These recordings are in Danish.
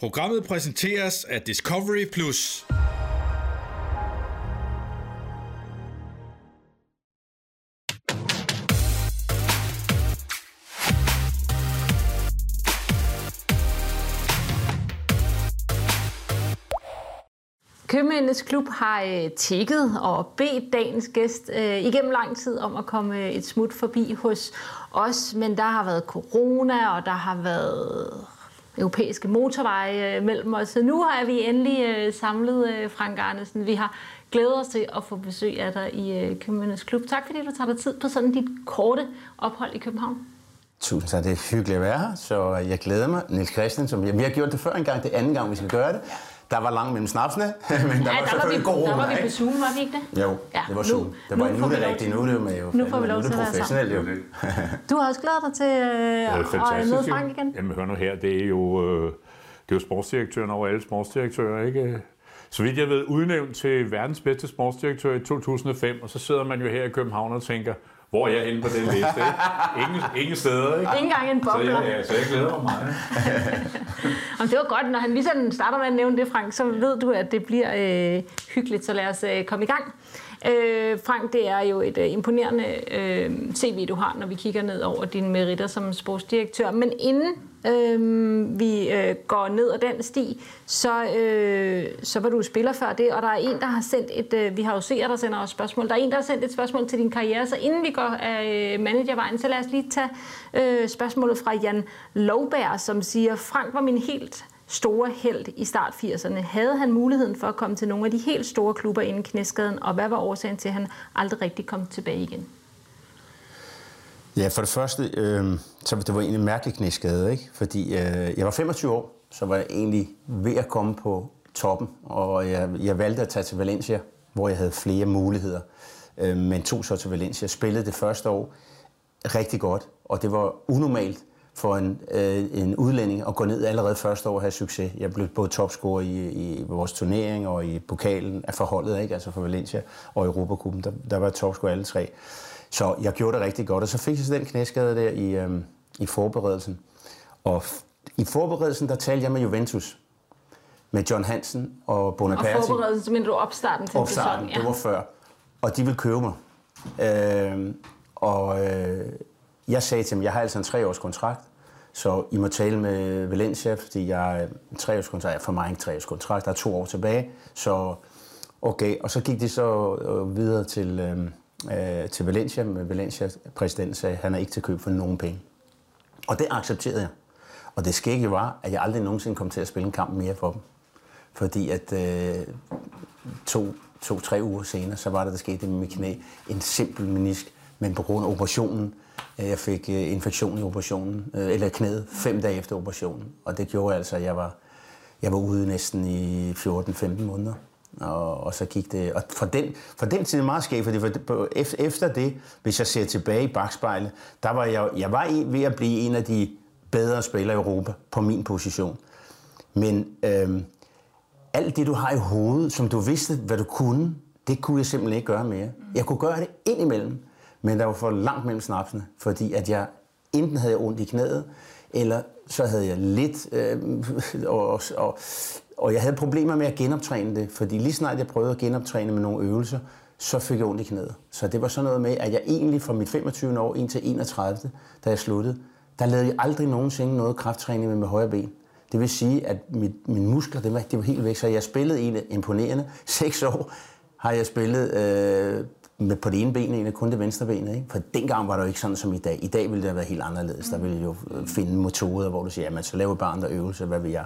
Programmet præsenteres af Discovery Plus. Købmændenes Klub har øh, tækket og bedt dagens gæst øh, igennem lang tid om at komme øh, et smut forbi hos os, men der har været corona, og der har været europæiske motorveje øh, mellem os. Så nu har vi endelig øh, samlet øh, Frank Arnesen. Vi har glædet os til at få besøg af dig i Købmændenes Klub. Tak fordi du tager dig tid på sådan dit korte ophold i København. Tusind tak, det er hyggeligt at være her, så jeg glæder mig. Niels Christian, som vi har gjort det før en gang, det er anden gang, vi skal gøre det. Der var langt mellem snapsene, men der Ja, var der var, vi, selvfølgelig corona. der var vi på ikke? Zoom, var vi ikke det? Jo, Ja, det var nu- Zoom. Det var nu nu, nu er det til- Nu er det med jo. Nu får vi lov nu er til det at være professionelt jo. Du har også glædet dig til øh, at møde. Frank igen. Jamen hør nu her, det er jo, øh, det er jo sportsdirektøren over alle sportsdirektører, ikke? Så vidt jeg ved, udnævnt til verdens bedste sportsdirektør i 2005, og så sidder man jo her i København og tænker, hvor er jeg henne på den liste? Ikke? Ingen, ingen steder, ikke? Ikke engang en Så bobler. jeg, ja, så jeg glæder mig meget. Jamen, det var godt, når han lige sådan starter med at nævne det, Frank, så ved du, at det bliver øh, hyggeligt, så lad os øh, komme i gang. Øh, Frank, det er jo et øh, imponerende øh, CV, du har, når vi kigger ned over dine meritter som sportsdirektør. Men inden øh, vi øh, går ned ad den sti, så, øh, så var du spiller før det, og der er en, der har sendt et, øh, vi har jo set, der sender os spørgsmål, der er en, der har sendt et spørgsmål til din karriere, så inden vi går af øh, managervejen, så lad os lige tage øh, spørgsmålet fra Jan Lovberg, som siger, Frank var min helt store held i start 80'erne. Havde han muligheden for at komme til nogle af de helt store klubber inden knæskaden, og hvad var årsagen til, at han aldrig rigtig kom tilbage igen? Ja, for det første, øh, så det var egentlig en mærkelig knæskade, ikke? Fordi øh, jeg var 25 år, så var jeg egentlig ved at komme på toppen, og jeg, jeg valgte at tage til Valencia, hvor jeg havde flere muligheder. Øh, men tog så til Valencia, spillede det første år rigtig godt, og det var unormalt for en, øh, en udlænding at gå ned allerede første år og have succes. Jeg blev både topscorer i, i vores turnering og i pokalen af forholdet, ikke? altså for Valencia og Europacupen, der, der var topscorer alle tre. Så jeg gjorde det rigtig godt, og så fik jeg så den knæskade der i, øh, i forberedelsen. Og i forberedelsen, der talte jeg med Juventus, med John Hansen og Og Bonaparte. forberedelsen, så mener du opstarten til Opstarten, sæsonen? det var før. Og de ville købe mig. Øh, og øh, jeg sagde til dem, jeg har altså en treårs kontrakt, så I må tale med Valencia, fordi jeg er en treårs kontrakt. For mig en treårs kontrakt, der er to år tilbage. Så okay, og så gik de så øh, videre til, øh, øh, til Valencia, men Valencia præsident sagde, at han er ikke til køb for nogen penge. Og det accepterede jeg. Og det skægge var, at jeg aldrig nogensinde kom til at spille en kamp mere for dem. Fordi at øh, to, to-tre uger senere, så var det, der skete det med mit knæ. En simpel menisk, men på grund af operationen, Øh, jeg fik øh, infektion i operationen, øh, eller knæet, fem dage efter operationen. Og det gjorde altså, at jeg var, jeg var ude næsten i 14-15 måneder. Og, og så gik det, og for den, for den tid er meget skægt, fordi for, på, efter, det, hvis jeg ser tilbage i bagspejlet, der var jeg, jeg var ved at blive en af de bedre spillere i Europa på min position. Men øhm, alt det, du har i hovedet, som du vidste, hvad du kunne, det kunne jeg simpelthen ikke gøre mere. Jeg kunne gøre det indimellem, men der var for langt mellem snapsene, fordi at jeg enten havde jeg ondt i knæet, eller så havde jeg lidt, øh, og, og, og jeg havde problemer med at genoptræne det, fordi lige snart jeg prøvede at genoptræne med nogle øvelser, så fik jeg ondt i knæet. Så det var sådan noget med, at jeg egentlig fra mit 25. år indtil 31. da jeg sluttede, der lavede jeg aldrig nogensinde noget krafttræning med, med højre ben. Det vil sige, at mit, mine muskler, det var, det var helt væk. Så jeg spillede egentlig imponerende. Seks år har jeg spillet øh, med på det ene ben, egentlig kun det venstre ben. Ikke? For dengang var det jo ikke sådan som i dag. I dag ville det have været helt anderledes. Der ville jo øh, finde metoder, hvor du siger, jamen så laver vi bare andre øvelser, hvad vil jeg.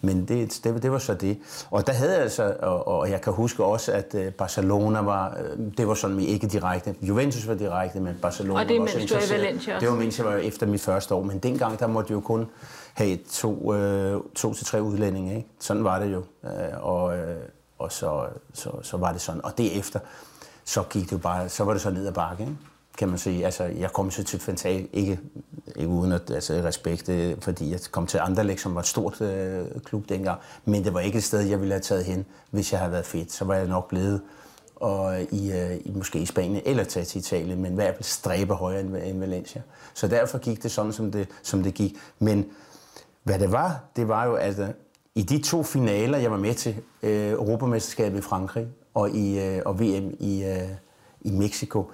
Men det, det, det var så det. Og der havde jeg altså, og, og jeg kan huske også, at øh, Barcelona var, øh, det var sådan ikke direkte. Juventus var direkte, men Barcelona Og det var også er interesseret. Valencia også. Det var mens jeg var efter mit første år, men dengang der måtte jeg jo kun have to, øh, to til tre udlændinge. Ikke? Sådan var det jo. Og og så, så, så var det sådan. Og derefter, så gik det bare, så var det så ned ad bakke, ikke? kan man sige. Altså, jeg kom så til Fantal, ikke, ikke uden at altså, respekt, øh, fordi jeg kom til Anderlecht, som var et stort øh, klub dengang, men det var ikke et sted, jeg ville have taget hen, hvis jeg havde været fedt. Så var jeg nok blevet og øh, i, øh, i måske i Spanien eller taget til Italien, men i hvert fald stræbe højere end, end Valencia. Så derfor gik det sådan, som det, som det gik. Men hvad det var, det var jo, at øh, i de to finaler, jeg var med til, øh, Europamesterskabet i Frankrig og, i, øh, og VM i, øh, i Mexico,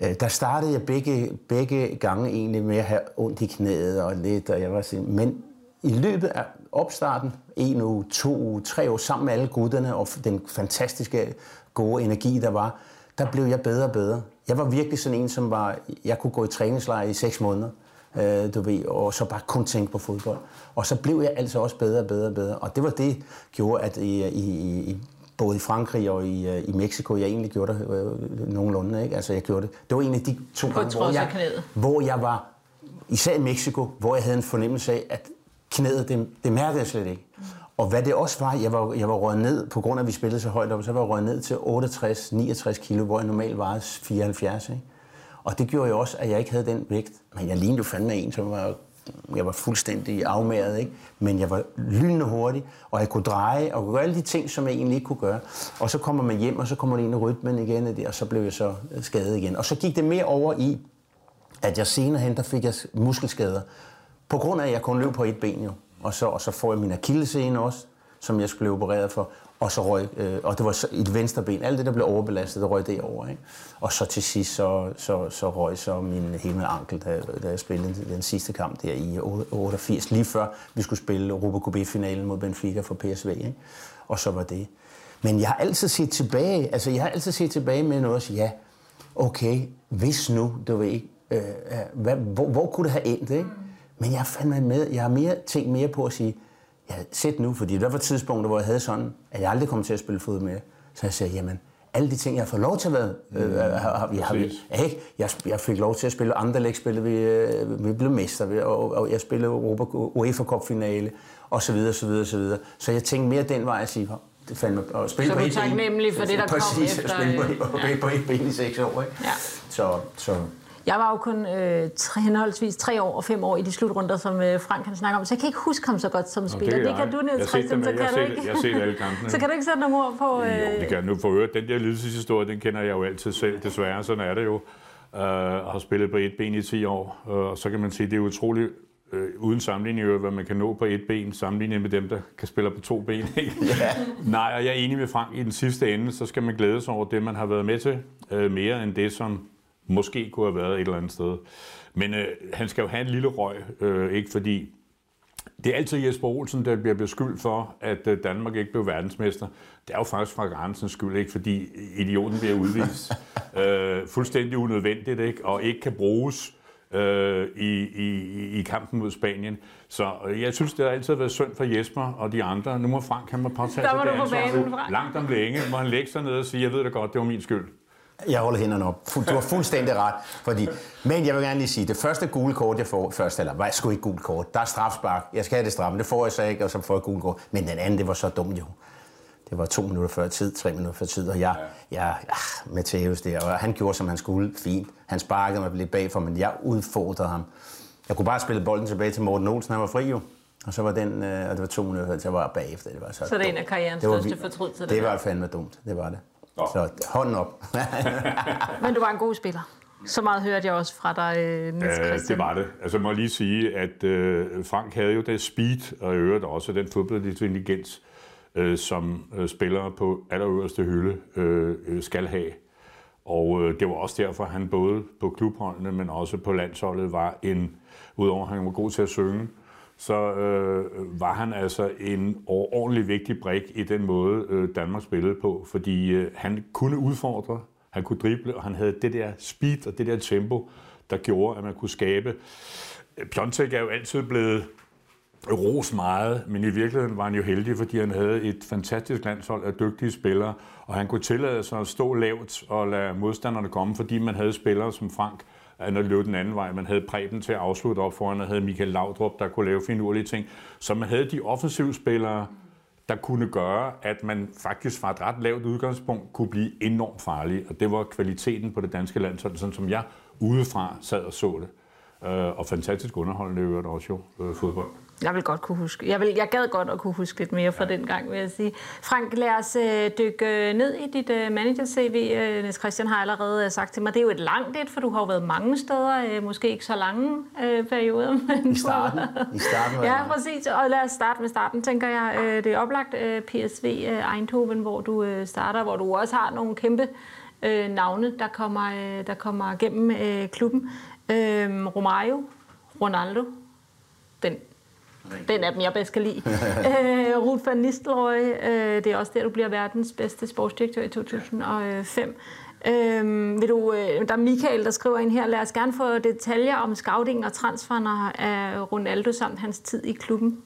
øh, der startede jeg begge, begge gange egentlig med at have ondt i knæet og lidt, og jeg var sådan, men i løbet af opstarten, en uge, to uge, tre år, sammen med alle gutterne og den fantastiske gode energi, der var, der blev jeg bedre og bedre. Jeg var virkelig sådan en, som var, jeg kunne gå i træningslejr i seks måneder, øh, du ved, og så bare kun tænke på fodbold. Og så blev jeg altså også bedre og bedre og bedre. Og det var det, gjorde, at i, i, i både i Frankrig og i, øh, i Mexico, jeg egentlig gjorde det øh, nogenlunde. Ikke? Altså, jeg gjorde det. Det var en af de to gange, hvor jeg, knæet. hvor jeg var, især i Mexico, hvor jeg havde en fornemmelse af, at knæet, det, det mærkede jeg slet ikke. Og hvad det også var, jeg var, jeg var røget ned, på grund af, at vi spillede så højt op, så var jeg røget ned til 68-69 kilo, hvor jeg normalt var 74. Ikke? Og det gjorde jo også, at jeg ikke havde den vægt. Men jeg lignede jo fandme en, som var, jeg var fuldstændig afmæret, ikke? Men jeg var lynende hurtig, og jeg kunne dreje og gøre alle de ting, som jeg egentlig ikke kunne gøre. Og så kommer man hjem, og så kommer det ind i rytmen igen, og det- og så blev jeg så øh, skadet igen. Og så gik det mere over i, at jeg senere hen, der fik jeg muskelskader. På grund af, at jeg kun løb på et ben jo. Og så, og så får jeg min akillescene også, som jeg skulle blive opereret for. Og så røg, øh, og det var så et venstre ben. Alt det, der blev overbelastet, det røg det over. Ikke? Og så til sidst, så, så, så røg så min hele min ankel, da, da jeg spillede den sidste kamp der i 88, lige før vi skulle spille Europa Cup-finalen mod Benfica for PSV. Ikke? Og så var det. Men jeg har altid set tilbage, altså jeg har altid set tilbage med noget og sige, ja, okay, hvis nu, du ved ikke, øh, øh, hvad, hvor, hvor kunne det have endt, ikke? Men jeg er fandme med, jeg har mere tænkt mere på at sige, ja, sæt nu, fordi der var tidspunkter, hvor jeg havde sådan, at jeg aldrig kom til at spille fod mere. Så jeg sagde, jamen, alle de ting, jeg har fået lov til at være, øh, har, har, Præcis. ikke? Jeg, jeg fik lov til at spille andre læg, spillede vi, øh, vi blev mester, ved, og, og jeg spillede Europa, UEFA Cup finale, og så videre, så videre, så videre. Så jeg tænkte mere den vej at sige, "Hov, det fandme, at spille Så på du et ben." taknemmelig for det, der kom Præcis, efter, at spille på, på, på, på et ben i seks år, ikke? Ja. Så, så Jeg var jo kun øh, tre, henholdsvis tre år og fem år i de slutrunder, som øh, Frank han snakker om, så jeg kan ikke huske ham så godt som spiller. Det, er det kan du, Niels Christian, så kan du set- ikke. jeg har set alle kampene. så kan du ikke sætte nogle ord på... Øh, Jo, det kan jeg nu for øvrigt. Den der lidelseshistorie, den kender jeg jo altid selv. Desværre, sådan er det jo. Uh, har spillet på et ben i 10 år, uh, og så kan man sige, det er utroligt uh, uden sammenligning, hvad man kan nå på et ben, sammenlignet med dem, der kan spille på to ben. Ikke? Nej, og jeg er enig med Frank. I den sidste ende, så skal man glæde sig over det, man har været med til, uh, mere end det, som måske kunne have været et eller andet sted. Men uh, han skal jo have en lille røg, uh, ikke fordi det er altid Jesper Olsen, der bliver beskyldt for, at øh, Danmark ikke blev verdensmester. Det er jo faktisk fra Gransens skyld, ikke? fordi idioten bliver udvist. øh, fuldstændig unødvendigt, ikke? og ikke kan bruges øh, i, i, i kampen mod Spanien. Så øh, jeg synes, det har altid været synd for Jesper og de andre. Nu må Frank, han må påtage sig det ansvar. Langt om længe må han lægge sig ned og sige, jeg ved da godt, det var min skyld. Jeg holder hænderne op. Du har fuldstændig ret. Fordi, men jeg vil gerne lige sige, det første gule kort, jeg får, først, eller var sgu ikke gult kort, der er strafspark. Jeg skal have det stramme, det får jeg så ikke, og så får jeg gult kort. Men den anden, det var så dumt jo. Det var to minutter før tid, tre minutter før tid, og jeg, jeg ah, der, og han gjorde, som han skulle, fint. Han sparkede mig lidt bagfor, men jeg udfordrede ham. Jeg kunne bare spille bolden tilbage til Morten Olsen, han var fri jo. Og så var den, øh, og det var to minutter så jeg var bagefter. Det var så, Så det er en af karrierens største fortrydelser, det Det var fandme dumt, det var det. Nå. Så hånden op. Men du var en god spiller. Så meget hørte jeg også fra dig, øh, Niels Øh, Christian. det var det. Altså må jeg lige sige, at øh, Frank havde jo det speed, og i øvrigt også den fodboldintelligens, øh, som øh, spillere på allerøverste hylde øh, øh, skal have. Og øh, det var også derfor, han både på klubholdene, men også på landsholdet var en, udover at han var god til at synge, så øh, var han altså en ordentlig vigtig brik i den måde, øh, Danmark spillede på, fordi øh, han kunne udfordre, han kunne drible, og han havde det der speed og det der tempo, der gjorde, at man kunne skabe. Øh, Pjontek er jo altid blevet ros meget, men i virkeligheden var han jo heldig, fordi han havde et fantastisk landshold af dygtige spillere, og han kunne tillade sig at stå lavt og lade modstanderne komme, fordi man havde spillere som Frank, når det løb den anden vej. Man havde Preben til at afslutte op foran, og havde Michael Laudrup, der kunne lave finurlige ting. Så man havde de offensive spillere, der kunne gøre, at man faktisk fra et ret lavt udgangspunkt kunne blive enormt farlig. Og det var kvaliteten på det danske landshold, sådan som jeg udefra sad og så det. Øh, og fantastisk underholdende i øvrigt også jo, øh, fodbold. Jeg vil godt kunne huske. Jeg, vil, jeg gad godt at kunne huske lidt mere fra ja. den gang, vil jeg sige. Frank, lad os øh, dykke ned i dit øh, manager-CV. Øh, Niels Christian har allerede øh, sagt til mig, det er jo et langt et, for du har jo været mange steder, øh, måske ikke så lange øh, perioder. Men I starten. I starten ja, præcis. Og lad os starte med starten, tænker jeg. Øh, det er oplagt øh, PSV øh, Eindhoven, hvor du øh, starter, hvor du også har nogle kæmpe øh, navne, der kommer, øh, der kommer gennem øh, klubben. Øh, Romario, Ronaldo, den den af dem, jeg bedst kan lide. øh, Ruth van Nistelrooy, øh, det er også der, du bliver verdens bedste sportsdirektør i 2005. Øhm, vil du, øh, der er Michael, der skriver ind her, lad os gerne få detaljer om scouting og transferen af Ronaldo samt hans tid i klubben.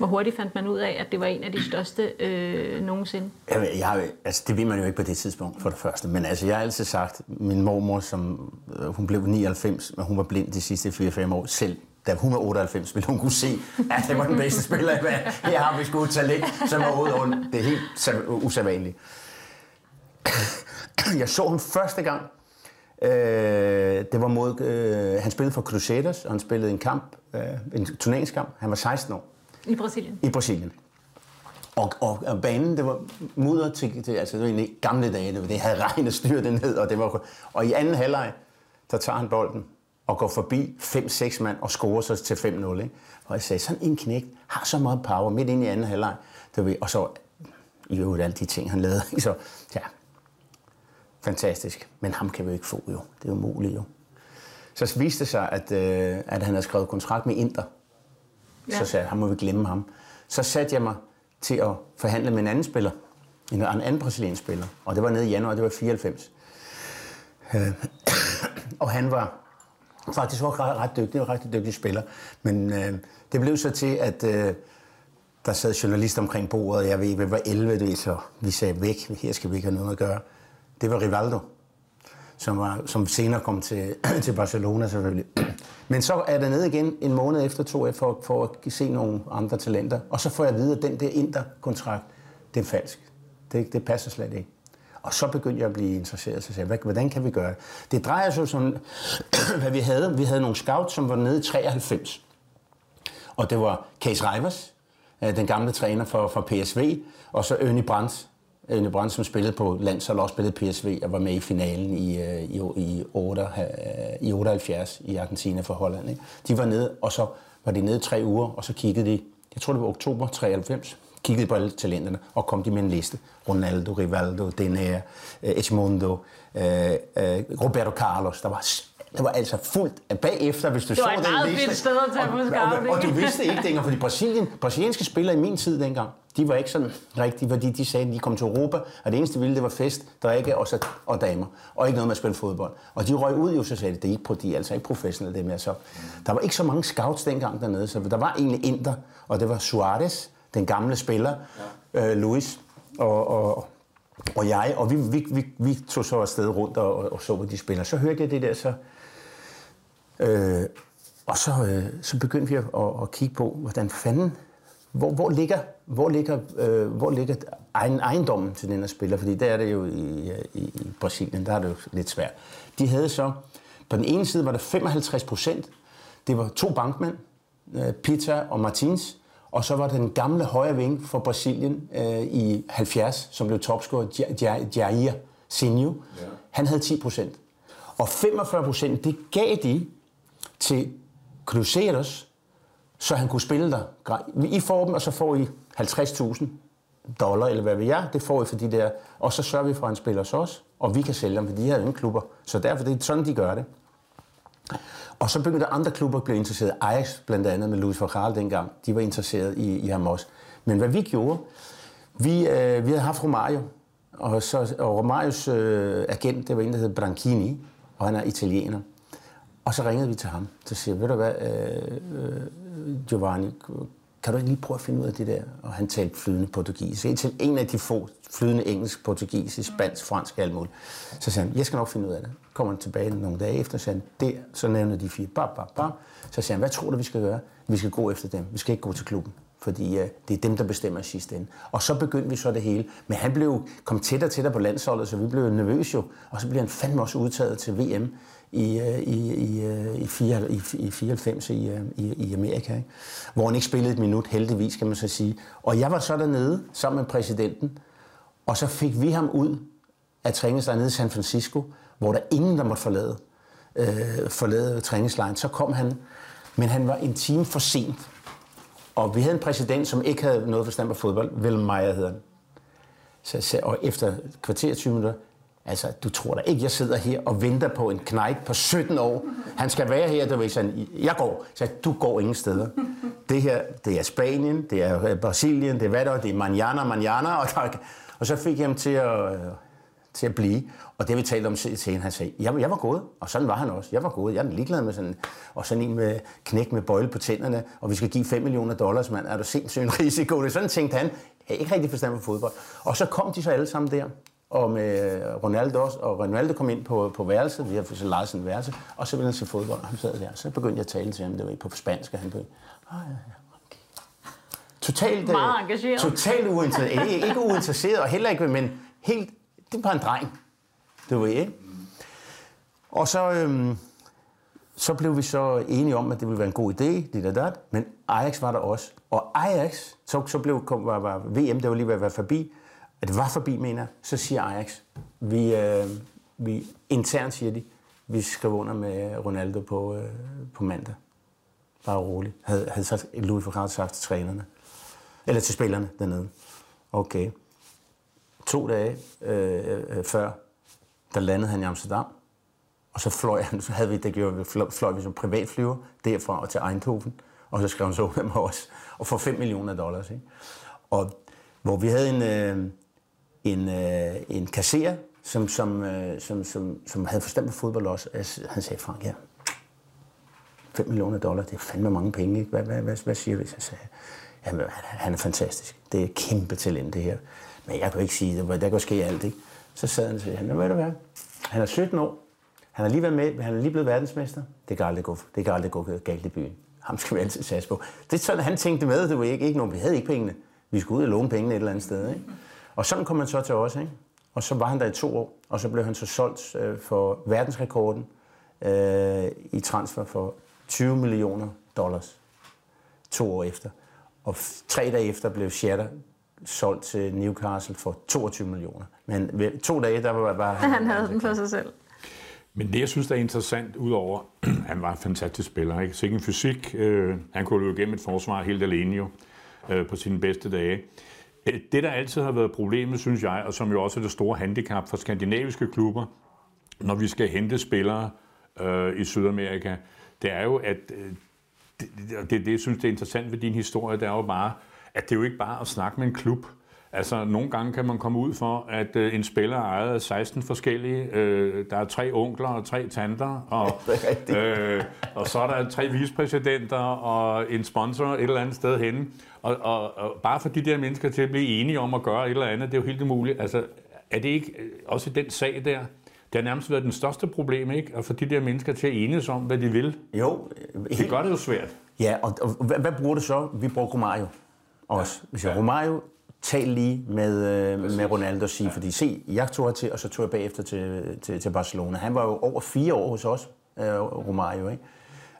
Hvor hurtigt fandt man ud af, at det var en af de største øh, nogensinde? Jeg, jeg, altså, det ved man jo ikke på det tidspunkt, for det første. Men altså, jeg har altid sagt, min mormor, som øh, hun blev 99, men hun var blind de sidste 4-5 år selv, da hun var 98, ville hun kunne se, at det var den bedste spiller i verden. Her har vi sgu et talent, som er ude Det er helt usædvanligt. Jeg så ham første gang. Øh, det var mod, øh, han spillede for Crusaders, og han spillede en kamp, øh, en turneringskamp. Han var 16 år. I Brasilien? I Brasilien. Og, og, og banen, det var mudder til, til altså det var i gamle dage, det, det havde regnet styret ned, og det var, og i anden halvleg, der tager han bolden, og går forbi 5-6 mand og scorer sig til 5-0. Ikke? Og jeg sagde, sådan en knægt har så meget power midt ind i anden halvleg. Og så i øvrigt alle de ting, han lavede. Så ja, fantastisk. Men ham kan vi jo ikke få jo. Det er umuligt jo. Så viste det sig, at, øh, at han havde skrevet kontrakt med Inter. Ja. Så sagde jeg, må vi glemme ham. Så satte jeg mig til at forhandle med en anden spiller. En anden brasiliansk spiller. Og det var nede i januar, det var 94. Øh, og han var faktisk var ret, ret dygtig, var rigtig dygtig spiller. Men øh, det blev så til, at øh, der sad journalister omkring bordet, og jeg ved, vi var 11, det, så vi sagde væk, her skal vi ikke have noget at gøre. Det var Rivaldo, som, var, som senere kom til, til Barcelona selvfølgelig. Men så er der ned igen en måned efter to jeg for, for at se nogle andre talenter, og så får jeg at vide, at den der Inter-kontrakt, det er falsk. Det, det passer slet ikke. Og så begyndte jeg at blive interesseret, så sagde jeg, hvordan kan vi gøre det? Det drejer sig sådan, hvad vi havde. Vi havde nogle scouts, som var nede i 93. Og det var Case Rivers, øh, den gamle træner for, for PSV, og så Ernie Brandt, Ernie Brandt, som spillede på landshold, også spillede PSV og var med i finalen i, øh, i, i, 8, øh, i 78 i Argentina for Holland. Ikke? De var nede, og så var de nede tre uger, og så kiggede de, jeg tror det var oktober 93, kiggede på alle talenterne, og kom de med en liste. Ronaldo, Rivaldo, Denair, eh, Edmundo, eh, eh, Roberto Carlos. Der var det var altså fuldt bagefter, hvis du så den liste. Det var et meget fint sted at tage på og, og, og, du vidste ikke dengang, fordi Brasilien, brasilianske spillere i min tid dengang, de var ikke sådan rigtige, fordi de sagde, at de kom til Europa, og det eneste de ville, det var fest, drikke og, så, og damer, og ikke noget med at spille fodbold. Og de røg ud jo, så sagde de, det er ikke, de er altså ikke professionelle, det med. Så der var ikke så mange scouts dengang dernede, så der var egentlig Inter, og det var Suarez, den gamle spiller, ja. øh, Luis og, og, og jeg, og vi, vi, vi, vi tog så afsted rundt og, og, og så, hvor de spiller. Så hørte jeg det der, så... Øh, og så, øh, så begyndte vi at, at, at kigge på, hvordan fanden... Hvor, hvor ligger, hvor ligger, øh, hvor ligger egen, ejendommen til den her spiller? Fordi der er det jo i, i, i Brasilien, der er det jo lidt svært. De havde så... På den ene side var der 55 procent. Det var to bankmænd, øh, Peter og Martins, og så var den gamle højre ving for Brasilien øh, i 70, som blev topscorer, Jair Sinho. Ja. Han havde 10 procent. Og 45 procent, det gav de til Cruzeros, så han kunne spille der. I får dem, og så får I 50.000 dollar, eller hvad vi er. Det får I for de der. Og så sørger vi for, at han spiller os, og vi kan sælge dem, for de har ingen klubber. Så derfor det er sådan, de gør det. Og så begyndte andre klubber at blive interesseret. Ajax blandt andet med Luis van Gaal dengang, de var interesseret i, i ham også. Men hvad vi gjorde, vi, øh, vi havde haft Romario, og, så, og Romarios øh, agent, det var en, der hed Branchini, og han er italiener. Og så ringede vi til ham, så siger ved du hvad, øh, øh, Giovanni, kan du ikke lige prøve at finde ud af det der? Og han talte flydende portugisisk. En af de få flydende engelsk, portugisisk, spansk, fransk alt muligt. Så sagde han, jeg skal nok finde ud af det. Kommer han tilbage nogle dage efter, så der, han, så nævner de fire, bam, bam, bam. Så siger han, hvad tror du, vi skal gøre? Vi skal gå efter dem. Vi skal ikke gå til klubben fordi øh, det er dem, der bestemmer sidste ende. Og så begyndte vi så det hele. Men han blev kom tættere og tættere på landsholdet, så vi blev nervøse jo. Og så blev han fandme også udtaget til VM i, øh, i, i, øh, i, 4, i, i 94 i, øh, i, i Amerika, ikke? hvor han ikke spillede et minut, heldigvis kan man så sige. Og jeg var så dernede sammen med præsidenten, og så fik vi ham ud af træningslejren nede i San Francisco, hvor der ingen, der måtte forlade, øh, forlade træningslejren. Så kom han, men han var en time for sent. Og vi havde en præsident, som ikke havde noget forstand på fodbold. Willem Meyer hedder han. Så, så, og efter kvarter 20 minutter, altså, du tror da ikke, jeg sidder her og venter på en knægt på 17 år. Han skal være her, du ved, sådan, jeg går. Så du går ingen steder. Det her, det er Spanien, det er øh, Brasilien, det er hvad der, det er manjana, manjana, og, der, og så fik jeg ham til at, øh, til at blive. Og det vi talte om til han sagde, jeg, jeg var gået, og sådan var han også. Jeg var gået, jeg er ligeglad med sådan, og sådan en med knæk med bøjle på tænderne, og vi skal give 5 millioner dollars, mand, er du sindssygt en risiko? Det sådan tænkte han, jeg ikke rigtig forstand på fodbold. Og så kom de så alle sammen der, og med Ronaldo også, og Ronaldo kom ind på, på værelset, vi har så lejet sådan værelse, og så ville han se fodbold, og han sad der. Så begyndte jeg at tale til ham, det var på spansk, og han blev, ja, ja, Totalt, øh, Meget engageret. Totalt uinteresseret, ikke, ikke uinteresseret, og heller ikke, men helt, det var en dreng. Det var ikke? Og så, øhm, så blev vi så enige om, at det ville være en god idé, det der, der. men Ajax var der også. Og Ajax, så, så blev, kom, var, var VM, det var lige ved at være forbi, at det var forbi, mener Så siger Ajax, vi, øh, vi internt siger de, vi skriver under med Ronaldo på, øh, på mandag. Bare roligt. Havde, havde så Louis van sagt til trænerne. Eller til spillerne dernede. Okay. To dage øh, øh, før, der landede han i Amsterdam. Og så fløj han, så havde vi, det gjorde vi, fløj, fløj vi som privatflyver derfra og til Eindhoven. Og så skrev han så med os. Og for 5 millioner dollars. Ikke? Og hvor vi havde en, øh, en, øh, en kasserer, som, som, øh, som, som, som havde forstand på fodbold også. Han sagde, Frank, ja, 5 millioner dollars, det er fandme mange penge. Ikke? Hvad, hvad, hvad, hvad siger vi? Så sagde jamen, han er fantastisk. Det er kæmpe talent, det her. Men jeg kan ikke sige, det, der kunne ske alt. Ikke? Så sad han og sagde, hvad du hvad? Han er 17 år. Han er lige været med, han er lige blevet verdensmester. Det kan aldrig gå, det kan aldrig gå galt i byen. Ham skal vi altid satse på. Det er sådan, han tænkte med. Det var ikke, ikke nogen, vi havde ikke pengene. Vi skulle ud og låne pengene et eller andet sted. Ikke? Og sådan kom han så til os. Ikke? Og så var han der i to år, og så blev han så solgt øh, for verdensrekorden øh, i transfer for 20 millioner dollars to år efter. Og tre dage efter blev Shatter solgt til Newcastle for 22 millioner. Men ved to dage, der var bare... Han, han havde den for sig selv. Men det, jeg synes, der er interessant, udover, han var en fantastisk spiller, ikke? Sikke en fysik. Øh, han kunne løbe igennem et forsvar helt alene jo, øh, på sine bedste dage. Øh, det, der altid har været problemet, synes jeg, og som jo også er det store handicap for skandinaviske klubber, når vi skal hente spillere øh, i Sydamerika, det er jo, at øh, det, det, det, det, jeg synes, det er interessant ved din historie, det er jo bare, at det er jo ikke bare at snakke med en klub. Altså, nogle gange kan man komme ud for, at øh, en spiller er ejet af 16 forskellige. Øh, der er tre onkler og tre tanter, og, øh, og så er der tre vicepræsidenter og en sponsor et eller andet sted henne. Og, og, og bare for de der mennesker til at blive enige om at gøre et eller andet, det er jo helt umuligt. Altså, er det ikke øh, også i den sag der, det har nærmest været den største problem, ikke? At få de der mennesker til at enes om, hvad de vil. Jo. Helt... Det gør det jo svært. Ja, og, og hvad, hvad bruger du så? Vi bruger Romario også. Hvis jeg ja. Romario, tal lige med, øh, med Ronaldo og sige, ja. fordi se, jeg tog til, og så tog jeg bagefter til, til, til Barcelona. Han var jo over fire år hos os, øh, Romario, ikke?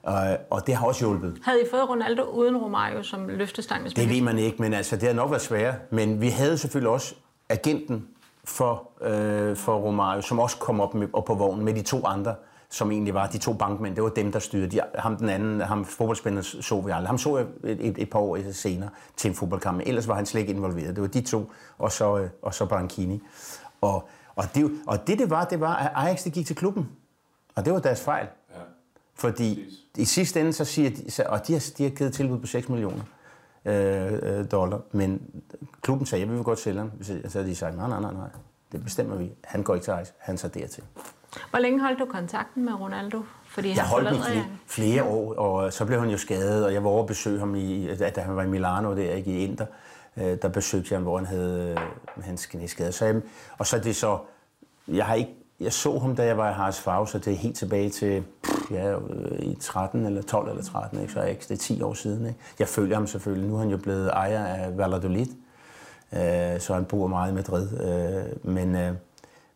Og, og det har også hjulpet. Havde I fået Ronaldo uden Romario som løftestang? Det ved man ikke, men altså, det har nok været svært. Men vi havde selvfølgelig også agenten for, øh, for Romario, som også kom op, med, op på vognen med de to andre som egentlig var de to bankmænd. Det var dem, der styrede. De, ham den anden, ham fodboldspilleren så vi aldrig. Ham så jeg et, et, et par år senere til en fodboldkamp. Ellers var han slet ikke involveret. Det var de to, og så, øh, og så Branchini. Og, og, det, og det, det var, det var, at Ajax det gik til klubben. Og det var deres fejl. Ja. Fordi Præcis. i sidste ende, så siger de, og de har, de har givet tilbud på 6 millioner øh, øh, dollar, men klubben sagde, jeg vil godt sælge ham. Så har de sagt, nej, nej, nej, nej, det bestemmer vi. Han går ikke til Ajax, han tager dertil. Hvor længe holdt du kontakten med Ronaldo? Fordi jeg holdt med flere, flere år, og så blev han jo skadet, og jeg var over at besøge ham, i, da han var i Milano, der ikke i Inter. Øh, der besøgte jeg ham, hvor han havde øh, hans knæskade. Så jeg, og så er det så, jeg har ikke, jeg så ham, da jeg var i Haras Favre, så det er helt tilbage til ja, i 13 eller 12 eller 13, ikke? så er det er 10 år siden. Ikke? Jeg følger ham selvfølgelig. Nu er han jo blevet ejer af Valladolid, øh, så han bor meget i Madrid. men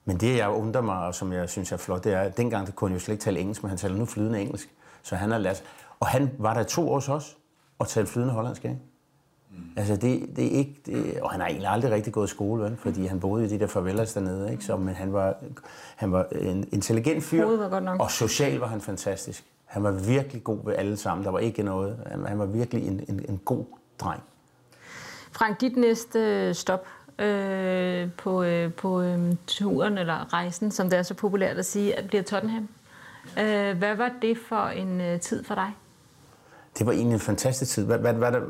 Men det, jeg undrer mig, og som jeg synes er flot, det er, at dengang det kunne han jo slet ikke tale engelsk, men han taler nu flydende engelsk. Så han har lært Og han var der to år hos os, og talte flydende hollandsk, ikke? Mm. Altså, det, det er ikke... Det, og han har egentlig aldrig rigtig gået i skole, vel? Fordi han boede i de der farvelers dernede, ikke? Så, men han var, han var en intelligent fyr, Hovedet var godt nok. og social var han fantastisk. Han var virkelig god ved alle sammen. Der var ikke noget. Han, han var virkelig en, en, en god dreng. Frank, dit næste øh, stop øh, på, øh, på øh, turen eller rejsen, som det er så populært at sige, at bliver Tottenham. Øh, hvad var det for en øh, tid for dig? Det var egentlig en fantastisk tid. Hvad, hvad, hvad der,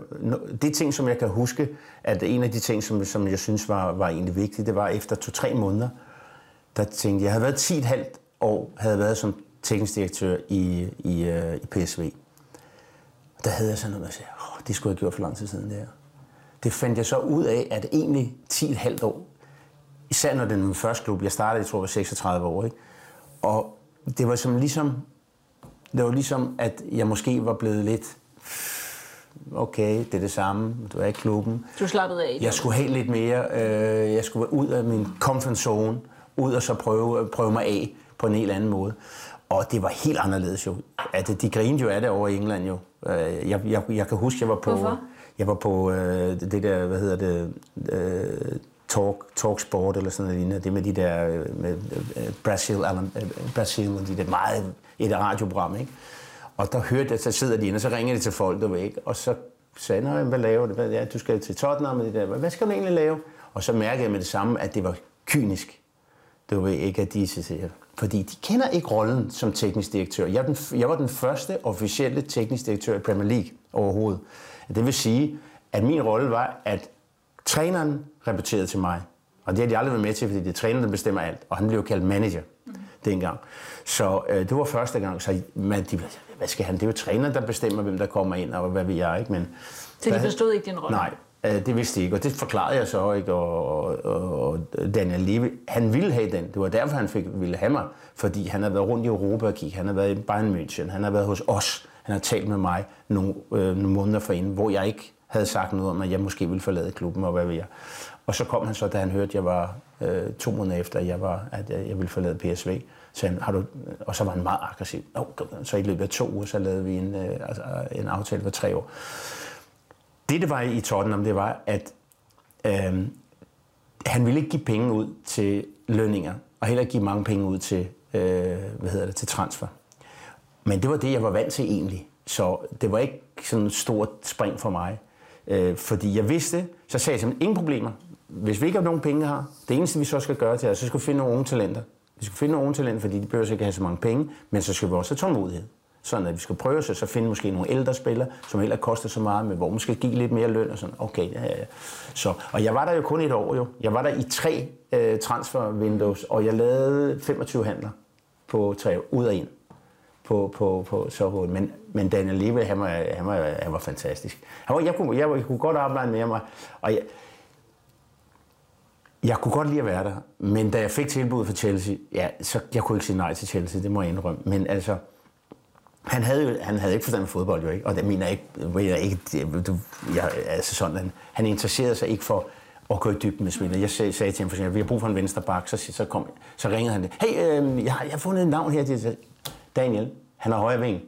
det ting, som jeg kan huske, at en af de ting, som, som jeg synes var, var egentlig vigtigt, det var efter to-tre måneder, der tænkte jeg, jeg havde været 10,5 år, havde været som teknisk direktør i, i, øh, i PSV. Der havde jeg sådan noget, jeg sagde, oh, det skulle jeg have gjort for lang tid siden det her. Det fandt jeg så ud af, at egentlig 10,5 år, især når det er min første klub, jeg startede, jeg tror, jeg var 36 år, ikke? og det var som ligesom, det var ligesom, at jeg måske var blevet lidt, okay, det er det samme, du er i klubben. Du slappede af. Jeg skulle have lidt mere, øh, jeg skulle ud af min comfort zone, ud og så prøve, prøve mig af på en helt anden måde. Og det var helt anderledes jo. At de grinede jo af det over i England jo. Øh, Jeg, jeg, jeg kan huske, jeg var på... Hvorfor? Jeg var på øh, det der, hvad hedder det, øh, talk, talk sport eller sådan noget lignende. Det med de der, øh, med øh, Brazil, Alan, øh, Brazil og de der meget, et radioprogram, ikke? Og der hørte jeg, så sidder de inde, og så ringer de til folk, du ved ikke, og så sagde jeg, hvad laver du? Ja, du skal til Tottenham, og det der. hvad skal du egentlig lave? Og så mærkede jeg med det samme, at det var kynisk. Du ved ikke, at de siger, fordi de kender ikke rollen som teknisk direktør. Jeg, den, jeg var den første officielle teknisk direktør i Premier League overhovedet. Det vil sige, at min rolle var, at træneren rapporterede til mig. Og det har de aldrig været med til, fordi det er træneren, der bestemmer alt. Og han blev kaldt manager dengang. Så øh, det var første gang, så man, de, hvad skal han? Det er jo træneren, der bestemmer, hvem der kommer ind, og hvad vil jeg, ikke? Men, Så de forstod ikke din rolle? Nej, øh, det vidste de ikke, og det forklarede jeg så, ikke? Og, og, og Daniel Levy, han ville have den. Det var derfor, han fik, ville have mig, fordi han har været rundt i Europa og kigge. Han har været i Bayern München, han har været hos os. Han har talt med mig nogle, øh, nogle måneder forinden, hvor jeg ikke havde sagt noget om, at jeg måske ville forlade klubben, og hvad ved jeg. Og så kom han så, da han hørte, at jeg var øh, to måneder efter, at jeg, var, at jeg, jeg ville forlade PSV. Så han, har du, og så var han meget aggressiv. Nå, så i løbet af to uger, så lavede vi en, øh, altså, en aftale for tre år. Det, det var i Tottenham, det var, at øh, han ville ikke give penge ud til lønninger, og heller ikke give mange penge ud til, øh, hvad hedder det, til transfer. Men det var det, jeg var vant til egentlig. Så det var ikke sådan et stort spring for mig. Øh, fordi jeg vidste, så sagde jeg simpelthen, ingen problemer. Hvis vi ikke har nogen penge her, det eneste vi så skal gøre til, er, så skal vi finde nogle unge talenter. Vi skal finde nogle unge talenter, fordi de behøver ikke have så mange penge, men så skal vi også have tålmodighed. Sådan at vi skal prøve os, så finde måske nogle ældre spillere, som heller koster så meget, men hvor man skal give lidt mere løn og sådan. Okay, ja, ja. Så, og jeg var der jo kun et år jo. Jeg var der i tre øh, transfer windows, og jeg lavede 25 handler på tre ud og ind på, på, på så. Men, men Daniel Leve, han var, han var, han var fantastisk. Han var, jeg, kunne, jeg, jeg kunne godt arbejde med mig, og jeg, jeg kunne godt lide at være der, men da jeg fik tilbuddet fra Chelsea, ja, så jeg kunne ikke sige nej til Chelsea, det må jeg indrømme. Men altså, han havde jo han havde ikke forstand på fodbold jo ikke, og det mener jeg ikke, jeg ikke du, jeg, altså sådan, han, han interesserede sig ikke for at gå i dybden med spillet. Jeg sagde, sagde til ham for eksempel, vi har brug for en venstre bak, så, så, kom, så ringede han det. Hey, øh, jeg, har, jeg har fundet et navn her. Det, Daniel, han har højre ving.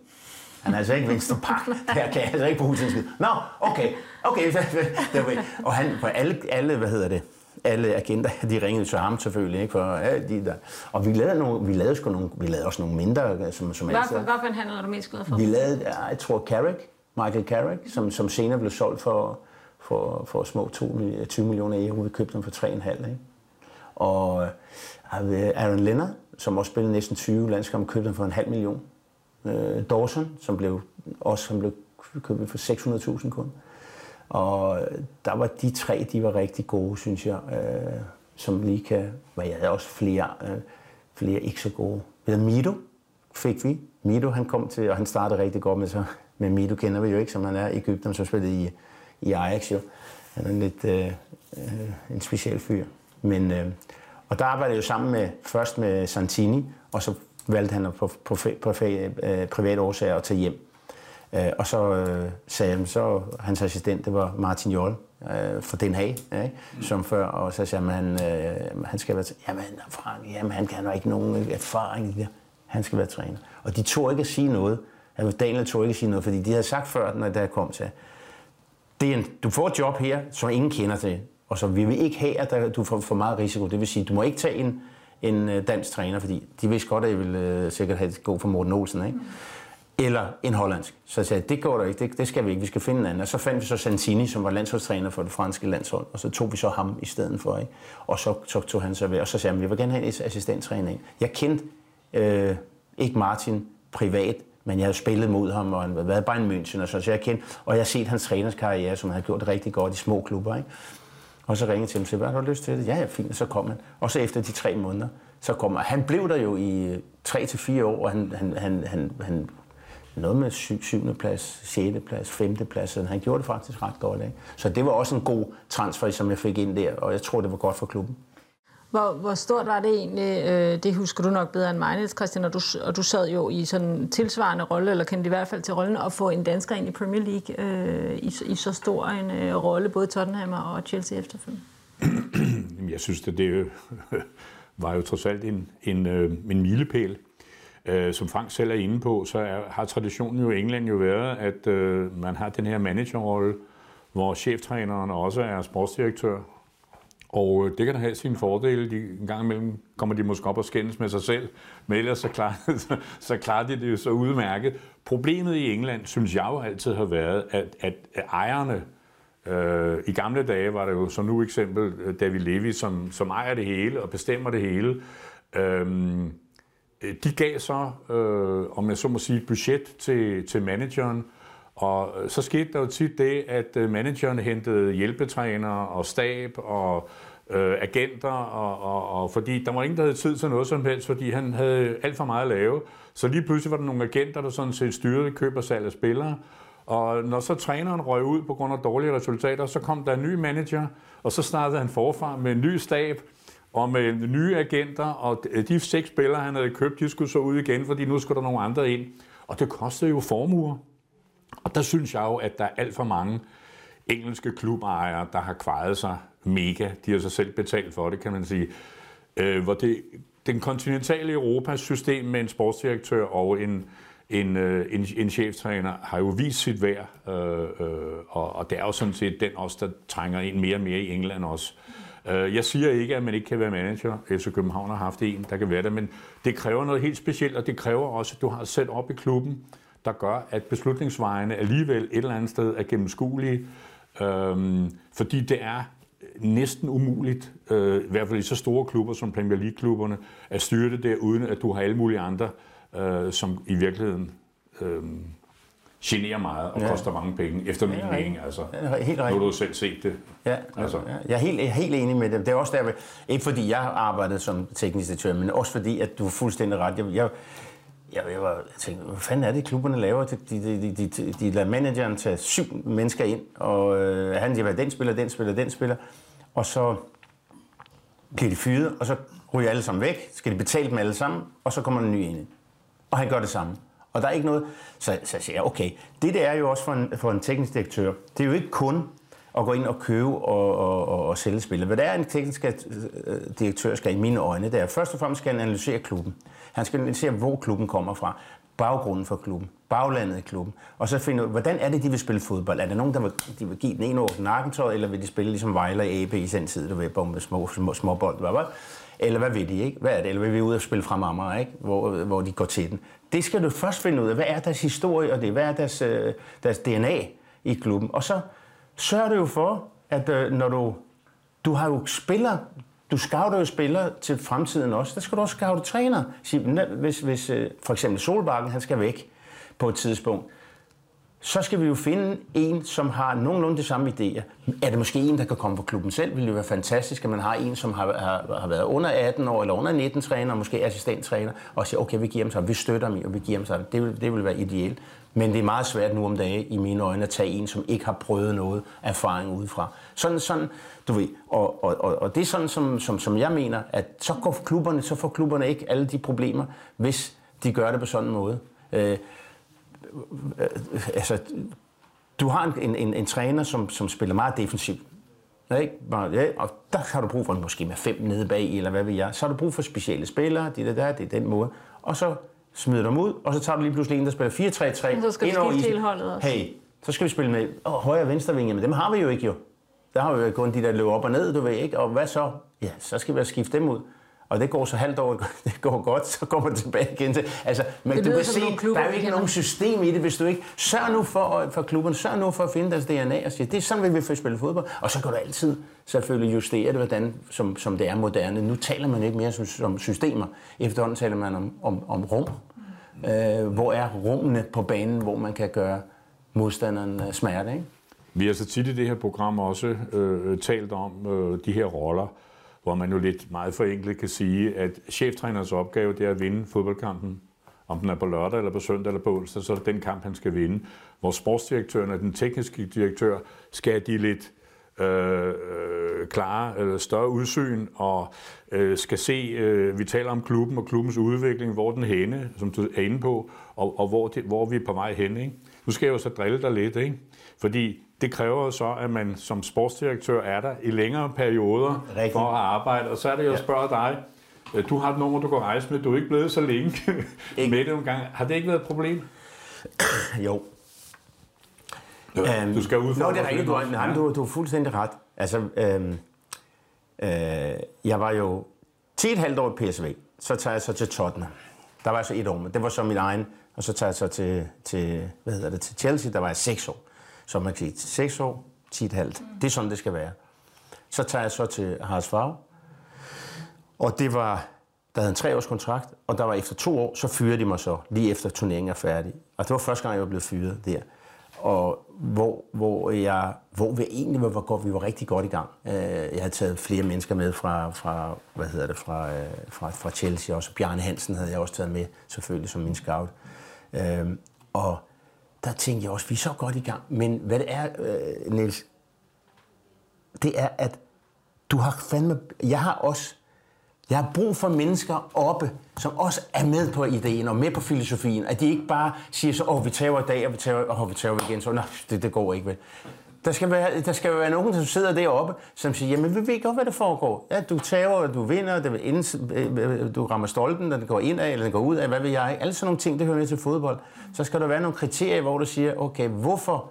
Han er altså ikke venstre bak. Der kan jeg altså ikke bruge en skid. Nå, okay, okay. Og han, for alle, alle, hvad hedder det, alle agenter, de ringede til ham selvfølgelig, ikke? For, ja, de der. Og vi lavede, nogle, vi lavede, sgu nogle, vi lavede også nogle mindre, som, som Hvad, altid. for, handel er du mest glad for? Vi lavede, ja, jeg tror, Carrick, Michael Carrick, som, som senere blev solgt for, for, for små 2, mil- 20 millioner euro. Vi købte dem for 3,5. Ikke? Og øh, Aaron Lennon, som også spillede næsten 20 landskampe, købte han for en halv million. Øh, Dawson, som blev, også som blev købt for 600.000 kun. Og der var de tre, de var rigtig gode, synes jeg, øh, som lige kan... Men jeg havde også flere, øh, flere ikke så gode. Med Mido fik vi. Mido, han kom til, og han startede rigtig godt med så. Men Mido kender vi jo ikke, som han er i Ægypten, som spillede i, i Ajax jo. Han er lidt øh, øh, en speciel fyr. Men, øh, og der arbejdede jeg jo sammen med, først med Santini, og så valgte han på, på, på, på øh, private årsager at tage hjem. Øh, og så øh, sagde han, så hans assistent, det var Martin Joll øh, fra Den Haag, ikke? som før, og så sagde han, øh, han skal være, jamen, Frank, jamen han kan jo ikke nogen erfaring i det. Han skal være træner. Og de tog ikke at sige noget. Altså, Daniel tog ikke at sige noget, fordi de havde sagt før, når der kom til, det er en, du får et job her, som ingen kender til, og så vi vil ikke have, at der, du får for meget risiko. Det vil sige, du må ikke tage en, en øh, dansk træner, fordi de vidste godt, at jeg ville uh, sikkert have det gå for Morten Olsen, ikke? eller en hollandsk. Så jeg sagde, det går der ikke, det, det skal vi ikke, vi skal finde en anden. Og så fandt vi så Santini, som var landsholdstræner for det franske landshold, og så tog vi så ham i stedet for. Ikke? Og så, så tog han sig ved, og så sagde han, vi vil gerne have en assistenttræner ind. Jeg kendte øh, ikke Martin privat, men jeg havde spillet mod ham, og han havde været bare en München, og så, så jeg kendte, og jeg har set hans trænerskarriere, som han havde gjort rigtig godt i små klubber. Ikke? Og så ringede til ham og sagde, hvad har du lyst til det? Ja, ja, fint, og så kom han. Og så efter de tre måneder, så kom han. Han blev der jo i øh, tre til fire år, og han, han, han, han, han noget med syv, syvende plads, 6. plads, 5. plads, så han gjorde det faktisk ret godt. Ikke? Så det var også en god transfer, som jeg fik ind der, og jeg tror, det var godt for klubben. Hvor, hvor stort var det egentlig, øh, det husker du nok bedre end mig, Niels Christian, og du, og du sad jo i sådan en tilsvarende rolle, eller kendte i hvert fald til rollen, at få en dansker ind i Premier League øh, i, i så stor en øh, rolle, både Tottenham og Chelsea efterfølgende. Jeg synes, at det var jo trods alt en, en, øh, en milepæl. Øh, som Frank selv er inde på, så er, har traditionen jo i England jo været, at øh, man har den her managerrolle, hvor cheftræneren også er sportsdirektør, og øh, det kan da have sine fordele. De, en gang imellem kommer de måske op og skændes med sig selv, men ellers så klarer, så, så klarer de det jo så udmærket. Problemet i England, synes jeg jo altid har været, at, at ejerne, øh, i gamle dage var det jo som nu eksempel øh, David Levy, som, som ejer det hele og bestemmer det hele. Øhm, øh, de gav så, øh, om jeg så må sige, et budget til, til manageren, og øh, så skete der jo tit det, at øh, manageren hentede hjælpetrænere og stab og øh, agenter, og, og, og fordi der var ingen, der havde tid til noget som helst, fordi han havde alt for meget at lave. Så lige pludselig var der nogle agenter, der sådan set styrede køb og salg af spillere. Og når så træneren røg ud på grund af dårlige resultater, så kom der en ny manager, og så startede han forfra med en ny stab, og med nye agenter, og øh, de seks spillere, han havde købt, de skulle så ud igen, fordi nu skulle der nogle andre ind. Og det kostede jo formuer. Og der synes jeg jo, at der er alt for mange engelske klubejere, der har kvejet sig mega. De har sig selv betalt for det, kan man sige. Øh, hvor det, den kontinentale Europas system med en sportsdirektør og en, en, øh, en, en cheftræner har jo vist sit værd, øh, øh, og, og det er jo sådan set den også, der trænger ind mere og mere i England også. Øh, jeg siger ikke, at man ikke kan være manager. FC København har haft en, der kan være det, men det kræver noget helt specielt, og det kræver også, at du har selv op i klubben, der gør, at beslutningsvejene alligevel et eller andet sted er gennemskuelige, øhm, fordi det er næsten umuligt, øh, i hvert fald i så store klubber som Premier League-klubberne, at styre det der, uden at du har alle mulige andre, øh, som i virkeligheden øh, generer meget og ja. koster mange penge, efter min mening. Altså, ja, helt Nu har du selv set det. Ja, altså. ja. Jeg er helt, helt enig med det. Det er også der, ikke fordi jeg arbejdede som teknisk direktør, men også fordi, at du er fuldstændig ret. Jeg, jeg, jeg, jeg, var, jeg tænkte, hvad fanden er det, klubberne laver? De, de, de, de, de, lader manageren tage syv mennesker ind, og øh, han siger, den spiller, den spiller, den spiller. Og så bliver de fyret, og så ryger alle sammen væk. Skal de betale dem alle sammen, og så kommer der en ny ind. Og han gør det samme. Og der er ikke noget... Så, så siger jeg, okay, det der er jo også for en, for en teknisk direktør. Det er jo ikke kun at gå ind og købe og, og, og, og sælge spillet. Hvad der er, en teknisk øh, direktør skal i mine øjne, det er først og fremmest skal han analysere klubben. Han skal analysere, hvor klubben kommer fra, baggrunden for klubben, baglandet i klubben, og så finde ud hvordan er det, de vil spille fodbold? Er der nogen, der vil, de vil give den ene over nakkentøjet, eller vil de spille ligesom Vejle og AB i den tid, du ved, med små, små, små bold, hvad, hvad? Eller hvad vil de, ikke? Hvad er det? Eller vil vi ud og spille frem Amager, ikke? Hvor, hvor de går til den. Det skal du først finde ud af. Hvad er deres historie, og det? Hvad er deres, øh, deres DNA i klubben? Og så sørger du jo for, at øh, når du... Du har jo spiller, du scouter jo spillere til fremtiden også. Der skal du også scoute træner. Hvis, hvis øh, for eksempel Solbakken, han skal væk på et tidspunkt, så skal vi jo finde en, som har nogenlunde de samme idéer. Er det måske en, der kan komme på klubben selv? Det ville jo være fantastisk, at man har en, som har, har, har været under 18 år eller under 19 træner, og måske assistenttræner, og siger, okay, vi giver ham så, vi støtter dem, og vi giver ham så. Det vil, det vil være ideelt. Men det er meget svært nu om dagen, i mine øjne, at tage en, som ikke har prøvet noget erfaring udefra. Sådan, sådan, du ved, og, og, og, og det er sådan, som, som, som jeg mener, at så, går klubberne, så får klubberne ikke alle de problemer, hvis de gør det på sådan en måde. Øh, altså, du har en, en, en, træner, som, som spiller meget defensivt. Ikke? Ja, og der har du brug for måske med fem nede bag, eller hvad ved jeg. Så har du brug for specielle spillere, det der, der, det er den måde. Og så smider du dem ud, og så tager du lige pludselig en, der spiller 4-3-3. Og så skal ind over hele holdet også. Hey, så skal vi spille med oh, højre og venstre vinge, men dem har vi jo ikke jo. Der har vi jo kun de, der løber op og ned, du ved ikke. Og hvad så? Ja, så skal vi skifte dem ud. Og det går så halvt år, det går godt, så går man tilbage igen til. Altså, men Det du kan se, klubber, der er jo ikke nogen system i det, hvis du ikke... Sørg nu for, for klubberne, sørg nu for at finde deres DNA og sige, det er sådan, vi vil spille fodbold. Og så kan du altid selvfølgelig justere det, hvordan, som, som det er moderne. Nu taler man ikke mere som, som systemer. Efterhånden taler man om, om, om rum. Øh, hvor er rummene på banen, hvor man kan gøre modstanderen øh, smerte, ikke? Vi har så tit i det her program også øh, talt om øh, de her roller, hvor man jo lidt meget forenklet kan sige, at cheftrænerens opgave det er at vinde fodboldkampen. Om den er på lørdag, eller på søndag, eller på onsdag, så er det den kamp, han skal vinde. Hvor sportsdirektøren og den tekniske direktør skal de lidt øh, øh klare, eller større udsyn, og øh, skal se, øh, vi taler om klubben og klubbens udvikling, hvor den henne, som du er inde på, og, og hvor, det, hvor vi er på vej hen. Ikke? Nu skal jeg jo så drille dig lidt, ikke? fordi det kræver så, at man som sportsdirektør er der i længere perioder Rigtigt. for at arbejde, og så er det jo at spørge dig, øh, du har et nummer, du kan rejse med, du er ikke blevet så længe med det nogle gange. Har det ikke været et problem? Jo. Du skal udfordre Nå, det er rigtigt. Du, nej, du, du har fuldstændig ret. Altså, øhm, øh, jeg var jo 10,5 år i PSV. Så tager jeg så til Tottenham. Der var jeg så et år, men det var så min egen. Og så tager jeg så til, til, hvad hedder det, til Chelsea, der var jeg 6 år. Så man kan sige, 6 år, 10,5. Det er sådan, det skal være. Så tager jeg så til Harsfarv. Og det var, der havde en treårs kontrakt, og der var efter to år, så fyrede de mig så, lige efter turneringen er færdig. Og det var første gang, jeg var blevet fyret der. Og hvor, hvor, jeg, hvor vi egentlig var, var godt, vi var rigtig godt i gang. Øh, Jeg havde taget flere mennesker med fra, fra, hvad hedder det, fra, øh, fra, fra Chelsea også. Bjarne Hansen havde jeg også taget med, selvfølgelig som min scout. Øh, Og der tænkte jeg også, vi er så godt i gang. Men hvad det er, øh, Niels, det er, at du har fandme... Jeg har også... Jeg har brug for mennesker oppe, som også er med på ideen og med på filosofien. At de ikke bare siger så, åh, vi tager i dag, og vi tager, og vi tager igen. Så, nej, det, det går ikke vel. Der skal, være, der skal være nogen, som sidder deroppe, som siger, jamen vi ved godt, hvad der foregår. Ja, du tager, du vinder, det vil ind, øh, du rammer stolpen, den går ind af, eller den går ud af, hvad ved jeg. Alle sådan nogle ting, det hører med til fodbold. Så skal der være nogle kriterier, hvor du siger, okay, hvorfor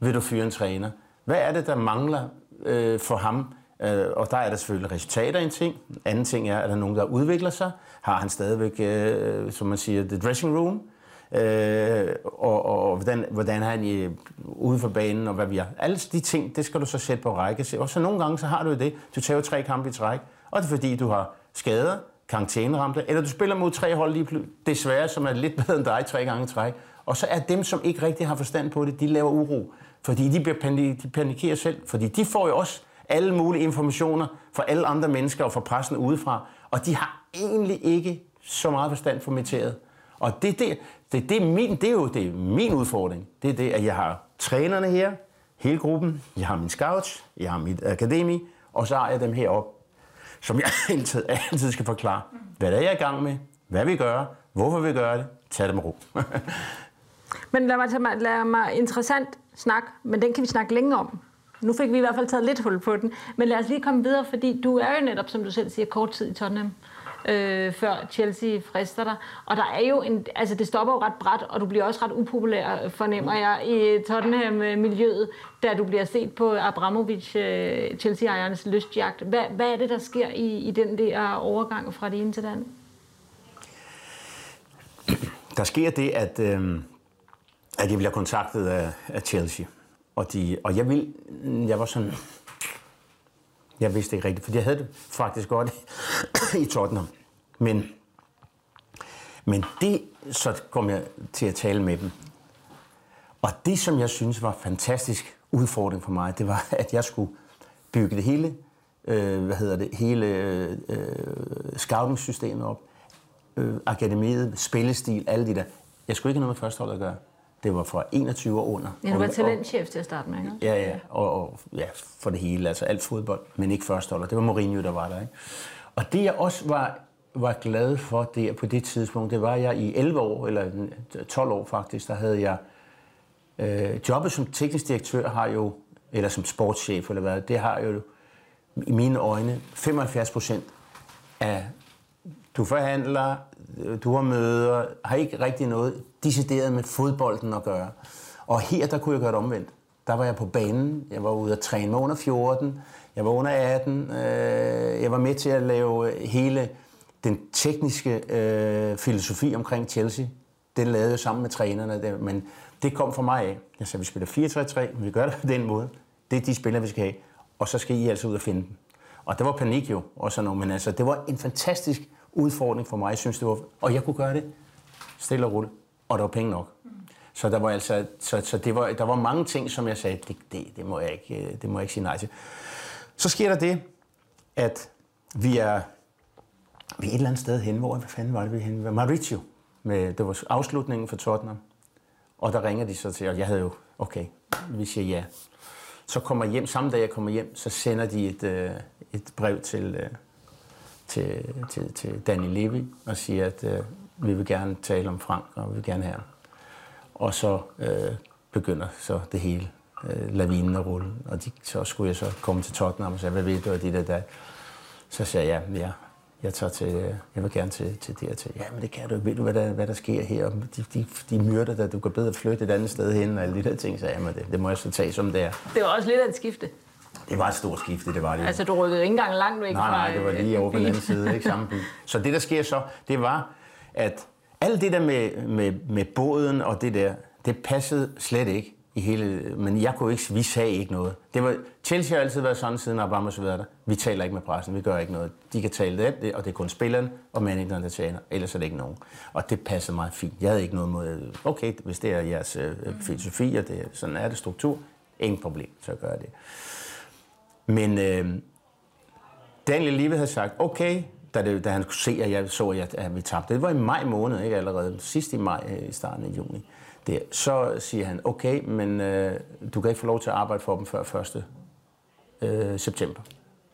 vil du fyre en træner? Hvad er det, der mangler øh, for ham? Øh, og der er der selvfølgelig resultater en ting. Anden ting er, er der nogen, der udvikler sig? Har han stadigvæk, øh, som man siger, the dressing room? Øh, og, og, hvordan, hvordan er han i, ude for banen, og hvad vi har. Alle de ting, det skal du så sætte på række. Og så nogle gange, så har du det. Du tager jo tre kampe i træk, og det er fordi, du har skader, karantæneramte, eller du spiller mod tre hold lige pl- desværre, som er lidt bedre end dig tre gange i træk. Og så er dem, som ikke rigtig har forstand på det, de laver uro. Fordi de, bliver panik, de panikerer selv. Fordi de får jo også alle mulige informationer fra alle andre mennesker og fra pressen udefra. Og de har egentlig ikke så meget forstand for materiet. Og det, det, det, det, er min, det er jo det er min udfordring. Det er det, at jeg har trænerne her, hele gruppen, jeg har min scouts, jeg har mit akademi, og så har jeg dem heroppe, som jeg altid, altid skal forklare, hvad der er, jeg er i gang med, hvad vi gør, hvorfor vi gør det, tag det med ro. Men lad mig, tage mig, lad mig interessant snak, men den kan vi snakke længe om. Nu fik vi i hvert fald taget lidt hul på den. Men lad os lige komme videre, fordi du er jo netop, som du selv siger, kort tid i Tottenham, øh, før Chelsea frister dig. Og der er jo en, altså det stopper jo ret bræt, og du bliver også ret upopulær, fornemmer jeg, i Tottenham-miljøet, da du bliver set på Abramovic, øh, Chelsea-ejernes lystjagt. Hvad, hvad er det, der sker i, i den der overgang fra det ene til det andet? Der sker det, at, øh, at jeg bliver kontaktet af, af Chelsea. Og, de, og jeg, vil, jeg var sådan... Jeg vidste ikke rigtigt, for jeg havde det faktisk godt i Tottenham. Men, men det, så kom jeg til at tale med dem. Og det, som jeg synes var fantastisk udfordring for mig, det var, at jeg skulle bygge det hele, øh, hvad hedder det, hele øh, scouting-systemet op. Øh, akademiet, spillestil, alle de der. Jeg skulle ikke have noget med førstehold at gøre. Det var fra 21 år under. Ja, du var talentchef til at starte med, ikke? Ja, ja, og, og ja, for det hele, altså alt fodbold, men ikke førsteholder. Det var Mourinho, der var der, ikke? Og det jeg også var var glad for der på det tidspunkt, det var jeg i 11 år, eller 12 år faktisk, der havde jeg øh, jobbet som teknisk direktør har jo, eller som sportschef eller hvad, det har jo i mine øjne 75 procent af, du forhandler, du har møder, har ikke rigtig noget decideret med fodbolden at gøre. Og her, der kunne jeg gøre det omvendt. Der var jeg på banen, jeg var ude at træne mig under 14, jeg var under 18, øh, jeg var med til at lave hele den tekniske øh, filosofi omkring Chelsea. Den lavede jeg sammen med trænerne, der, men det kom fra mig af. Jeg sagde, vi spiller 4-3-3, vi gør det på den måde. Det er de spillere, vi skal have. Og så skal I altså ud og finde dem. Og der var panik jo, og sådan noget, men altså, det var en fantastisk udfordring for mig. Jeg synes, det var, og jeg kunne gøre det stille og roligt, og der var penge nok. Så der var altså, så, så det var, der var mange ting, som jeg sagde, det, det, det, må jeg ikke, det må jeg ikke sige nej til. Så sker der det, at vi er, vi er et eller andet sted hen, hvor, hvad fanden var det, vi henne? Mauricio, med, det var afslutningen for Tottenham. Og der ringer de så til, og jeg havde jo, okay, vi siger ja. Så kommer jeg hjem, samme dag jeg kommer hjem, så sender de et, øh, et brev til, øh, til, til, til Danny Levy og siger, at øh, vi vil gerne tale om Frank, og vi vil gerne have ham. Og så øh, begynder så det hele, øh, lavinen at rulle. Og de, så skulle jeg så komme til Tottenham og sige, hvad ved du af det der, der? Så sagde jeg, ja, jeg tager til, øh, jeg vil gerne til, til det til. Ja, men det kan du ikke. Ved du, hvad der, hvad der sker her? De, de, de myrder dig, du kan bedre flytte et andet sted hen, og alle de der ting. Så jamen, det, det må jeg så tage som det er. Det var også lidt af et skifte. Det var et stort skifte, det var det. Altså, du rykkede ikke engang langt væk nej, fra... Nej, det var lige over på den anden side, ikke samme by. Så det, der sker så, det var, at alt det der med, med, med båden og det der, det passede slet ikke i hele, men jeg kunne ikke, vi sagde ikke noget. Det var, Chelsea har altid været sådan, siden Abramovs været der. Vi taler ikke med pressen, vi gør ikke noget. De kan tale det, og det er kun spilleren og manageren, der taler. Ellers er det ikke nogen. Og det passede meget fint. Jeg havde ikke noget mod, okay, hvis det er jeres øh, filosofi, og det, sådan er det struktur, ingen problem, så gør jeg det. Men øh, Daniel Liebe havde sagt, okay, da, det, da han kunne se, at jeg så, at, at vi tabte. Det var i maj måned, ikke allerede. Sidst i maj, øh, i starten af juni der. Så siger han, okay, men øh, du kan ikke få lov til at arbejde for dem før 1. Øh, september.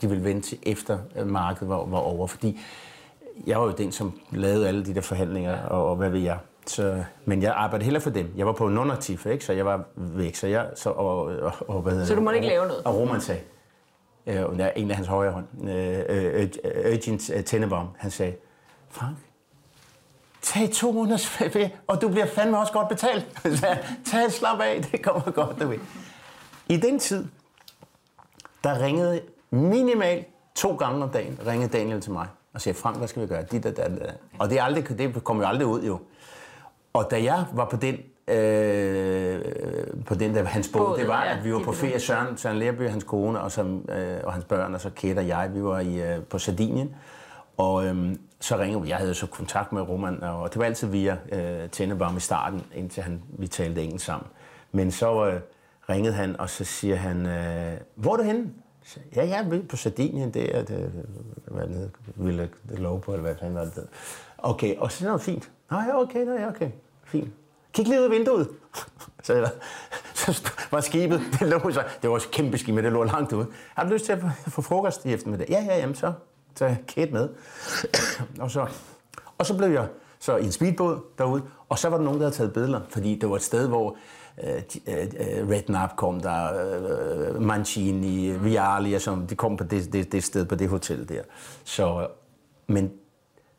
De vil vente til efter øh, markedet var, var over, fordi jeg var jo den, som lavede alle de der forhandlinger, og, og hvad ved jeg. Så, men jeg arbejdede heller for dem. Jeg var på non-aktiv, ikke? så jeg var væk. Så, jeg, så, og, og, og, hvad så du måtte ikke lave noget? Og Roman sagde, øh, en af hans højre hånd, øh, øh, øh, øh Urgent Tennebaum, han sagde, Frank, tag to måneders ferie, og du bliver fandme også godt betalt. tag et slap af, det kommer godt, du ved. I den tid, der ringede minimalt to gange om dagen, ringede Daniel til mig og sagde, Frank, hvad skal vi gøre? Dit og dat, Og det, er aldrig, det kom jo aldrig ud, jo. Og da jeg var på den, øh, på den der, hans båd, det var, at vi var på ferie, Søren, Søren Lerby, hans kone og, som, øh, og hans børn, og så Kate og jeg, vi var i, øh, på Sardinien. Og øhm, så ringede jeg havde så kontakt med Roman, og det var altid via øh, Tændebaum i starten, indtil han, vi talte engelsk sammen. Men så øh, ringede han, og så siger han, øh, hvor er du henne? Så, ja, jeg er på Sardinien, det er det, hvad det ville lov på, eller hvad fanden var det. Okay, og så er det fint. Nå ja, okay, nå, ja, okay, fint. Kig lige ud af vinduet. så, så var skibet, det lå så, det var også et kæmpe skib, men det lå langt ude. Har du lyst til at få frokost i eftermiddag? Ja, ja, jamen så tage Kate med. og, så, og så blev jeg så i en speedbåd derude, og så var der nogen, der havde taget billeder, fordi det var et sted, hvor øh, uh, øh, øh, Redknapp kom der, øh, Mancini, Vialia, som de kom på det, det, det sted, på det hotel der. Så, øh, men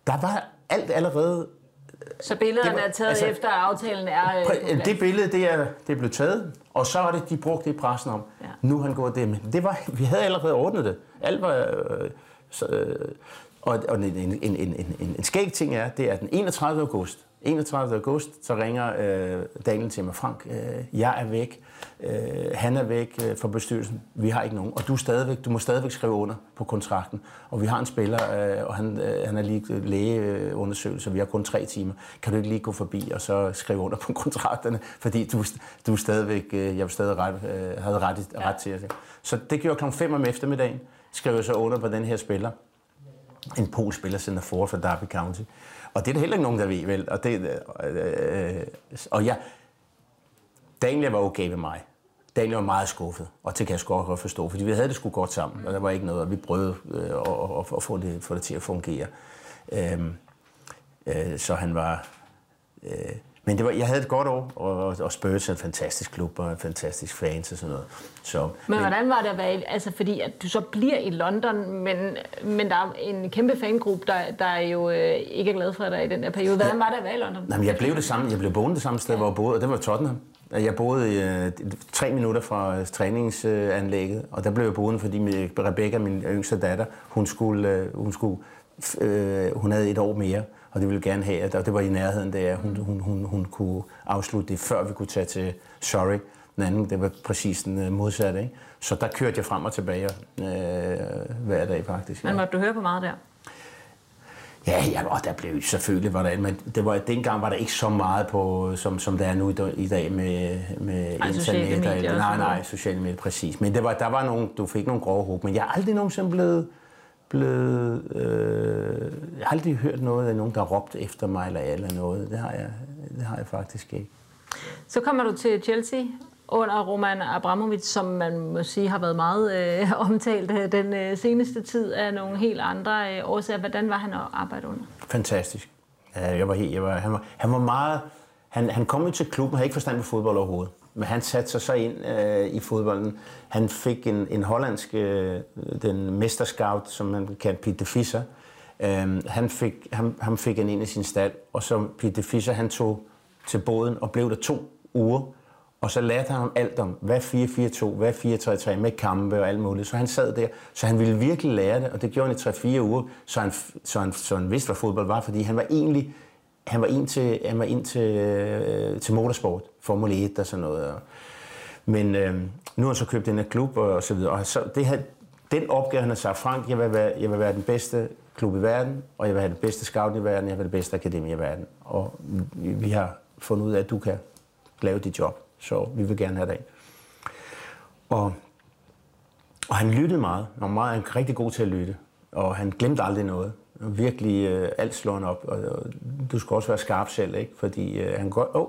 der var alt allerede så billederne var, er taget altså, efter aftalen er... Øh, det billede, det er, det er blevet taget, og så er det, de brugte det i pressen om. Ja. Nu har han gået det med. Det var, vi havde allerede ordnet det. Alt var... Øh, så, øh, og, og en, en, en, en, en, en skæg ting er, det er den 31. august. 31. august, så ringer øh, Daniel til mig, Frank, øh, jeg er væk, øh, han er væk øh, fra bestyrelsen, vi har ikke nogen, og du, stadigvæk, du må stadigvæk skrive under på kontrakten, og vi har en spiller, øh, og han, øh, han er lige lægeundersøgelse, vi har kun tre timer, kan du ikke lige gå forbi og så skrive under på kontrakterne, fordi du, du er stadigvæk, øh, jeg stadig ret, øh, havde ret, ret til det. Så det gjorde kl. 5 om eftermiddagen, skrev så under på den her spiller. En pol spiller sender for for Derby County. Og det er der heller ikke nogen, der ved, vel? Og, det, øh, øh, og ja, Daniel var okay med mig. Daniel var meget skuffet, og det kan jeg sgu godt forstå, fordi vi havde det sgu godt sammen, og der var ikke noget, og vi prøvede øh, at, at, at få, det, få det til at fungere. Øhm, øh, så han var... Øh, men det var, jeg havde et godt år, og, og Spurs er en fantastisk klub og en fantastisk fans og sådan noget. Så, men hvordan var det at være, altså fordi at du så bliver i London, men, men der er en kæmpe fangruppe, der, der jo øh, ikke er glad for dig i den der periode. Hvordan var det at være i London? Nej, men jeg blev det samme. Jeg blev boende det samme sted, ja. hvor jeg boede, og det var Tottenham. Jeg boede øh, tre minutter fra øh, træningsanlægget, øh, og der blev jeg boende, fordi Rebecca, min yngste datter, hun, skulle, øh, hun, skulle, øh, hun havde et år mere og det ville gerne have, at det var i nærheden der, hun, hun, hun, hun kunne afslutte det, før vi kunne tage til Sorry. Den anden, det var præcis den øh, modsatte. Ikke? Så der kørte jeg frem og tilbage øh, hver dag faktisk. Ja. Men måtte du høre på meget der? Ja, ja, og der blev selvfølgelig, der, men det var, dengang var der ikke så meget på, som, som der er nu i dag med, med Ej, internet. Medier, nej, nej, sociale medier, præcis. Men det var, der var nogle, du fik nogle grove håb, men jeg har aldrig nogensinde blevet, blevet... Øh, jeg har aldrig hørt noget af nogen, der råbte efter mig eller, eller noget. Det har, jeg, det har jeg faktisk ikke. Så kommer du til Chelsea under Roman Abramovic, som man må sige har været meget øh, omtalt øh, den øh, seneste tid af nogle helt andre øh, årsager. Hvordan var han at arbejde under? Fantastisk. Jeg var helt, jeg var, han, var, han var meget... Han, han kom ud til klubben havde ikke forstand på fodbold overhovedet. Men han satte sig så ind øh, i fodbolden. Han fik en, en hollandsk, øh, den mesterscout, som man kaldte Peter Fischer. Øh, han, fik, han, han fik en ind i sin stald, og så Peter Fischer, han tog til båden og blev der to uger. Og så lærte han ham alt om, hvad 4-4-2, hvad 4-3-3 med kampe og alt muligt. Så han sad der, så han ville virkelig lære det, og det gjorde han i 3-4 uger, så han, så, han, så han vidste, hvad fodbold var, fordi han var egentlig han var ind til, han var ind til, øh, til motorsport, Formel 1 og sådan noget. Men øh, nu har han så købt den her klub og, og så videre. Og så det her, den opgave, han har sagt, Frank, jeg vil, være, jeg vil være den bedste klub i verden, og jeg vil have det bedste scout i verden, jeg vil have det bedste akademi i verden. Og vi har fundet ud af, at du kan lave dit job, så vi vil gerne have dig. Og, og han lyttede meget, og meget, rigtig god til at lytte, og han glemte aldrig noget virkelig øh, alt slår han op, og, og du skal også være skarp selv, ikke? fordi øh, han går, åh, oh,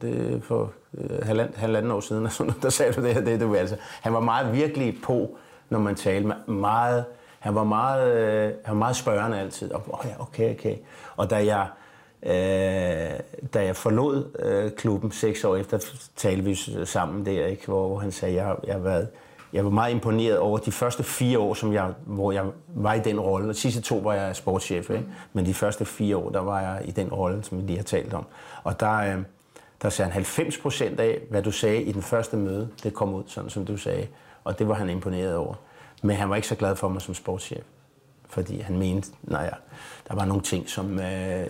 det for øh, halvanden, halvanden år siden, altså, der sagde du det her, det du altså. Han var meget virkelig på, når man talte, meget, han var meget, øh, han var meget spørgende altid, og oh, ja, okay, okay. Og da jeg, øh, da jeg forlod øh, klubben seks år efter, talte vi sammen der, ikke? hvor han sagde, jeg, jeg har været jeg var meget imponeret over de første fire år, som jeg, hvor jeg var i den rolle. De sidste to var jeg sportschef, ikke? men de første fire år, der var jeg i den rolle, som vi lige har talt om. Og der, øh, der sagde han 90 procent af, hvad du sagde i den første møde, det kom ud, sådan som du sagde. Og det var han imponeret over. Men han var ikke så glad for mig som sportschef. Fordi han mente, nej, der var nogle ting, som, øh,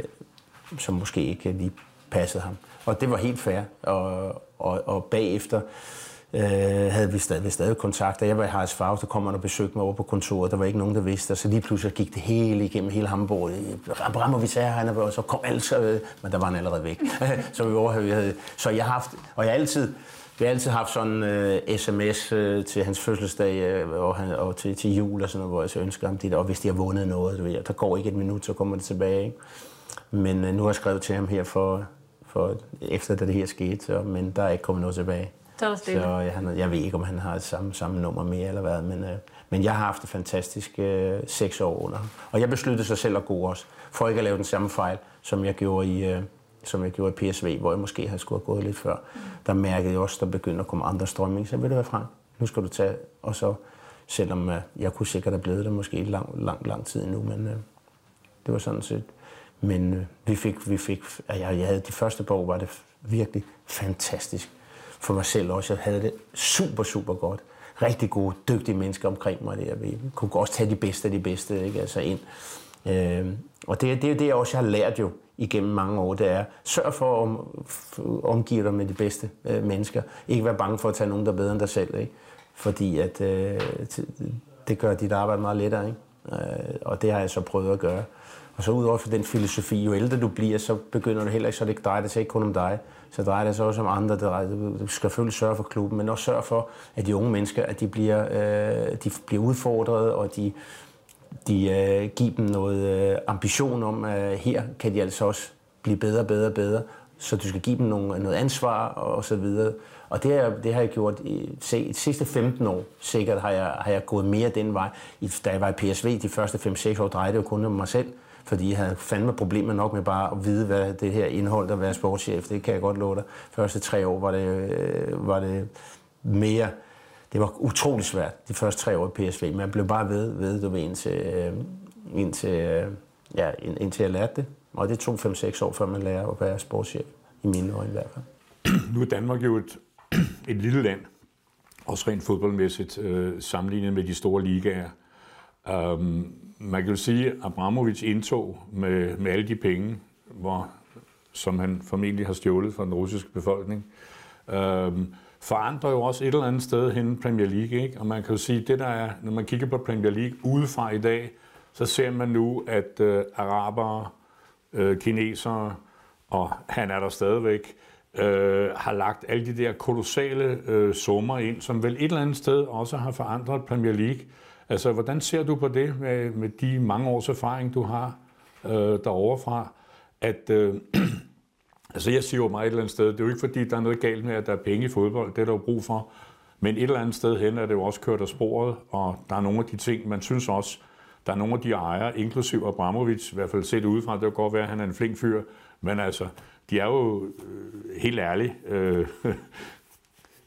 som måske ikke lige passede ham. Og det var helt fair. Og, og, og bagefter, øh, havde vi stadig, stadig kontakt. Da jeg var i Haralds Favre, så kom han og besøgte mig over på kontoret. Der var ikke nogen, der vidste og Så lige pludselig gik det hele igennem hele Hamburg. Øh, vi sagde, han og så kom alt, så, øh, men der var han allerede væk. så, vi over, vi havde, så jeg har haft, og jeg har altid, vi har altid haft sådan øh, uh, sms uh, til hans fødselsdag uh, og, han, og til, til jul og sådan noget, hvor jeg så ønsker ham det. Og hvis de har vundet noget, du ved, der går ikke et minut, så kommer det tilbage. Ikke? Men uh, nu har jeg skrevet til ham her for, for efter det her skete, så, men der er ikke kommet noget tilbage. Så, så jeg, jeg ved ikke, om han har samme, samme nummer mere eller hvad, men, øh, men jeg har haft det fantastisk øh, seks år under ham. Og jeg besluttede sig selv at gå også, for ikke at lave den samme fejl, som jeg gjorde i, øh, som jeg gjorde i PSV, hvor jeg måske havde skulle have gået lidt før. Mm. Der mærkede jeg også, at der begyndte at komme andre strømninger. Så vil det være frem. Nu skal du tage, og så, selvom øh, jeg kunne sikkert have blevet det måske lang, lang, lang tid endnu, men øh, det var sådan set. Men øh, vi fik, vi fik, jeg, jeg havde de første par år, var det virkelig fantastisk for mig selv også. Jeg havde det super, super godt. Rigtig gode, dygtige mennesker omkring mig der. Vi kunne også tage de bedste af de bedste ikke? Altså ind. Øh, og det, det er det, jeg også har lært jo igennem mange år, det er, sørg for at om, omgive dig med de bedste øh, mennesker. Ikke være bange for at tage nogen, der er bedre end dig selv. Ikke? Fordi at, øh, det gør dit arbejde meget lettere. Ikke? Øh, og det har jeg så prøvet at gøre. Og så udover for den filosofi, jo ældre du bliver, så begynder du heller ikke, så det drejer det sig ikke kun om dig så drejer det sig også om andre. Du skal selvfølgelig sørge for klubben, men også sørge for, at de unge mennesker at de bliver, øh, de bliver udfordret, og de, de øh, giver dem noget øh, ambition om, at her kan de altså også blive bedre, bedre, bedre. Så du skal give dem nogle, noget ansvar og så videre. Og det har, det har jeg gjort i se, de sidste 15 år. Sikkert har jeg, har jeg gået mere den vej. Da jeg var i PSV de første 5-6 år, drejede det jo kun om mig selv fordi jeg havde fandme problemer nok med bare at vide, hvad det her indhold at være sportschef. Det kan jeg godt love dig. Første tre år var det, øh, var det mere... Det var utrolig svært, de første tre år i PSV. Man blev bare ved, ved du ved, indtil, øh, indtil, øh, ja, indtil jeg lærte det. Og det tog 5-6 år, før man lærer at være sportschef. I mine øjne i hvert fald. Nu er Danmark jo et, et lille land, også rent fodboldmæssigt, øh, sammenlignet med de store ligaer. Um, man kan jo sige, at Abramovic indtog med, med alle de penge, hvor, som han formentlig har stjålet fra den russiske befolkning, øh, forandrer jo også et eller andet sted hen Premier League. Ikke? Og man kan jo sige, det der er, når man kigger på Premier League udefra i dag, så ser man nu, at øh, arabere, øh, kinesere, og han er der stadigvæk, øh, har lagt alle de der kolossale øh, summer ind, som vel et eller andet sted også har forandret Premier League. Altså, hvordan ser du på det med, med de mange års erfaring, du har øh, derovre fra, at... Øh, altså, jeg siger jo mig et eller andet sted, det er jo ikke fordi, der er noget galt med, at der er penge i fodbold, det er der jo brug for, men et eller andet sted hen er det jo også kørt af sporet, og der er nogle af de ting, man synes også, der er nogle af de ejere, inklusiv Abramovic, i hvert fald set udefra, det kan godt være, at han er en flink fyr, men altså, de er jo øh, helt ærligt øh,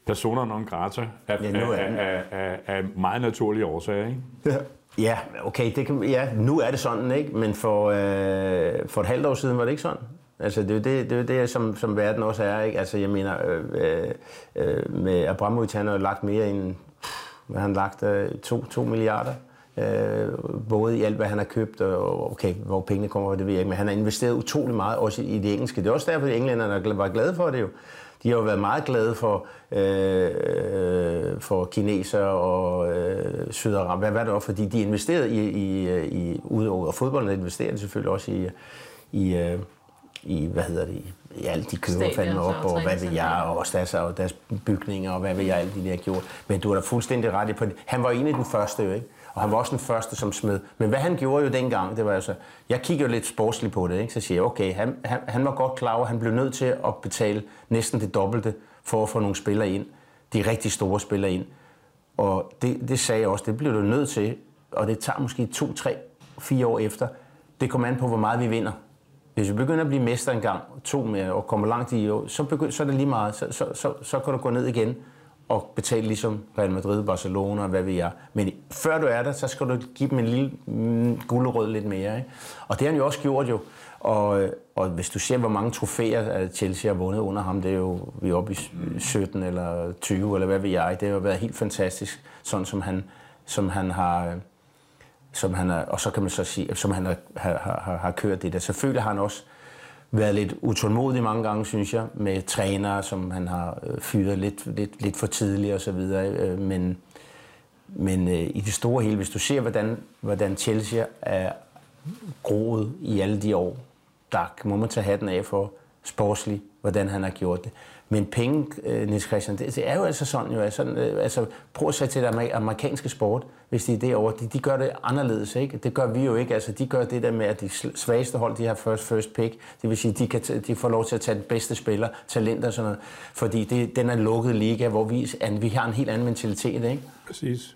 personer non grata af, ja, af, af, af, af meget naturlige årsager, ikke? Ja. Ja, okay, det kan, ja, nu er det sådan, ikke? Men for, øh, for et halvt år siden var det ikke sådan. Altså, det er jo det, det, er det som, som verden også er, ikke? Altså, jeg mener, øh, øh, med Abramovic, han har lagt mere end, hvad han lagt, øh, 2, 2 milliarder Øh, både i alt, hvad han har købt, og okay, hvor pengene kommer, det ved jeg ikke, men han har investeret utrolig meget også i det engelske. Det er også derfor, at englænderne var glade for det jo. De har jo været meget glade for, øh, for kineser og øh, sydarab. Hvad var det også? Fordi de investerede i, i, i udover fodbolden investerede selvfølgelig også i, i, øh, i hvad hedder det, i alt de køber fandme op, og hvad vil jeg, og Stasser og deres bygninger, og hvad vil jeg, alt de der gjort. Men du har da fuldstændig ret i på det. Han var en af den første, ikke? Og han var også den første som smed. Men hvad han gjorde jo dengang, det var altså, jeg kigger jo lidt sportsligt på det, ikke? så siger jeg, okay, han, han, han var godt klar over, at han blev nødt til at betale næsten det dobbelte for at få nogle spillere ind. De rigtig store spillere ind. Og det, det sagde jeg også, det blev du nødt til, og det tager måske to, tre, fire år efter. Det kommer an på, hvor meget vi vinder. Hvis vi begynder at blive mester en gang, to med, og kommer langt i år, så, begynder, så er det lige meget. Så, så, så, så kan du gå ned igen og betale ligesom Real Madrid, Barcelona og hvad vi er. Men før du er der, så skal du give dem en lille mm, gulerød lidt mere. Ikke? Og det har han jo også gjort jo. Og, øh, og hvis du ser, hvor mange trofæer øh, Chelsea har vundet under ham, det er jo, vi er oppe i 17 eller 20, eller hvad ved jeg. Det har jo været helt fantastisk, sådan som han, som han har... Øh, som han er, og så kan man så sige, som han har, har, har, har kørt det der. Selvfølgelig har han også været lidt utålmodig mange gange, synes jeg, med trænere, som han har øh, fyret lidt, lidt, lidt for tidligt og så videre. Øh, men, men øh, i det store hele, hvis du ser, hvordan, hvordan Chelsea er groet i alle de år, der må man tage hatten af for sportsligt, hvordan han har gjort det. Men penge, øh, Niels Christian, det, det er jo altså sådan jo. Altså, øh, altså, prøv at sætte til det amerikanske sport, hvis de er derovre. De, de gør det anderledes, ikke? Det gør vi jo ikke. Altså, de gør det der med, at de svageste hold, de har first, first pick. Det vil sige, de, kan de får lov til at tage den bedste spiller, talenter og sådan noget. Fordi det, den er lukket liga, hvor vi, at vi har en helt anden mentalitet, ikke? Præcis.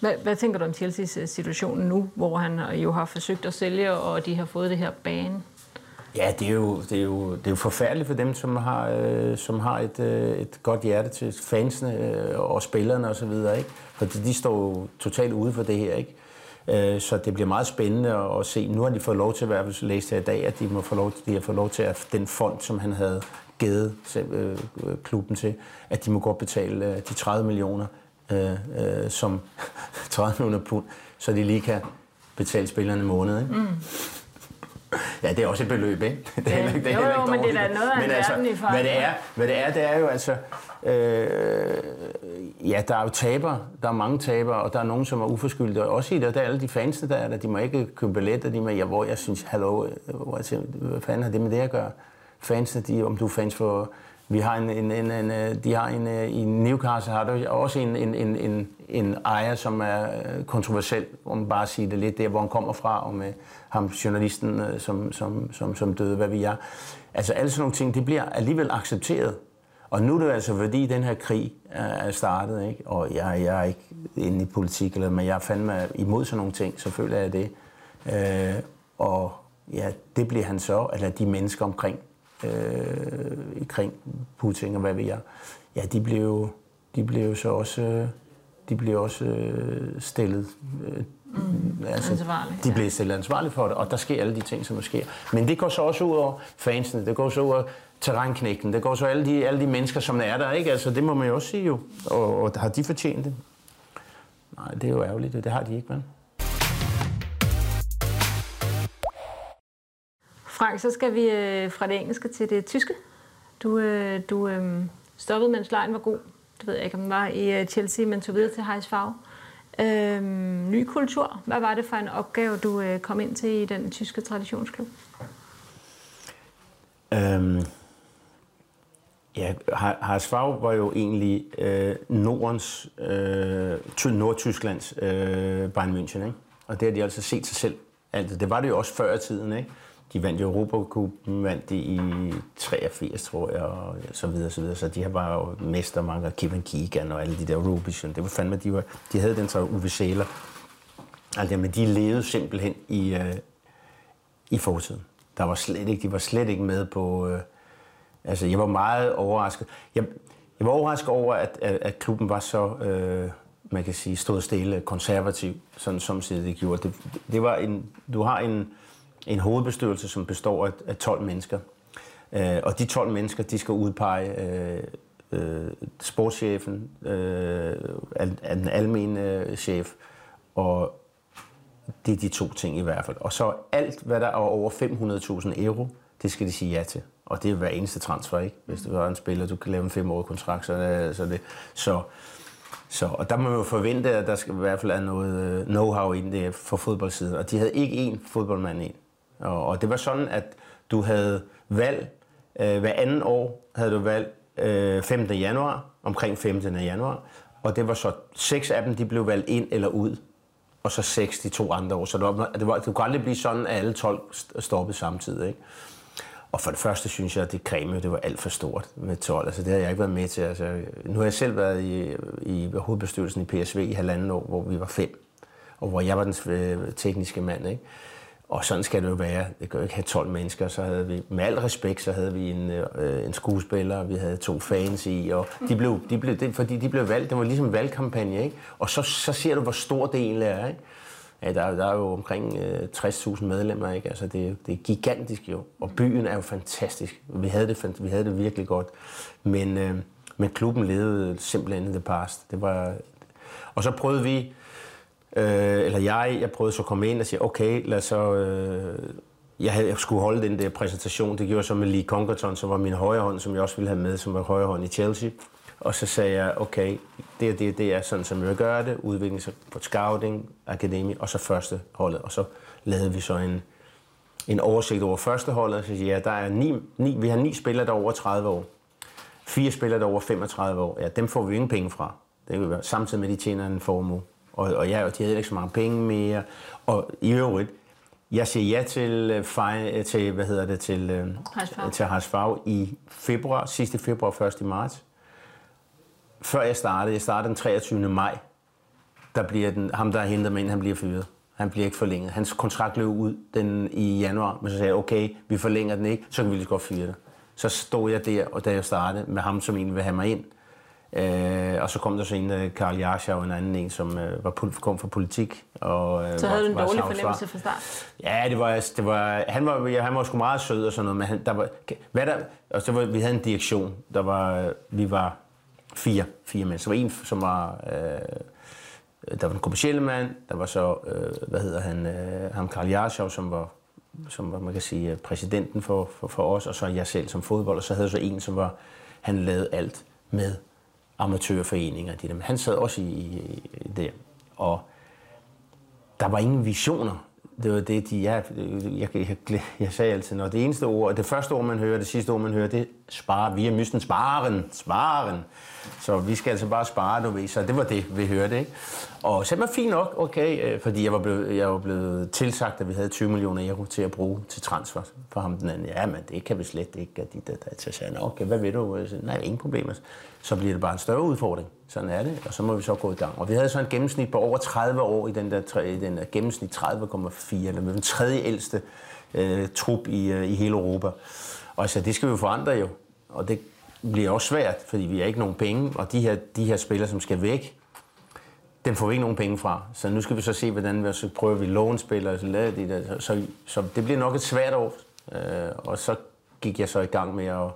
Hvad, hvad tænker du om Chelsea's situation nu, hvor han jo har forsøgt at sælge, og de har fået det her bane? Ja, det er jo, det er jo, det er jo forfærdeligt for dem, som har, øh, som har et, øh, et godt hjerte til fansene øh, og spillerne osv., ikke? Fordi de står jo totalt ude for det her, ikke? Øh, så det bliver meget spændende at, at se. Nu har de fået lov til, i hvert fald læst her i dag, at de, må få lov, de har fået lov til, at den fond, som han havde givet øh, øh klubben til, at de må godt betale øh, de 30 millioner, øh, øh, som 30 millioner pund, så de lige kan betale spillerne i måned. Ikke? Mm. Ja, det er også et beløb, ikke? Det er ja. ikke, det er jo, jo, men det er da noget af en altså, i hvad det er, hvad det er, det er jo altså... Øh, ja, der er jo taber, der er mange taber, og der er nogen, som er uforskyldte. Og også i det, der er alle de fans, der er der, de må ikke købe billetter, de må, ja, hvor jeg synes, hallo, hvor jeg siger, hvad fanden har det med det at gøre? Fansene, de, om du er fans for vi har en, en, en, en, øh, de har en, øh, i Newcastle har der også en, en, en, en, en ejer, som er øh, kontroversiel, om bare at sige det lidt, der hvor han kommer fra, og med ham, journalisten, øh, som, som, som, som døde, hvad vi er. Altså alle sådan nogle ting, det bliver alligevel accepteret. Og nu er det altså, fordi den her krig er startet, ikke? og jeg, jeg er ikke inde i politik, eller, men jeg er fandme imod sådan nogle ting, selvfølgelig er det. Øh, og ja, det bliver han så, eller de mennesker omkring, øh, omkring Putin og hvad ved jeg, ja, de blev, de blev så også, øh, de blev også øh, stillet Mm, altså, ansvarlig, de blev stillet ansvarlige for det, og der sker alle de ting, som der sker. Men det går så også ud over fansene, det går så ud over terrænknægten, det går så alle de, alle de mennesker, som er der, ikke? Altså, det må man jo også sige jo. Og, og har de fortjent det? Nej, det er jo ærgerligt, det har de ikke, vel? Frank, så skal vi øh, fra det engelske til det tyske. Du, øh, du øh, stoppede, mens lejen var god. Det ved jeg ikke, om den var i øh, Chelsea, men tog videre til Heisfag. Øhm, ny kultur. Hvad var det for en opgave, du øh, kom ind til i den tyske traditionsklub? Øhm, ja, Harsfag var jo egentlig øh, Nordens, øh, Nordtysklands øh, Bayern München, ikke? og det har de altså set sig selv. Altså, det var det jo også før i tiden, ikke? De vandt Europacupen, vandt de i 83, tror jeg, og så videre, så videre. Så de har bare jo mester mange, Kevin Keegan og alle de der Rubish. Det var fandme, de, var, de havde den så Uwe Sæler. Altså, men de levede simpelthen i, øh, i fortiden. Der var slet ikke, de var slet ikke med på... Øh, altså, jeg var meget overrasket. Jeg, jeg var overrasket over, at, at, at klubben var så... Øh, man kan sige, stået stille, konservativ, sådan som det gjorde. Det, det var en, du har en, en hovedbestyrelse, som består af, af 12 mennesker. Øh, og de 12 mennesker, de skal udpege øh, øh, sportschefen, øh, den almene øh, chef, og det er de to ting i hvert fald. Og så alt, hvad der er over 500.000 euro, det skal de sige ja til. Og det er hver eneste transfer, ikke? Hvis du er en spiller, du kan lave en femårig kontrakt, så, så det. Så, så, og der må man jo forvente, at der skal i hvert fald er noget øh, know-how i det for fodboldsiden. Og de havde ikke én fodboldmand ind. Og, og det var sådan, at du havde valg, øh, hver anden år havde du valg øh, 15. januar, omkring 15. januar, og det var så seks af dem, de blev valgt ind eller ud, og så seks de to andre år. Så det, var, det, var, det kunne aldrig blive sådan, at alle 12 stoppede samtidig. Ikke? Og for det første synes jeg, at det creme, det var alt for stort med 12. Altså, det har jeg ikke været med til. Altså, nu har jeg selv været i, i hovedbestyrelsen i PSV i halvanden år, hvor vi var fem, og hvor jeg var den øh, tekniske mand. Ikke? Og sådan skal det jo være. Det kan jo ikke have 12 mennesker. Så havde vi, med al respekt, så havde vi en, øh, en skuespiller, vi havde to fans i, og de blev, de blev, det, fordi de blev valgt. Det var ligesom valgkampagne, ikke? Og så, så ser du, hvor stor det er, ikke? Ja, der, der er jo omkring øh, 60.000 medlemmer, ikke? Altså, det, det er gigantisk jo. Og byen er jo fantastisk. Vi havde det, vi havde det virkelig godt. Men, øh, men klubben levede simpelthen i det past. Det var... Og så prøvede vi Øh, eller jeg, jeg prøvede så at komme ind og sige, okay, lad så... Øh, jeg, havde, jeg skulle holde den der præsentation. Det gjorde jeg så med Lee Conkerton, som var min højre hånd, som jeg også ville have med, som var højre hånd i Chelsea. Og så sagde jeg, okay, det, det, det er sådan, som jeg gør det. Udvikling på scouting, akademi, og så første holdet. Og så lavede vi så en, en oversigt over første holdet. Så siger jeg, der er ni, ni, vi har ni spillere, der er over 30 år. Fire spillere, der er over 35 år. Ja, dem får vi ingen penge fra. Det vil være, samtidig med, at de tjener en formue. Og, og jeg, de havde ikke så mange penge mere. Og i øvrigt, jeg siger ja til, uh, til hvad hedder det, til, uh, til Harsfag i februar, sidste februar, 1. marts. Før jeg startede, jeg startede den 23. maj, der bliver den, ham der hentet mig ind, han bliver fyret. Han bliver ikke forlænget. Hans kontrakt løb ud den i januar, men så sagde jeg, okay, vi forlænger den ikke, så kan vi lige godt fyre det. Så stod jeg der, og da jeg startede, med ham, som egentlig vil have mig ind, Øh, og så kom der så en, uh, Karl Jarscha og en anden en, som uh, var, kom fra politik. Og, uh, så havde du en dårlig fornemmelse fra start? Ja, det var, det var, han, var, ja, han var sgu meget sød og sådan noget, men han, der var, hvad der, og så var, vi havde en direktion, der var, vi var fire, fire mænd. Så var en, som var, øh, der var en kommersielle mand, der var så, øh, hvad hedder han, øh, ham Karl Jarscha, som var som var, man kan sige, præsidenten for, for, for os, og så jeg selv som fodbold, og så havde så en, som var, han lavede alt med amatørforeninger. De Men Han sad også i, i, i der. Og der var ingen visioner. Det var det, de... Jeg, jeg, jeg, jeg sagde altid, når det eneste ord, det første ord, man hører, det sidste ord, man hører, det er spare. Vi er mysten sparen, sparen. Så vi skal altså bare spare, du ved. Så det var det, vi hørte, ikke? Og så var fint nok, okay, øh, fordi jeg var, blevet, jeg var blevet tilsagt, at vi havde 20 millioner euro til at bruge til transfer for ham den anden. Ja, men det kan vi slet ikke, at de der, der, så sagde okay, hvad ved du? Øh, sagde, Nej, ingen problemer så bliver det bare en større udfordring. Sådan er det, og så må vi så gå i gang. Og vi havde så en gennemsnit på over 30 år i den der, i den der gennemsnit 30,4, eller den tredje ældste øh, trup i, øh, i hele Europa. Og altså, det skal vi jo forandre jo, og det bliver også svært, fordi vi har ikke nogen penge, og de her, de her spillere, som skal væk, dem får vi ikke nogen penge fra. Så nu skal vi så se, hvordan vi så prøver vi lånespillere, så, laver de der. Så, så, så det bliver nok et svært år. Øh, og så gik jeg så i gang med at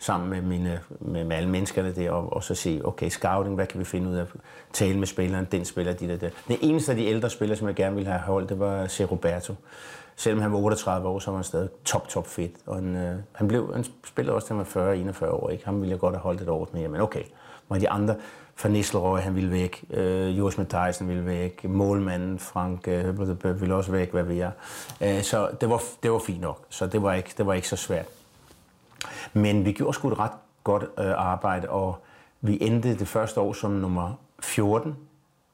sammen med, mine, med, med alle menneskerne der, og, og så se, okay, scouting, hvad kan vi finde ud af? Tale med spilleren, den spiller, de der, der. Den eneste af de ældre spillere, som jeg gerne ville have holdt, det var C. Roberto. Selvom han var 38 år, så var han stadig top, top fedt. Og han, øh, han, blev, han spillede også, til han var 40-41 år. Ikke? Ham ville jeg godt have holdt et år mere, men okay. Men de andre, Van Nistelrooy, han ville væk. Øh, Joris Matthijsen ville væk. Målmanden, Frank øh, ville også væk, hvad vi er. Øh, så det var, det var fint nok. Så det var ikke, det var ikke så svært. Men vi gjorde sgu et ret godt øh, arbejde, og vi endte det første år som nummer 14.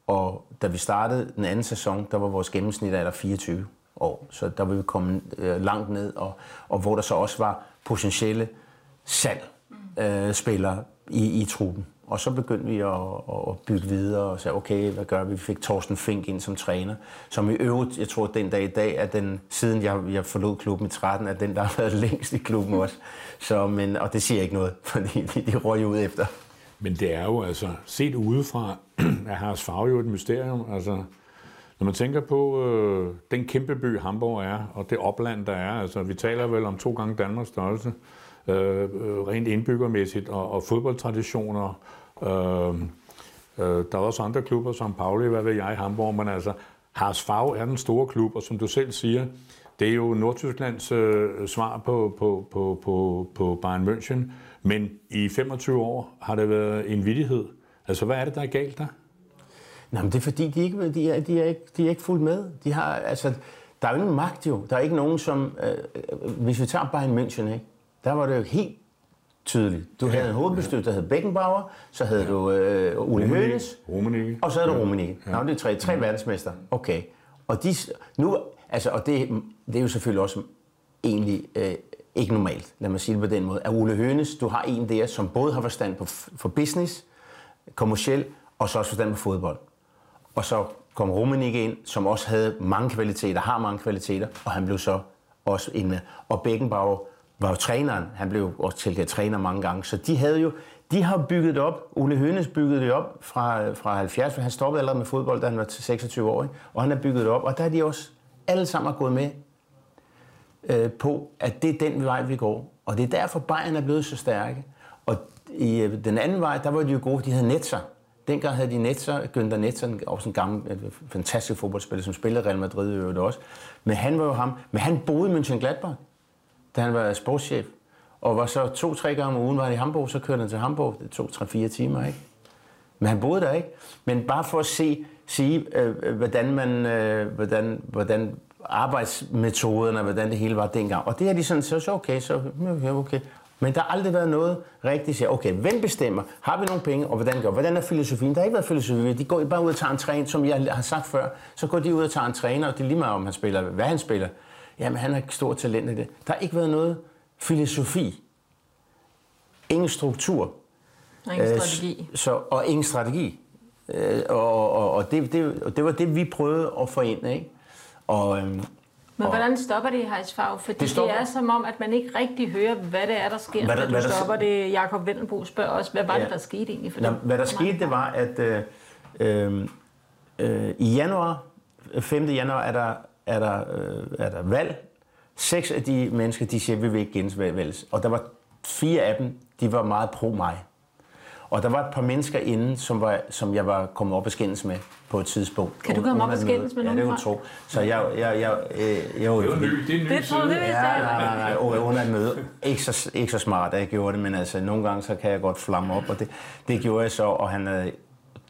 Og da vi startede den anden sæson, der var vores gennemsnit alder 24 år. Så der var vi kommet øh, langt ned, og, og hvor der så også var potentielle salg øh, spillere i, i truppen. Og så begyndte vi at, at bygge videre og sagde, okay, hvad gør vi? Vi fik Thorsten Fink ind som træner, som i øvrigt, jeg tror, den dag i dag, er den, siden jeg, jeg forlod klubben i 13, er den, der har været længst i klubben også. Så, men, og det siger ikke noget, fordi de, de røg ud efter. Men det er jo altså, set udefra, er Haras Farve jo et mysterium. Altså, når man tænker på øh, den kæmpe by Hamburg er, og det opland, der er, altså vi taler vel om to gange Danmarks størrelse, Øh, øh, rent indbyggermæssigt, og, og fodboldtraditioner. Øh, øh, der er også andre klubber, som Pauli, hvad ved jeg, i Hamburg, men altså, Harsfag er den store klub, og som du selv siger, det er jo Nordtysklands øh, svar på, på, på, på, på Bayern München, men i 25 år har det været en vidighed. Altså, hvad er det, der er galt der? Nej, men det er fordi, de, ikke, de, er, de, er ikke, de er ikke fuldt med. De har, altså, der er jo ingen magt jo. Der er ikke nogen, som... Øh, øh hvis vi tager Bayern München, ikke? Der var det jo helt tydeligt. Du havde en hovedbestyrelse, der hed Beckenbauer, så havde ja. du øh, Hoeneß, Rummenigge. og så havde du Rummenigge. Ja. Nå, det er tre, tre verdensmester. Okay. Og, de, nu, altså, og det, det er jo selvfølgelig også egentlig øh, ikke normalt, lad mig sige det på den måde. At Ole Hoeneß, du har en der, som både har forstand på, for business, kommerciel, og så også forstand på fodbold. Og så kom Rummenigge ind, som også havde mange kvaliteter, har mange kvaliteter, og han blev så også ind med. Og Beckenbauer var jo træneren, han blev også tilkaldt træner mange gange, så de havde jo, de har bygget det op, Ole Hønes byggede det op fra, fra 70, for han stoppede allerede med fodbold, da han var til 26 år, ikke? og han har bygget det op, og der er de også alle sammen gået med øh, på, at det er den vej, vi går. Og det er derfor, Bayern er blevet så stærke. Og i øh, den anden vej, der var de jo gode, de havde Netzer. Dengang havde de Netzer, Günther Netzer, også en gammel, øh, fantastisk fodboldspiller, som spillede Real Madrid i øvrigt også. Men han var jo ham, men han boede i Mönchengladbach, da han var sportschef. Og var så to-tre gange om ugen var han i Hamburg, så kørte han til Hamburg. Det tog tre-fire timer, ikke? Men han boede der ikke. Men bare for at se, sige, øh, øh hvordan man, øh, hvordan, hvordan arbejdsmetoderne, hvordan det hele var dengang. Og det er de sådan, så, så okay, så okay, okay. Men der har aldrig været noget rigtigt, siger, okay, hvem bestemmer? Har vi nogle penge, og hvordan gør Hvordan er filosofien? Der har ikke været filosofi. De går bare ud og tager en træner, som jeg har sagt før. Så går de ud og tager en træner, og det er lige meget, om han spiller, hvad han spiller. Jamen, han har ikke stort talent i det. Der har ikke været noget filosofi. Ingen struktur. Og ingen strategi. Så, og ingen strategi. Øh, og, og, og, det, det, og det var det, vi prøvede at ind, ikke? Og, øhm, Men hvordan stopper det i Hejsfarv? Fordi det, stopper- det er som om, at man ikke rigtig hører, hvad det er, der sker. Hvad der- der, hvad du der- stopper det. Jakob Vendelbo spørger også, hvad var Ja. det, der skete egentlig? For Nå, det? hvad der skete, det var, at øh, øh, øh, i januar, 5. januar, er der, er der, øh, er der valg. Seks af de mennesker, de siger, vi vil ikke genvælges. Og der var fire af dem, de var meget pro mig. Og der var et par mennesker inden, som, var, som jeg var kommet op og skændes med på et tidspunkt. Kan du komme op og skændes med Ja, nogen det kan fra? du tro. Så jeg, jeg, jeg, øh, jeg, var Det er ny, det er ny Det tror jeg, det side. vidste Ja, jeg. nej, nej, nej, under et møde. Ikke så, ikke så smart, at jeg gjorde det, men altså, nogle gange så kan jeg godt flamme op, og det, det gjorde jeg så, og han er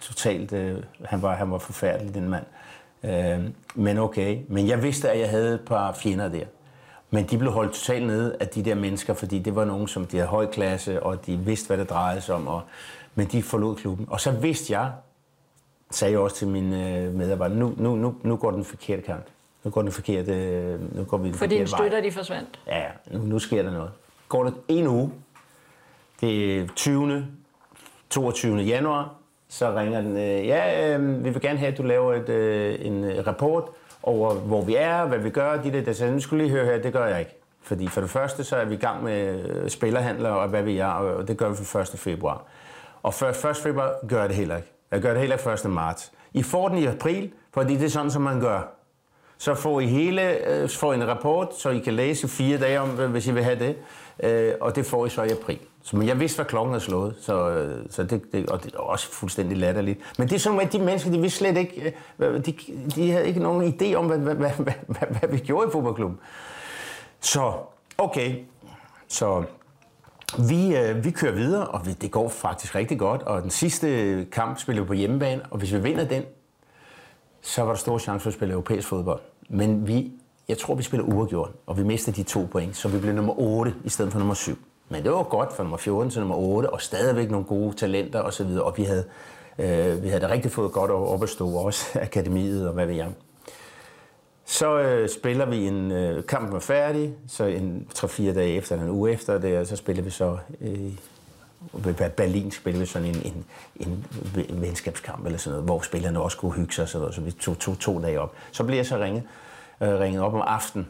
totalt, øh, han, var, han var forfærdelig, den mand. Øh, men okay, men jeg vidste, at jeg havde et par fjender der. Men de blev holdt totalt nede af de der mennesker, fordi det var nogen, som de havde høj klasse, og de vidste, hvad det drejede sig om, og, men de forlod klubben. Og så vidste jeg, sagde jeg også til mine øh, medarbejdere, nu, nu, nu, nu går den forkerte kant. Nu går den forkerte, øh, nu går vi den Fordi en forkerte vej. støtter, de forsvandt. Ja, nu, nu sker der noget. Går der en uge, det er 20. 22. januar, så ringer den, øh, ja, øh, vi vil gerne have, at du laver et, øh, en øh, rapport over, hvor vi er, hvad vi gør, de der, der sagde, nu skulle lige høre her, det gør jeg ikke. Fordi for det første, så er vi i gang med øh, spillerhandler og hvad vi er, og det gør vi for 1. februar. Og før 1. februar gør jeg det heller ikke. Jeg gør det heller ikke 1. marts. I får den i april, fordi det er sådan, som man gør. Så får I hele, øh, får I en rapport, så I kan læse fire dage om, hvis I vil have det. Og det får I så i april. Så men jeg vidste, hvad klokken havde slået, så, øh, så det, det, og det var også fuldstændig latterligt. Men det er sådan, at de mennesker, de vidste slet ikke, øh, de, de havde ikke nogen idé om, hvad, hvad, hvad, hvad, hvad, hvad vi gjorde i fodboldklubben. Så, okay. Så vi, øh, vi kører videre, og vi, det går faktisk rigtig godt. Og den sidste kamp spiller vi på hjemmebane, og hvis vi vinder den, så var der store chance for at spille europæisk fodbold. Men vi, jeg tror, vi spiller uafgjort, og vi mister de to point, så vi blev nummer 8 i stedet for nummer 7. Men det var godt fra nummer 14 til nummer 8, og stadigvæk nogle gode talenter osv., og, og vi havde, øh, vi havde det rigtig fået godt op at stå, også akademiet og hvad ved jeg. Så øh, spiller vi en øh, kamp var færdig, så en 3-4 dage efter, eller en uge efter det, så spiller vi så øh, ved Berlin spiller vi sådan en, en, en venskabskamp eller sådan noget, hvor spillerne også kunne hygge sig og sådan noget, så vi tog to, to dage op. Så bliver jeg så ringet, øh, ringet op om aftenen.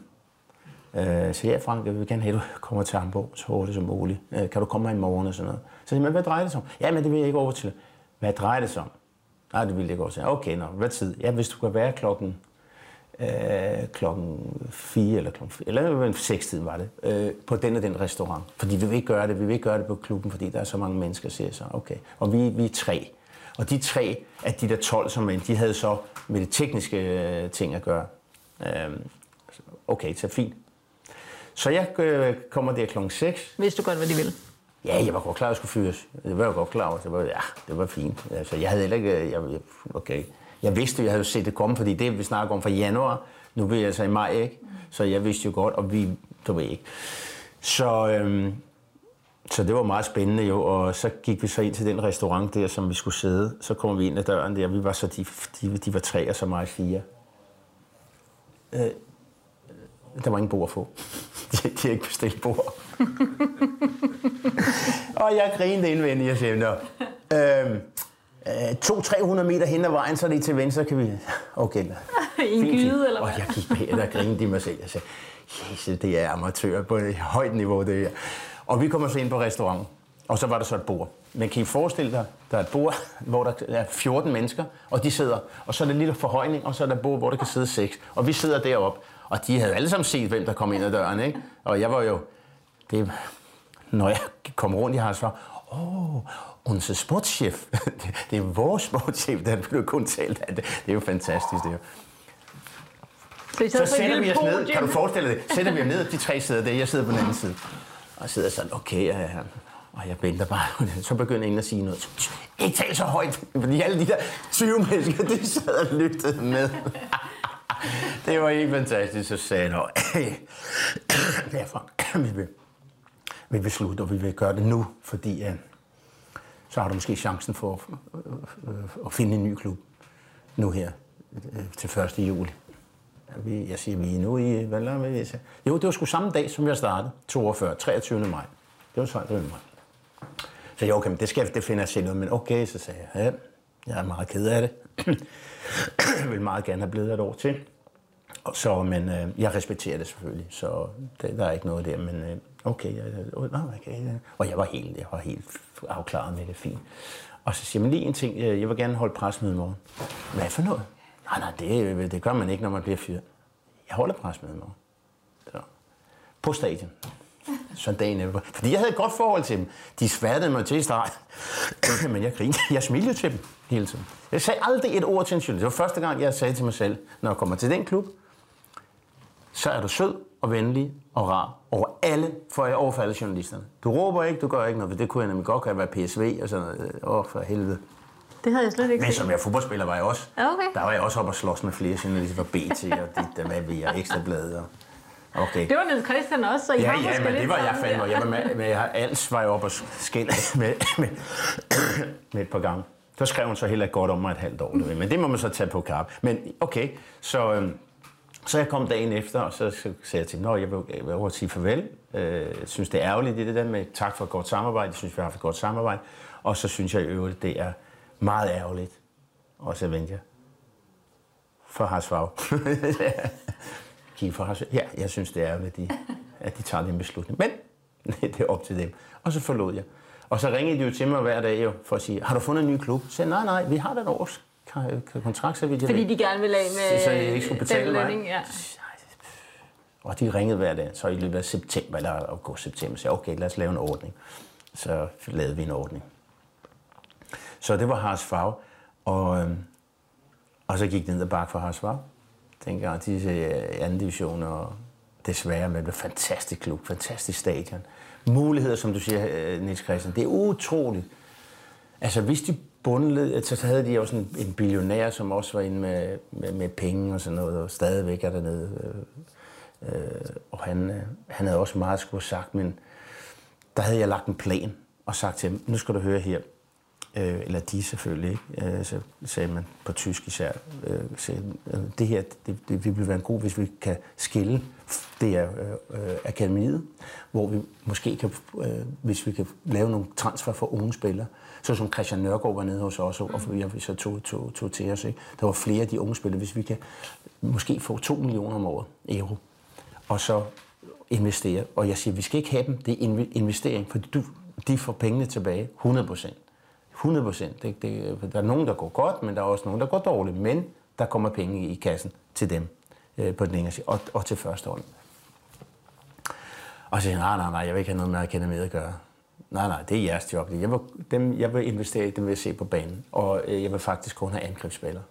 Øh, så ja, Frank, jeg vil gerne have, at du kommer til Hamburg så hurtigt som muligt. Øh, kan du komme her i morgen og sådan noget? Så siger man, hvad drejer det sig om? Ja, men det vil jeg ikke over til. Hvad drejer det sig om? Nej, det vil jeg ikke over til. Okay, nå, hvad tid? Ja, hvis du kan være klokken øh, klokken 4 eller klokken 4, eller 6 tiden var det, øh, på den og den restaurant. Fordi vi vil ikke gøre det, vi vil ikke gøre det på klubben, fordi der er så mange mennesker, siger så. Okay. Og vi, vi er tre. Og de tre af de der 12 som mænd, de havde så med det tekniske øh, ting at gøre. Øh, okay, så fint. Så jeg øh, kommer der klokken 6. Vidste du godt, hvad de ville? Ja, jeg var godt klar, at jeg skulle fyres. Det var jeg godt klar over. Det var, ja, det var fint. Altså, jeg havde heller ikke... Jeg, okay. Jeg vidste, jeg havde set det komme, fordi det, vi snakker om fra januar, nu vil jeg altså i maj, ikke? Så jeg vidste jo godt, og vi, du ved ikke. Så, øhm, så det var meget spændende jo, og så gik vi så ind til den restaurant der, som vi skulle sidde. Så kom vi ind ad døren der, vi var så, de, de, de var tre, og så mig fire. Øh, der var ingen bord at få. De, de havde ikke bestilt bord. og jeg grinede indvendigt, jeg sagde, øhm, Øh, to 300 meter hen ad vejen, så er det til venstre, kan vi... Okay, I en gyde, eller hvad? Og jeg gik bag, der grinede de mig selv. Jeg sagde, Jesus, det er amatør på et højt niveau, det her. Og vi kommer så ind på restauranten, og så var der så et bord. Men kan I forestille dig, der er et bord, hvor der er 14 mennesker, og de sidder, og så er der en lille forhøjning, og så er der et bord, hvor der kan sidde seks. Og vi sidder deroppe, og de havde alle sammen set, hvem der kom ind ad døren, ikke? Og jeg var jo, det, når jeg kom rundt i hans åh, oh, unser sportschef. det er vores sportschef, der blev kun talt af det. Det er jo fantastisk, det er jo. Så, så sætter vi os ned, kan du forestille dig det? Sætter vi os ned, de tre sidder der, jeg sidder på den anden side. Og sidder sådan, okay, ja, ja. Og jeg venter bare. Så begynder en at sige noget. Ikke tal så højt, fordi alle de der 20 mennesker, de sad og lyttede med det var helt fantastisk. Så sagde jeg, derfor, vi vil, vi vil slutte, og vi vil gøre det nu, fordi uh, så har du måske chancen for at, øh, øh, at finde en ny klub nu her øh, til 1. juli. Jeg siger, vi er nu i... Hvad lader vi? Jo, det var sgu samme dag, som jeg startede. 42, 23. maj. Det var så maj. Så jeg, okay, det, skal, det finder jeg selv ud Men okay, så sagde jeg, ja, jeg er meget ked af det jeg vil meget gerne have blevet et år til. Så, men øh, jeg respekterer det selvfølgelig, så det, der er ikke noget der. Men øh, okay, jeg, okay, og jeg var helt, jeg var helt afklaret med det, fint. Og så siger man lige en ting, øh, jeg vil gerne holde presmøde i morgen. Hvad for noget? Nej, nej, det, øh, det gør man ikke, når man bliver fyret. Jeg holder presmøde i morgen. Så. På stadion. Så dagen efter. Fordi jeg havde et godt forhold til dem. De sværtede mig til i start. Men jeg grinede. Jeg smilede til dem hele tiden. Jeg sagde aldrig et ord til en journalist. Det var første gang, jeg sagde til mig selv, når jeg kommer til den klub, så er du sød og venlig og rar over alle, for jeg overfalder journalisterne. Du råber ikke, du gør ikke noget, for det kunne jeg nemlig godt have været PSV og sådan noget. Åh, for helvede. Det havde jeg slet ikke Men som jeg fodboldspiller var jeg også. Okay. Der var jeg også oppe og slås med flere journalister fra BT og dit, der hvad ved jeg, ekstrabladet. Og... Okay. Det var Niels Christian også, så I Ja, har ja, men det var jeg fandme, jeg var med, med jeg, alt var jeg oppe og skæld med, med, med et par gange. Så skrev hun så heller godt om mig et halvt år, men det må man så tage på kap. Men okay, så, øhm, Så jeg kom dagen efter, og så sagde jeg til, at jeg vil, jeg vil over sige farvel. Øh, Jeg synes, det er ærgerligt, det der med tak for et godt samarbejde. Jeg synes, vi har haft et godt samarbejde. Og så synes jeg i øvrigt, det er meget ærgerligt. Og så vendte jeg for Harsvag. Kig for Harsvag. Ja, jeg synes, det er ærgerligt, at de, at de tager den beslutning. Men det er op til dem. Og så forlod jeg. Og så ringede de jo til mig hver dag jo, for at sige, har du fundet en ny klub? Så sagde jeg, nej, nej, vi har da et års kontrakt, så vidt jeg Fordi ved." de gerne vil af med Så jeg ikke skulle betale den mig. lønning. Ja. Og de ringede hver dag, så i løbet af september, eller august-september, sagde jeg, okay, lad os lave en ordning. Så lavede vi en ordning. Så det var Hars Farve, og, øhm, og så gik det ned ad bakke for Hars Farve. Dengang de øh, i anden division, og desværre med det fantastisk klub, fantastisk stadion. Muligheder, som du siger, Nils Niels Christian, det er utroligt. Altså, hvis de bundled, så havde de jo sådan en billionær, som også var inde med, med, med penge og sådan noget, og stadigvæk er dernede. Øh, øh og han, øh, han havde også meget skulle have sagt, men der havde jeg lagt en plan og sagt til ham, nu skal du høre her, øh, eller de selvfølgelig? Øh, så sagde man på tysk især, øh, sagde, øh, det her, det, det, vil være en god, hvis vi kan skille det er øh, akademiet, hvor vi måske kan, øh, hvis vi kan lave nogle transfer for unge spillere, så som Christian Nørgaard var nede hos os, og vi, vi så tog, tog, tog til os. Ikke? Der var flere af de unge spillere, hvis vi kan måske få 2 millioner om året euro, og så investere. Og jeg siger, vi skal ikke have dem, det er inve- investering, for du, de får pengene tilbage 100 procent. 100 procent. Det, det, der er nogen, der går godt, men der er også nogen, der går dårligt. Men der kommer penge i kassen til dem øh, på den længere side, og, og til første hold. Og så siger nej, nej, nej, jeg vil ikke have noget med akademiet at gøre. Nej, nej, det er jeres job. Jeg vil, dem, jeg vil investere i dem, vil jeg se på banen. Og øh, jeg vil faktisk kun have angrebsspillere.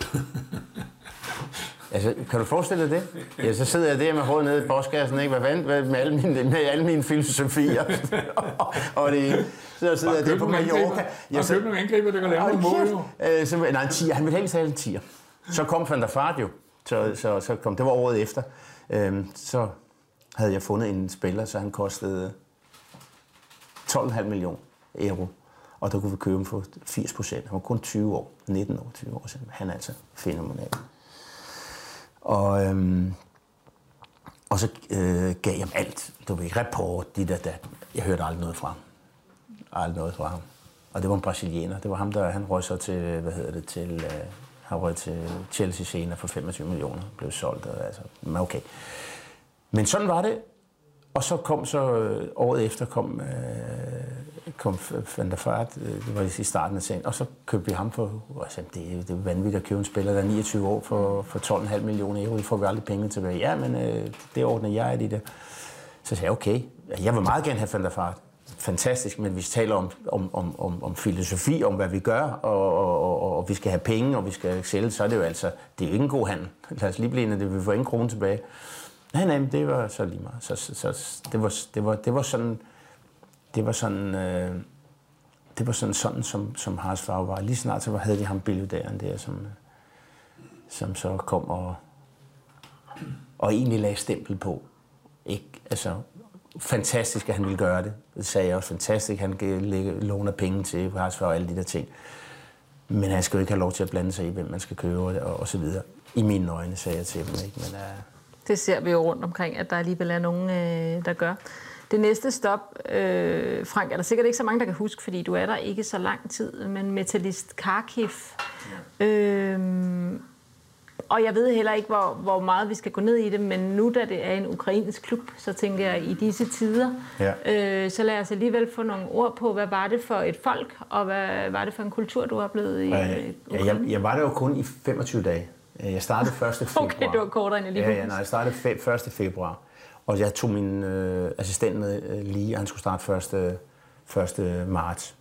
Altså, kan du forestille dig det? Ja, så sidder jeg der med hovedet nede i postkassen, ikke? Hvad fanden, hvad, med, alle mine, med alle mine filosofier. og det, så sidder jeg der på Mallorca. Jeg har købt nogle angriber, der kan lave nogle mål, jo. Øh, så, nej, en tier. Han ville helst have en tier. Så kom Van der Fart jo. Så, så, så kom, det var året efter. Øhm, så havde jeg fundet en spiller, så han kostede 12,5 millioner euro. Og der kunne vi købe ham for 80 procent. Han var kun 20 år. 19 år, 20 år siden. Han er altså fænomenal. Og, øhm, og så øh, gav jeg ham alt. Du ved, rapport, dit og dat. Jeg hørte aldrig noget fra ham. Aldrig noget fra ham. Og det var en brasilianer. Det var ham, der han røg så til, hvad hedder det, til, øh, han røg til Chelsea senere for 25 millioner. Blev solgt, og, altså, men okay. Men sådan var det. Og så kom så øh, året efter kom, øh, kom Van der Fart, øh, det var i starten af serien, og så købte vi ham for, og sagde, det, er- det er vanvittigt at købe en spiller, der er 29 år for, for 12,5 millioner euro, det får vi aldrig penge tilbage. Ja, men øh, det ordner jeg i det. Så sagde jeg, okay, jeg vil meget gerne have Van der Fart. Fantastisk, men vi taler om, om, om, om, om filosofi, om hvad vi gør, og, og, og, og vi skal have penge, og vi skal sælge, så er det jo altså, det er jo ikke en god handel. Lad os lige blive enige, det vi får ingen krone tilbage. Nej, nej, men det var så lige meget. Så, så, så det, var, det, var, det var sådan, det var sådan, øh, det var sådan, sådan som, som Hars var. Lige snart så havde de ham billedæren der, som, som så kom og, og egentlig lagde stempel på. Ikke? Altså, fantastisk, at han ville gøre det. Det sagde jeg også. Fantastisk, at han låner penge til Hars far og alle de der ting. Men han skal jo ikke have lov til at blande sig i, hvem man skal købe og, og, og så videre. I mine øjne, sagde jeg til dem. Ikke? Men, uh, det ser vi jo rundt omkring, at der alligevel er nogen, øh, der gør. Det næste stop, øh, Frank, er der sikkert ikke så mange, der kan huske, fordi du er der ikke så lang tid, men Metalist Kharkiv. Øh, og jeg ved heller ikke, hvor, hvor meget vi skal gå ned i det, men nu da det er en ukrainsk klub, så tænker jeg, i disse tider, Ja. øh, så lad os alligevel få nogle ord på, hvad var det for et folk, og hvad var det for en kultur, du oplevede i øh, Øh, ja, jeg, Ukraine? jeg var der jo kun i 25 dage. Øh, Jeg startede 1. februar. Okay, det var kortere, end jeg lige ja, ja, nej, jeg startede fe- 1. februar. Og jeg tog min øh, assistent med øh, lige, og han skulle starte 1. 1. marts.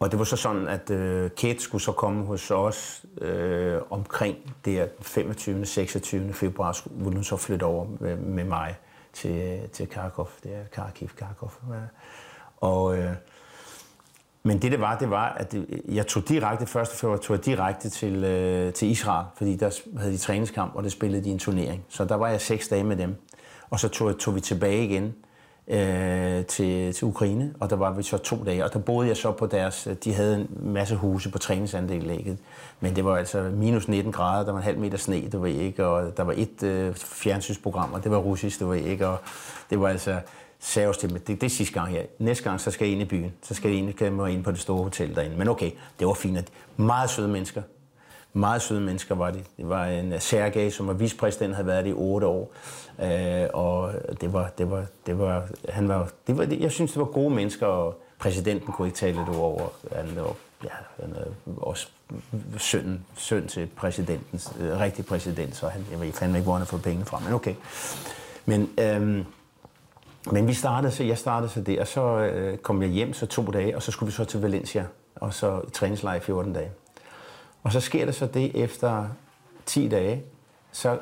Og det var så sådan, at øh, Kate skulle så komme hos os øh, omkring det den 25. 26. februar, skulle- ville hun så flytte over med, med mig til, til Kharkov. Det er Kharkiv, Kharkov. Ja. Og, øh, men det, det var, det var, at jeg tog direkte, 1. februar tog jeg direkte til, øh, til Israel, fordi der havde de træningskamp, og det spillede de en turnering. Så der var jeg seks dage med dem. Og så tog, tog vi tilbage igen øh, til, til Ukraine, og der var vi så to dage, og der boede jeg så på deres, øh, de havde en masse huse på træningsanlægget, men det var altså minus 19 grader, der var en halv meter sne, det var ikke, og der var et øh, fjernsynsprogram, og det var russisk, det var ikke, og det var altså, sagde også til mig, det, det er sidste gang her. Næste gang, så skal jeg ind i byen. Så skal jeg ind, kan jeg ind på det store hotel derinde. Men okay, det var fint. Meget søde mennesker. Meget søde mennesker var det. Det var en øh, Sergej, som var vicepræsident, havde været det i otte år. Øh, og det var, det var, det var, han var, det var, jeg synes, det var gode mennesker, og præsidenten kunne ikke tale lidt over. Han var, ja, han er også søn, søn til præsidentens, øh, rigtig præsident, så han, jeg ved fandme ikke, hvor han har fået pengene fra, men okay. Men, øh, men vi startede så, jeg startede så der, og så øh, kom jeg hjem så to dage, og så skulle vi så til Valencia, og så i træningslejr i 14 dage. Og så sker der så det efter 10 dage, så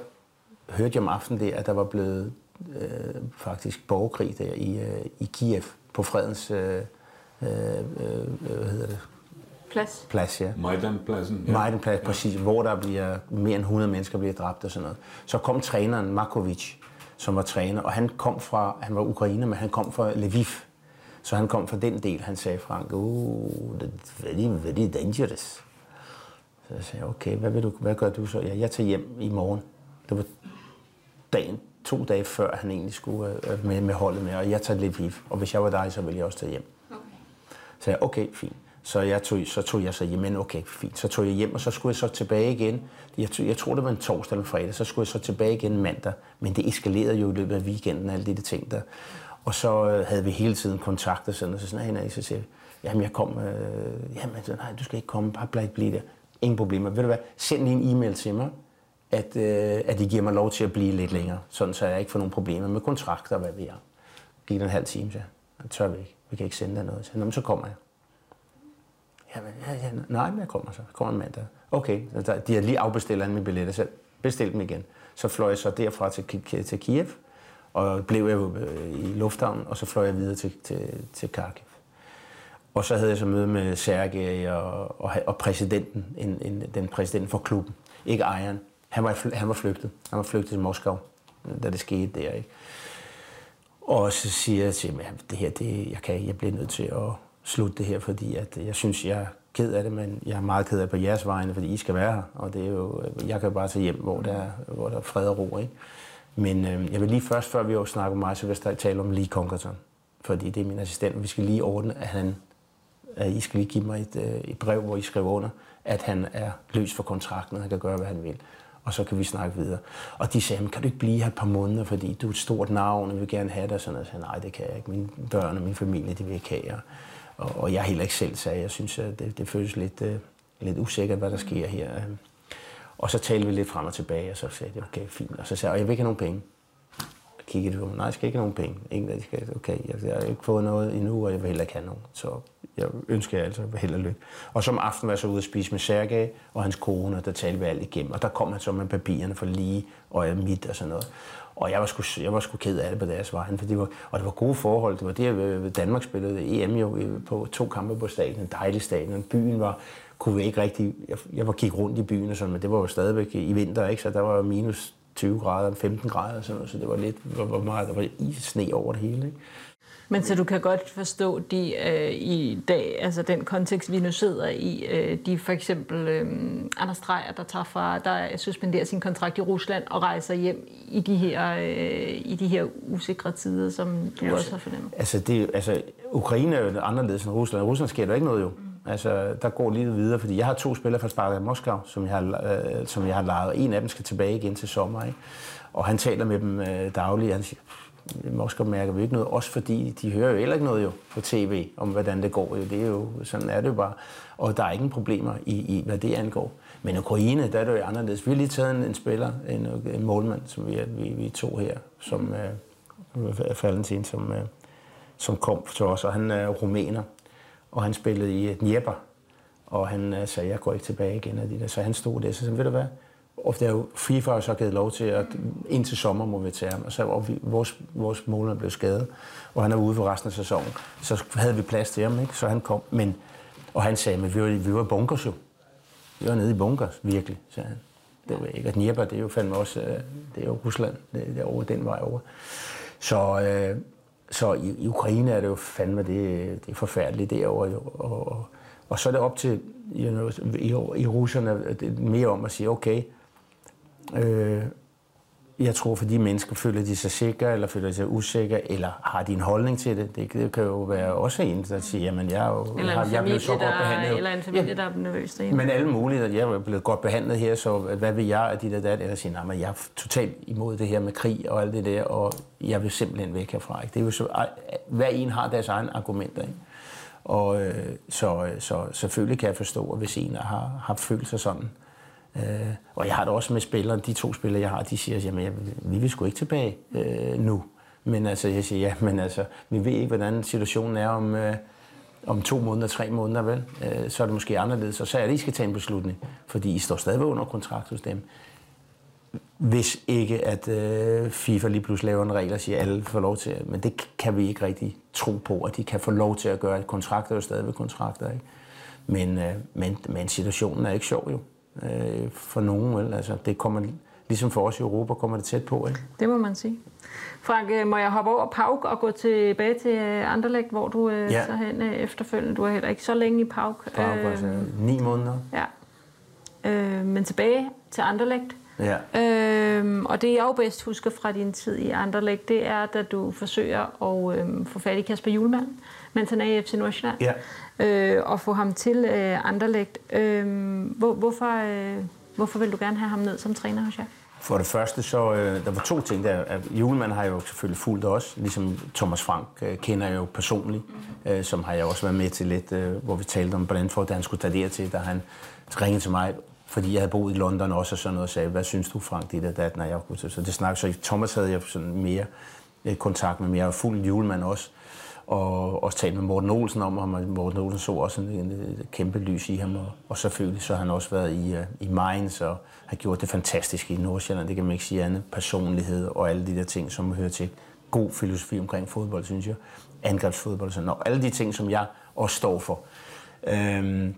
hørte jeg om aftenen der, at der var blevet øh, faktisk borgerkrig der i, øh, i Kiev på fredens øh, øh, øh, hvad hedder det? Plads. Plads, ja. Majdanpladsen. Ja. Majdanplads, præcis, hvor der bliver mere end 100 mennesker bliver dræbt og sådan noget. Så kom træneren Markovic, som var træner, og han kom fra, han var ukrainer, men han kom fra Lviv. Så han kom fra den del, han sagde, Frank, oh, that's very, very dangerous. Så jeg sagde, okay, hvad, vil du, hvad gør du så? Ja, jeg tager hjem i morgen. Det var dagen, to dage før han egentlig skulle øh, med, med holdet med, og jeg tager Lviv. Og hvis jeg var dig, så ville jeg også tage hjem. Okay. Så jeg, okay, fint. Så, jeg tog, så tog jeg så hjem, men okay, fint. Så tog jeg hjem, og så skulle jeg så tilbage igen. Jeg, tog, jeg tror, det var en torsdag eller fredag. Så skulle jeg så tilbage igen mandag. Men det eskalerede jo i løbet af weekenden, alle de der ting der. Og så øh, havde vi hele tiden kontakt og sådan, og så sådan, nej, nej, så siger jeg, jamen jeg kom, øh, jamen så, nej, du skal ikke komme, bare bliv, blive der. Ingen problemer. Ved du hvad, send lige en e-mail til mig, at, øh, at de giver mig lov til at blive lidt længere, sådan så jeg ikke får nogen problemer med kontrakter, hvad vi har. Giv den en halv time, så jeg tør vi ikke. Vi kan ikke sende dig noget. Så, så kommer jeg. Jamen, ja, ja, nej, men jeg kommer så. Jeg kommer mandag. Okay, så de har lige afbestilt mine billetter, selv. bestil dem igen. Så fløj jeg så derfra til, til Kiev, og blev jeg øh, i lufthavnen, og så fløj jeg videre til, til, til Kharkiv. Og så havde jeg så møde med Sergej og, og, og præsidenten, en, en, den præsidenten for klubben, ikke ejeren. Han var, han var flygtet. Han var flygtet til Moskva, da det skete der. Ikke? Og så siger jeg til ham, at det her, det, jeg, kan, jeg bliver nødt til at slutte det her, fordi at jeg synes, jeg er ked af det, men jeg er meget ked af på jeres vegne, fordi I skal være her. Og det er jo, jeg kan bare tage hjem, hvor der, er, hvor der er fred og ro. Ikke? Men øh, jeg vil lige først, før vi jo snakker om mig, så vil jeg tale om Lee Conkerton. Fordi det er min assistent, vi skal lige ordne, at han at I skal lige give mig et, øh, et brev, hvor I skriver under, at han er løs for kontrakten, og han kan gøre, hvad han vil. Og så kan vi snakke videre. Og de sagde, kan du ikke blive her et par måneder, fordi du er et stort navn, og vil gerne have dig. Sådan og Jeg sagde, nej, det kan jeg ikke. Mine børn og min familie, de vil ikke have. Og, og jeg heller ikke selv sagde, jeg synes, at det, det føles lidt, uh, lidt usikkert, hvad der sker her. Og så talte vi lidt frem og tilbage, og så sagde jeg, okay, fint. Og så sagde jeg, jeg vil ikke have nogen penge kiggede på mig, nej, jeg skal ikke have nogen penge. Ingen, jeg skal, okay, jeg, jeg har ikke fået noget endnu, og jeg vil heller ikke have nogen. Så jeg ønsker jer altså held og lykke. Og som aften var jeg så ude at spise med Sergej og hans kone, og der talte vi alt igennem. Og der kom han så med papirerne for lige og jeg mit og sådan noget. Og jeg var sgu, jeg var sgu ked af det på deres vej, for det var, og det var gode forhold. Det var det, øh, øh, Danmark spillede EM jo øh, på to kampe på stadion, en dejlig stadion. Byen var, kunne vi ikke rigtig, jeg, jeg var gik rundt i byen og sådan, men det var jo stadigvæk i vinter, ikke? så der var minus 20 grader, 15 grader, og sådan noget, så det var lidt, hvor meget, der var is sne over det hele. Ikke? Men så du kan godt forstå de øh, i dag, altså den kontekst, vi nu sidder i, øh, de for eksempel øh, Anders Dreyer, der tager fra, der suspenderer sin kontrakt i Rusland og rejser hjem i de her, øh, i de her usikre tider, som du ja, også har fornemmet. Altså, det, altså, Ukraine er jo anderledes end Rusland. I Rusland sker der ikke noget jo. Mm. Altså, der går lige videre, fordi jeg har to spillere fra Spartak Moskau, som jeg har, øh, som jeg har lejet. En af dem skal tilbage igen til sommer, ikke? Og han taler med dem øh, dagligt, han siger, Moskau mærker vi ikke noget, også fordi de hører jo heller ikke noget jo på tv om, hvordan det går. Jo. Det er jo, sådan er det jo bare. Og der er ingen problemer i, i hvad det angår. Men Ukraine, der er det jo anderledes. Vi har lige taget en, en spiller, en, en målmand, som vi, vi, vi to her, som øh, Valentin, som, øh, som kom til os, og han er rumæner og han spillede i Dnieper, og han øh, sagde, jeg går ikke tilbage igen af de der. Så han stod der, så sagde, ved du hvad, og der er jo FIFA har så givet lov til, at indtil sommer må vi tage ham. Og så var vi, vores, vores måler blev skadet, og han er ude for resten af sæsonen. Så havde vi plads til ham, ikke? så han kom. Men, og han sagde, at vi var, vi var bunkers jo. Vi var nede i bunkers, virkelig, sagde han. Det var ikke. Og Dnieper, det er jo fandme også, øh, det er jo Rusland, det er over den vej over. Så, øh, så i, i Ukraine er det jo fandme, det, det er forfærdeligt derovre. Jo. Og, og, og så er det op til you know, i, i russerne det er mere om at sige, okay, øh, jeg tror, for de mennesker føler de sig sikre, eller føler de sig usikre, eller har de en holdning til det. Det, det kan jo være også en, der siger, jamen jeg er jo, Eller jeg, en jeg familie, så godt der, behandlet. eller en familie, Ja, der er nervøs derhjemme. men alle mulige, at jeg er blevet godt behandlet her, så hvad vil jeg af de der dat? Eller sige, nej, men jeg er totalt imod det her med krig og alt det der, og jeg vil simpelthen væk herfra. Ikke? Det er jo så, hver en har deres egne argumenter. Ikke? Og øh, så, så selvfølgelig kan jeg forstå, at hvis en har, har følt sig sådan. Øh, og jeg har det også med spillere, de to spillere, jeg har, de siger, jamen jeg, vi vil sgu ikke tilbage øh, nu. Men altså, jeg siger, ja, men altså, vi ved ikke, hvordan situationen er om, øh, om to måneder, tre måneder, vel? Øh, så er det måske anderledes, og så er det, I skal tage en beslutning, fordi I står stadigvæk under kontrakt hos dem. Hvis ikke, at øh, FIFA lige pludselig laver en regel og siger, at alle får lov til Men det kan vi ikke rigtig tro på, at de kan få lov til at gøre. Kontrakter er jo stadigvæk kontrakter, ikke? Men, øh, men, men situationen er ikke sjov jo. Øh, for nogen, vel? Altså, det kommer, ligesom for os i Europa, kommer det tæt på, ikke? Det må man sige. Frank, øh, må jeg hoppe over Pauk og gå tilbage til øh, Anderlecht, hvor du øh, Ja. så hen øh, efterfølgende. Du er heller ikke så længe i Pauk. Bare øh, altså, ni måneder. ja. Øh, men tilbage til Anderlecht. Ja. Øhm, og det jeg jo bedst husker fra din tid i Anderlecht, det er, da du forsøger at øhm, få fat i Kasper Julemand, mens han er i FC Nordsjælland, Ja. Øh, og få ham til øh, Anderlecht. Øhm, hvor, hvorfor, øh, hvorfor vil du gerne have ham ned som træner hos jer? For det første, så øh, der var to ting der. Julemand har jeg jo selvfølgelig fulgt også, ligesom Thomas Frank øh, kender jeg jo personligt, øh, som har jeg også været med til lidt, øh, hvor vi talte om Brentford, da han skulle tage til, da han ringede til mig, fordi jeg havde boet i London også og sådan noget, og sagde, hvad synes du, Frank, det der, dat, når jeg kunne. Så det snakkede, så Thomas havde jeg sådan mere øh, kontakt med, men jeg fulgt Julemand også, og også talt med Morten Olsen om ham, og Morten Olsen så også en, en, kæmpe lys i ham, og, og selvfølgelig så har han også været i, uh, i Mainz, og har gjort det fantastisk i Nordsjælland, det kan man ikke sige andet, personlighed og alle de der ting, som hører til god filosofi omkring fodbold, synes jeg, angrebsfodbold og sådan og alle de ting, som jeg også står for. Øhm,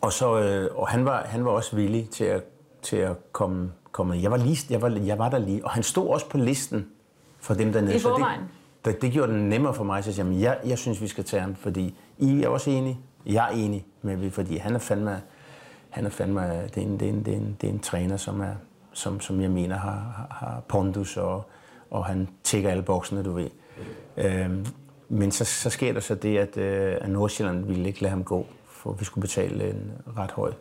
og, så, øh, og han, var, han var også villig til at, til at komme, komme. Jeg var, lige, jeg, var, jeg var der lige, og han stod også på listen for dem dernede. I så det, forvejen? Det, det gjorde det nemmere for mig, så jeg, jeg, jeg synes, vi skal tage ham, fordi I er også enige, jeg er enig med vi, fordi han er fandme, han er fandme det, er en, det, er en, det, er en, det er en træner, som, er, som, som jeg mener har, har, har pondus, og, og han tækker alle boksene, du ved. Øhm, men så, så sker der så det, at, øh, at Nordsjælland ville ikke lade ham gå, for vi skulle betale en ret høj,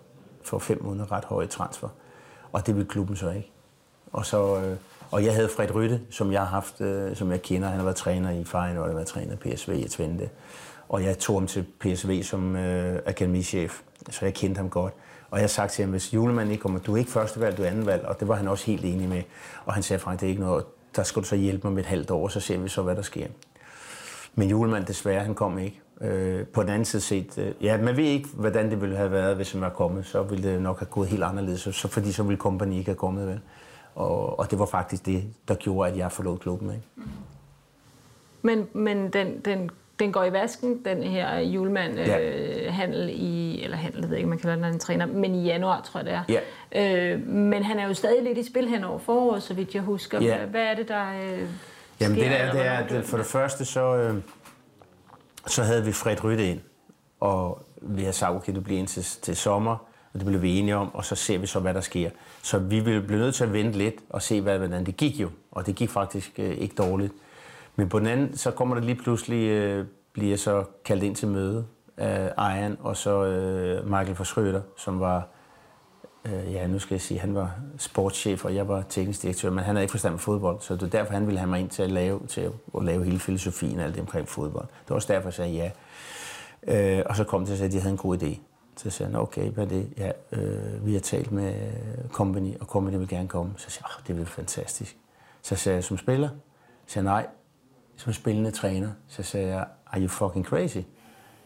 for fem måneder ret høj transfer. Og det ville klubben så ikke. Og, så, øh, og jeg havde Fred Rytte, som jeg har haft, øh, som jeg kender. Han har været træner i Feyenoord, og har været træner i PSV i Twente. Og jeg tog ham til PSV som øh, akademichef, så jeg kendte ham godt. Og jeg har sagt til ham, hvis julemanden ikke kommer, du er ikke første valg, du er anden valg, og det var han også helt enig med. Og han sagde, Frank, det er ikke noget, der skal du så hjælpe mig med et halvt år, så ser vi så, hvad der sker. Men julemand desværre, han kom ikke. Øh, på den anden side set, øh, ja, man ved ikke, hvordan det ville have været, hvis han var kommet. Så ville det nok have gået helt anderledes, så, så fordi så ville kompagni ikke have kommet, vel? Og, og det var faktisk det, der gjorde, at jeg forlod klubben, ikke? Men, men den, den, den går i vasken, den her julemand Ja. øh, handel i, eller handel, jeg ved ikke, man kalder den en træner, men i januar, tror jeg det er. Ja. Øh, men han er jo stadig lidt i spil hen over foråret, så vidt jeg husker. Ja. Hvad, er det, der øh, Jamen sker, det der, det er, det, for det første, så, øh, så havde vi Fred Rytte ind, og vi har sagt, okay, det bliver ind til, til sommer, og det blev vi enige om, og så ser vi så, hvad der sker. Så vi ville blive nødt til at vente lidt og se, hvad, hvordan det gik jo, og det gik faktisk øh, ikke dårligt. Men på den anden, så kommer der lige pludselig, øh, bliver så kaldt ind til møde af ejeren, og så øh, Michael Forskrøder, som var Øh, ja, nu skal jeg sige, han var sportschef, og jeg var teknisk direktør, men han havde ikke forstand på fodbold, så det var derfor, han ville have mig ind til at lave, til at, at lave hele filosofien og alt det omkring fodbold. Det var også derfor, jeg sagde ja. Øh, og så kom det til, at de havde en god idé. Så sagde han, okay, hvad er det? Ja, øh, vi har talt med Company, og Company vil gerne komme. Så siger jeg, oh, det vil fantastisk. Så sagde jeg, som spiller? Så sagde nej, som spillende træner. Så sagde jeg, are you fucking crazy?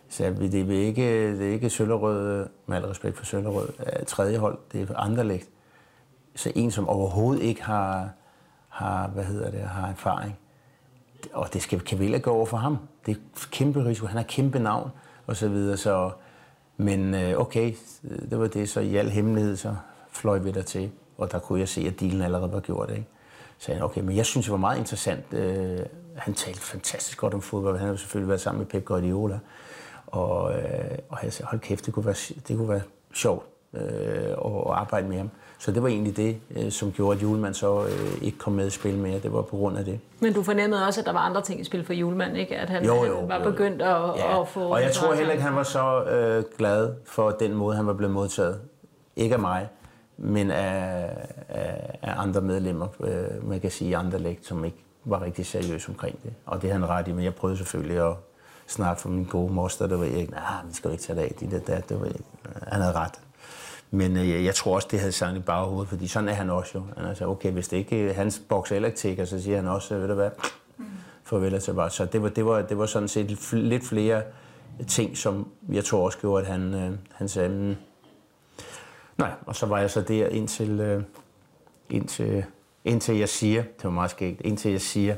Så jeg, det er ikke, det er ikke Søllerød, med al respekt for Søllerød, øh, tredje hold, det er Anderlecht. Så en, som overhovedet ikke har, har, hvad hedder det, har erfaring. Og det skal Kavilla gå over for ham. Det er kæmpe risiko. Han har kæmpe navn, og så videre. Så, men øh, okay, det var det. Så i al hemmelighed, så fløj vi der til. Og der kunne jeg se, at dealen allerede var gjort. Ikke? Så sagde han, okay, men jeg synes, det var meget interessant. Øh, han talte fantastisk godt om fodbold. Han har selvfølgelig været sammen med Pep Guardiola. Og, øh, og jeg sagde, hold kæft, det kunne være, det kunne være sjovt øh, at arbejde med ham. Så det var egentlig det, øh, som gjorde, at Julemand så øh, ikke kom med i spil mere. Det var på grund af det. Men du fornemmede også, at der var andre ting i spil for Julemand, ikke? At han, Jo, jo, han var jo, begyndt at, Ja. at få... Og jeg tror heller ikke, han var så øh, glad for den måde, han var blevet modtaget. Ikke af mig, men af, af, af andre medlemmer, øh, man kan sige andre lægt, som ikke var rigtig seriøse omkring det. Og det er han ret i, men jeg prøvede selvfølgelig at snakke for min gode moster, der var ikke, nej, vi skal jo ikke tage det af, de der, der, det var ikke. Han havde ret. Men øh, jeg- jeg tror også, det havde sagt i baghovedet, fordi sådan er han også jo. Han har altså, okay, hvis det ikke er hans boks eller ikke så siger han også, øh, ved du hvad, farvel og tilbage. Så det var, det, var, det var sådan set fl- lidt flere ting, som jeg tror også gjorde, at han, øh, han sagde, mm, nej, og så var jeg så der indtil, øh, indtil, indtil jeg siger, det var meget skægt, indtil jeg siger,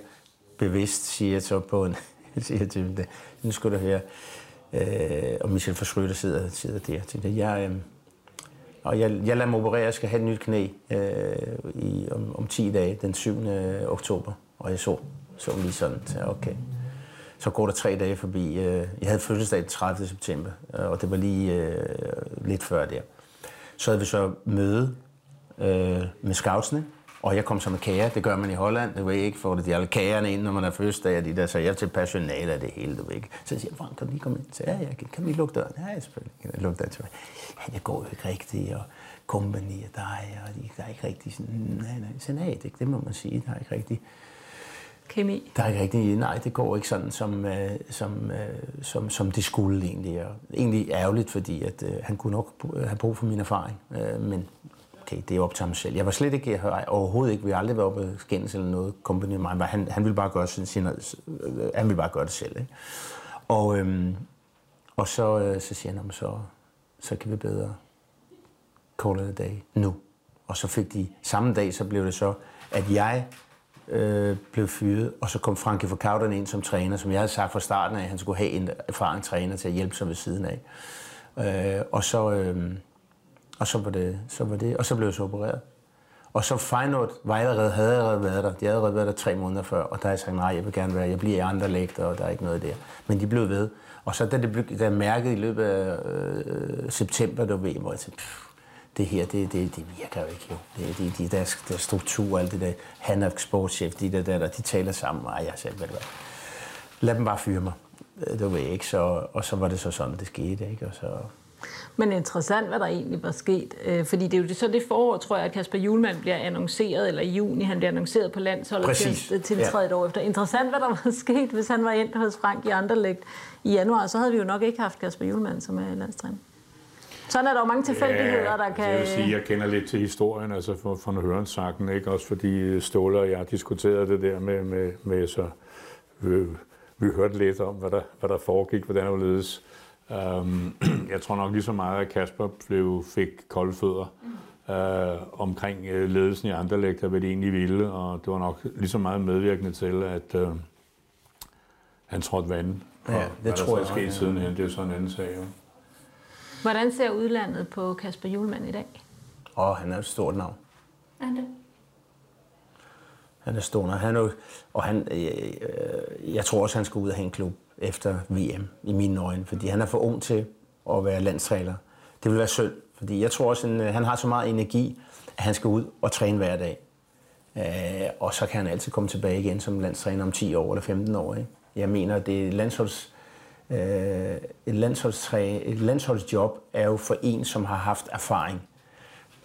bevidst siger jeg så på en, siger til dem, det, nu skal du høre, øh, og Michel Forsrytter sidder, sidder der, tænkte, jeg, øh, og jeg, jeg lader mig operere, jeg skal have et nyt knæ øh, i, om, om 10 dage, den 7. Øh, oktober. Og jeg så, så lige sådan, så okay. Så går der tre dage forbi. Øh, jeg havde fødselsdag den 30. september, øh, og det var lige øh, lidt før der. Så havde vi så møde øh, med scoutsene, og jeg kom så med kager. Det gør man i Holland. Det var ikke for det. De alle kagerne ind, når man er fødselsdag, og de der, så jeg er til personale af det hele, du ved ikke. Så jeg siger, Frank, kan du lige komme ind? Så ja, jeg kan, kan lige lukke døren? Ja, selvfølgelig. Kan jeg lukke døren til mig? Ja, det går jo ikke rigtigt, og company og dig, og de, der er ikke rigtig sådan, nej, nej, så nej, det, må man sige, der er ikke rigtig, Kemi. der er ikke rigtig, nej, det går ikke sådan, som, øh, som, øh, som, som det skulle egentlig. Og egentlig ærgerligt, fordi at, øh, han kunne nok have brug for min erfaring. Øh, men okay, det er op til ham selv. Jeg var slet ikke, jeg overhovedet ikke, vi har aldrig været oppe skændes eller noget, company med mig. Han, han ville bare gøre sin, sin, øh, han ville bare gøre det selv. Ikke? Og, øhm, og så, øh, så siger han, så, så kan vi bedre call it a day nu. Og så fik de, samme dag, så blev det så, at jeg øh, blev fyret, og så kom Frankie Verkauteren ind som træner, som jeg havde sagt fra starten af, at han skulle have en erfaren træner til at hjælpe sig ved siden af. Øh, og så, øh, og så var det, så var det, og så blev jeg så opereret. Og så Feyenoord var allerede, havde allerede været der. De havde allerede været der tre måneder før, og der har jeg sagt, nej, jeg vil gerne være, jeg bliver i andre lægter, og der er ikke noget der. Men de blev ved. Og så da det blev da jeg mærkede i løbet af øh, september, der ved, hvor jeg tænkte, pff, det her, det, det, det virker jo ikke jo. Det, de, de der, der struktur, alt det der, han er sportschef, de der, der, der de taler sammen, og jeg sagde, ved det hvad, lad dem bare fyre mig. Det var jeg ikke, så, og så var det så sådan, det skete, ikke? Og så, men interessant, hvad der egentlig var sket. Øh, fordi det er jo det- så det forår, tror jeg, at Kasper Julemand bliver annonceret, eller i juni, han bliver annonceret på landsholdet Præcis. til, til ja. et år efter. Interessant, hvad der var sket, hvis han var endt hos Frank i Anderlecht i januar, så havde vi jo nok ikke haft Kasper Julemand som er landstræner. Sådan er der jo mange tilfældigheder, der kan... Jeg vil sige, jeg kender lidt til historien, altså fra, fra Hørensakken, ikke? Også fordi Ståle og jeg diskuterede det der med, med, med så vi, vi hørte lidt om, hvad der, hvad der foregik, hvordan det var ledes. Um, jeg tror nok lige så meget, at Kasper blev, fik kolde fødder uh, omkring uh, ledelsen i Anderlecht, og hvad de egentlig ville, og det var nok lige så meget medvirkende til, at uh, han trådte vandet. Ja, det hvad der tror så jeg sket også, sidenhen, det er så en anden sag. Jo. Hvordan ser udlandet på Kasper Julemand i dag? åh, han er et stort navn. Er det? Han er stor. Han er og han, øh, øh, jeg tror også, han skal ud og have en klub efter VM, i mine øjne. Fordi han er for ung til at være landstræner. Det vil være synd, fordi jeg tror også, han, øh, han har så meget energi, at han skal ud og træne hver dag. Øh, og så kan han altid komme tilbage igen som landstræner om 10 år eller 15 år. Ikke? Jeg mener, det er landsholds, øh, et, landsholdstræ, et landsholdsjob er jo for en, som har haft erfaring.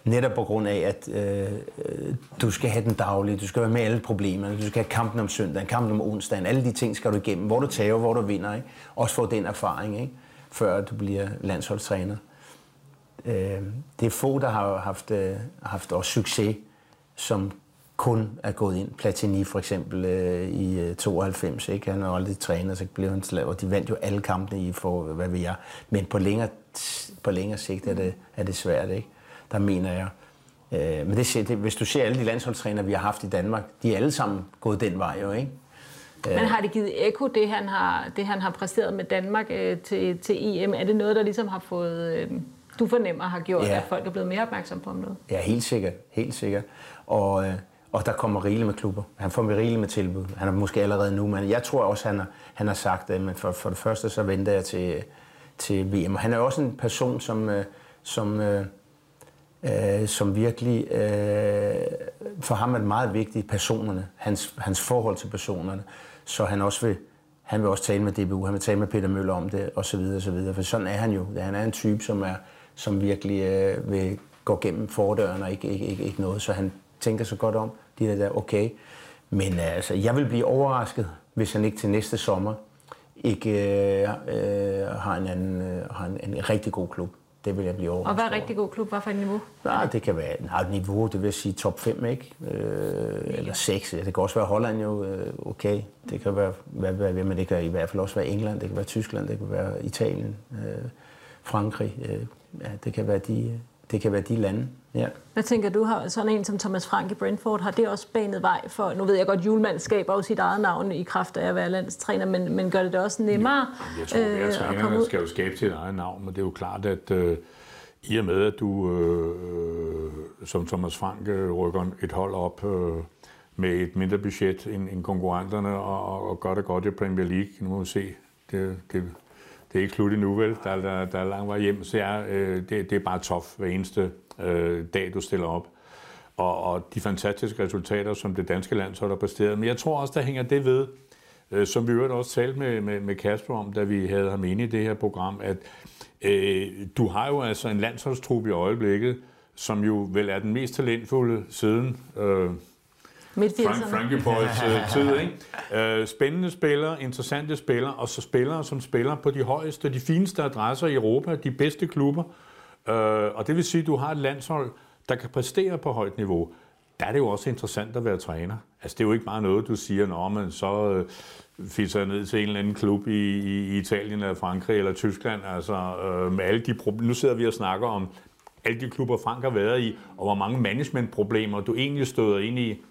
Netop på grund af, at øh, øh, du skal have den daglige, du skal være med alle problemerne, du skal have kampen om søndagen, kampen om onsdagen, alle de ting skal du igennem, hvor du tager, hvor du vinder. Ikke? Også få den erfaring, ikke? før du bliver landsholdstræner. Øh, det er få, der har haft, øh, haft også succes, som kun er gået ind. Platini for eksempel øh, i øh, 92, ikke? han har aldrig trænet, så blev han slav, og de vandt jo alle kampene i for, hvad ved jeg. Men på længere, på længere sigt er det, er det svært, ikke? Der mener jeg. Øh, men det, det, hvis du ser alle de landsholdstrænere, vi har haft i Danmark, de er alle sammen gået den vej jo, ikke? Men har det givet ekko, det han har, det han har præsteret med Danmark øh, til, til EM? Er det noget, der ligesom har fået, øh, du fornemmer, har gjort, Ja. at folk er blevet mere opmærksomme på om noget? Ja, helt sikkert. Helt sikkert. Og, øh, Og der kommer rigeligt med klubber. Han får rigeligt med tilbud. Han er måske allerede nu, men jeg tror også, han har, han har sagt det. Men for, for det første, så venter jeg til, til VM. Og han er også en person, som, øh, som, øh, øh, som virkelig øh, for ham er det meget vigtigt, personerne, hans, hans forhold til personerne. Så han også vil, han vil også tale med DBU, han vil tale med Peter Møller om det, og så videre, og så videre. For sådan er han jo. Han er en type, som, er, som virkelig øh, vil gå gennem fordøren og ikke, ikke, ikke, ikke noget. Så han tænker så godt om, de der, der okay. Men øh, altså, jeg vil blive overrasket, hvis han ikke til næste sommer ikke øh, øh, har, en, anden, øh, har en, en rigtig god klub. Det vil jeg blive overrasket Og hvad er rigtig god klub? Hvad for et niveau? Nej, det kan være nej, et niveau, det vil sige top 5, ikke? Øh, eller 6. Det kan også være Holland jo, øh, okay. Det kan være, hvad, hvad, men det kan i hvert fald også være England, det kan være Tyskland, det kan være Italien, øh, Frankrig. Øh, ja, det kan være de, det kan være de lande. Ja. Hvad tænker du, har sådan en som Thomas Frank i Brentford, har det også banet vej for, nu ved jeg godt, julemand skaber jo sit eget navn i kraft af at være landstræner, men, men gør det det også nemmere Jeg tror, at øh, at komme trænerne ud? skal jo skabe sit eget navn, men det er jo klart, at øh, i og med, at du øh, som Thomas Frank øh, rykker et hold op øh, med et mindre budget end, end konkurrenterne og, og, og gør det godt i Premier League, nu må vi se, det, det, det er ikke slut endnu, vel? Der, der, der er lang vej hjem, så er, øh, det, det er bare tof hver eneste øh, dag, du stiller op. Og, og de fantastiske resultater, som det danske landshold har præsteret. Men jeg tror også, der hænger det ved, øh, som vi jo øvrigt også talte med, med, med Kasper om, da vi havde ham inde i det her program, at øh, du har jo altså en landsholdstrup i øjeblikket, som jo vel er den mest talentfulde siden øh, Midt Frank, Frankie Boys øh, tid. Ikke? Øh, spændende spillere, interessante spillere, og så spillere, som spiller på de højeste, de fineste adresser i Europa, de bedste klubber. Øh, og det vil sige, at du har et landshold, der kan præstere på højt niveau. Der er det jo også interessant at være træner. Altså, det er jo ikke bare noget, du siger, Nå, men så øh, fisser jeg ned til en eller anden klub i, i, i Italien eller Frankrig eller Tyskland. Altså, øh, med alle de nu sidder vi og snakker om alle de klubber, Frank har været i, og hvor mange managementproblemer du egentlig støder ind i.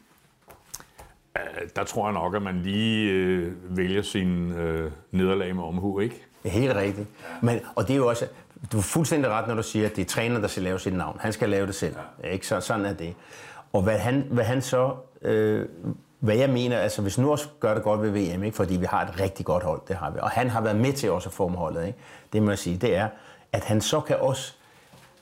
Øh, der tror jeg nok, at man lige øh, vælger sin øh, nederlag med omhu, ikke? Helt rigtigt. Men, og det er jo også, du er fuldstændig ret, når du siger, at det er træner, der skal lave sit navn. Han skal lave det selv. Ja. Ikke? Så, sådan er det. Og hvad han, hvad han så, øh, hvad jeg mener, altså hvis nu også gør det godt ved VM, ikke? fordi vi har et rigtig godt hold, det har vi. Og han har været med til også at forme holdet, ikke? det må jeg sige, det er, at han så kan også,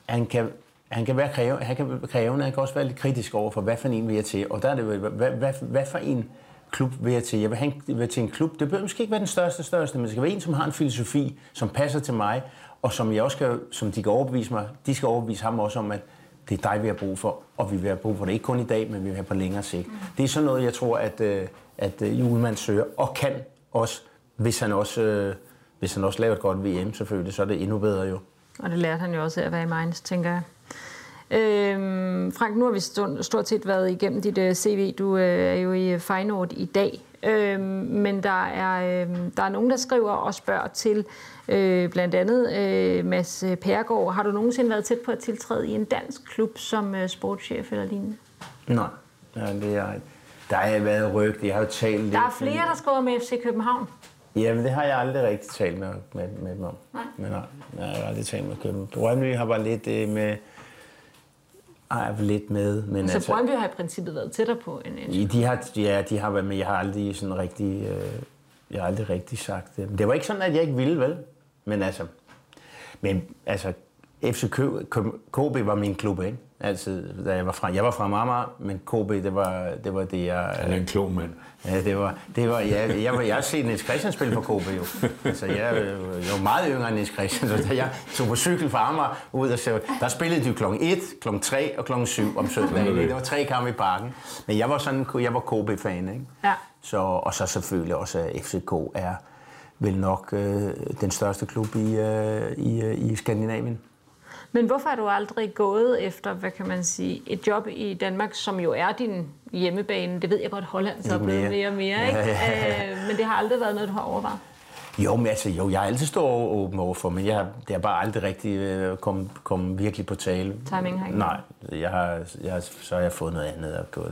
han kan, han kan være krævende, han kan være krævende, han kan også være lidt kritisk over for, hvad for en vil jeg til. Og der er det hvad, hvad, hvad for en klub vil jeg til? Jeg vil, have en, vil jeg til en klub, det behøver måske ikke være den største, største, men det skal være en, som har en filosofi, som passer til mig, og som jeg også skal, som de kan overbevise mig, de skal overbevise ham også om, at det er dig, vi har brug for, og vi vil have brug for det. Ikke kun i dag, men vi vil have på længere sigt. Det er sådan noget, jeg tror, at, øh, at øh, Julemand søger, og kan også, hvis han også, øh, hvis han også laver et godt VM selvfølgelig, så er det endnu bedre jo. Og det lærte han jo også af at være i Mainz, tænker jeg. Øhm, Frank, nu har vi sto- stort set været igennem dit øh, CV. Du øh, er jo i Feyenoord i dag. Øhm, men der er, øh, der er nogen, der skriver og spørger til øh, blandt andet øh, Mads Pergaard. Har du nogensinde været tæt på at tiltræde i en dansk klub som øh, sportschef eller lignende? Nej, ja, det er, der har jeg været rygt, jeg har jo talt lidt. Der er flere, der skriver med FC København. Ja, men det har jeg aldrig rigtig talt med, med, med dem om. Nej. Men nej, jeg har aldrig talt med København. Brøndby har bare lidt øh, med... Ej, lidt med, men Så altså... Brøndby har i princippet været tættere på en, en Ja, de har, ja, de har været med. Jeg har aldrig sådan rigtig, øh, jeg har aldrig rigtig sagt det. Det var ikke sådan, at jeg ikke ville, vel? Men altså, men altså, FC KB var min klub, ikke? Altid, da jeg var fra, jeg var fra Marmar, men KB, det var det, var det jeg... Han er en klog mand. Ja, det var, det var, ja, jeg, var, jeg har set Niels Christian spille for KB jo. Altså, jeg, jo- jeg var meget yngre end Niels Christian, så da jeg tog på cykel fra Amager ud og så, der spillede de jo klokken 1, klokken 3 og klokken 7 om søndagen. Det var tre kampe i parken. Men jeg var sådan, jeg var KB-fan, ikke? Ja. Så, og så selvfølgelig også, at FCK er vel nok øh, den største klub i, øh, i, øh, i Skandinavien. Men hvorfor er du aldrig gået efter, hvad kan man sige, et job i Danmark, som jo er din hjemmebane? Det ved jeg godt, Holland så er blevet mere. og mere, ikke? Ja, ja, Øh, men det har aldrig været noget, du har overvejet. Jo, men altså, jo, jeg har altid stået åben overfor, men jeg, det har bare aldrig rigtig øh, kommet kom virkelig på tale. Timing har ikke Nej, jeg har, jeg, så har jeg fået noget andet at gå.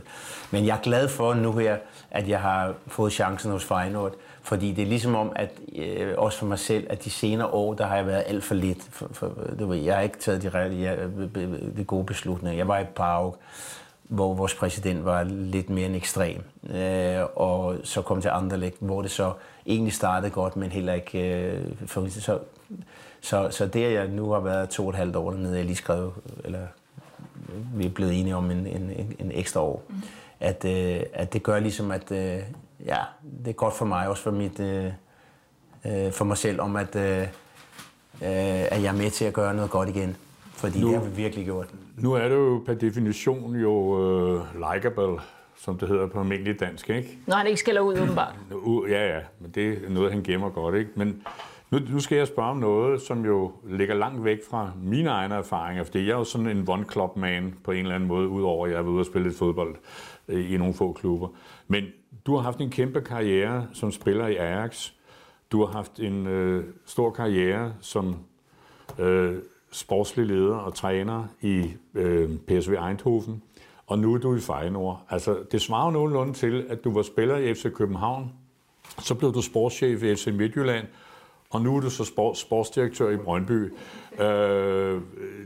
Men jeg er glad for nu her, at jeg har fået chancen hos Feyenoord, fordi det er ligesom om, at øh, også for mig selv, at de senere år, der har jeg været alt for lidt. For, for, du ved, jeg har ikke taget de, jeg, de gode beslutninger. Jeg var i Park, hvor vores præsident var lidt mere en ekstrem. Øh, og så kom til Anderlecht, hvor det så egentlig startede godt, men heller ikke... Øh, for, så, så, så det, jeg nu har været to og et halvt år dernede, jeg lige skrev, eller vi er blevet enige om en, en, en ekstra år, mm. at, øh, at det gør ligesom, at øh, ja, det er godt for mig, også for, mit, øh, øh, for mig selv, om at, øh, øh, at jeg er med til at gøre noget godt igen. Fordi nu, det har vi virkelig gjort. Nu er det jo per definition jo uh, likable, som det hedder på almindelig dansk, ikke? Når han ikke skælder ud, åbenbart. Ja, ja, men det er noget, han gemmer godt, ikke? Men nu, nu skal jeg spørge om noget, som jo ligger langt væk fra mine egne erfaringer, fordi jeg er jo sådan en one-club-man på en eller anden måde, udover at jeg har været ude og spille lidt fodbold øh, i nogle få klubber. Men du har haft en kæmpe karriere som spiller i Ajax. Du har haft en øh, stor karriere som øh, sportslig leder og træner i øh, PSV Eindhoven, og nu er du i Feyenoord. Altså, det svarer nogenlunde til, at du var spiller i FC København, så blev du sportschef i FC Midtjylland, og nu er du så sport, sportsdirektør i Brøndby. Øh,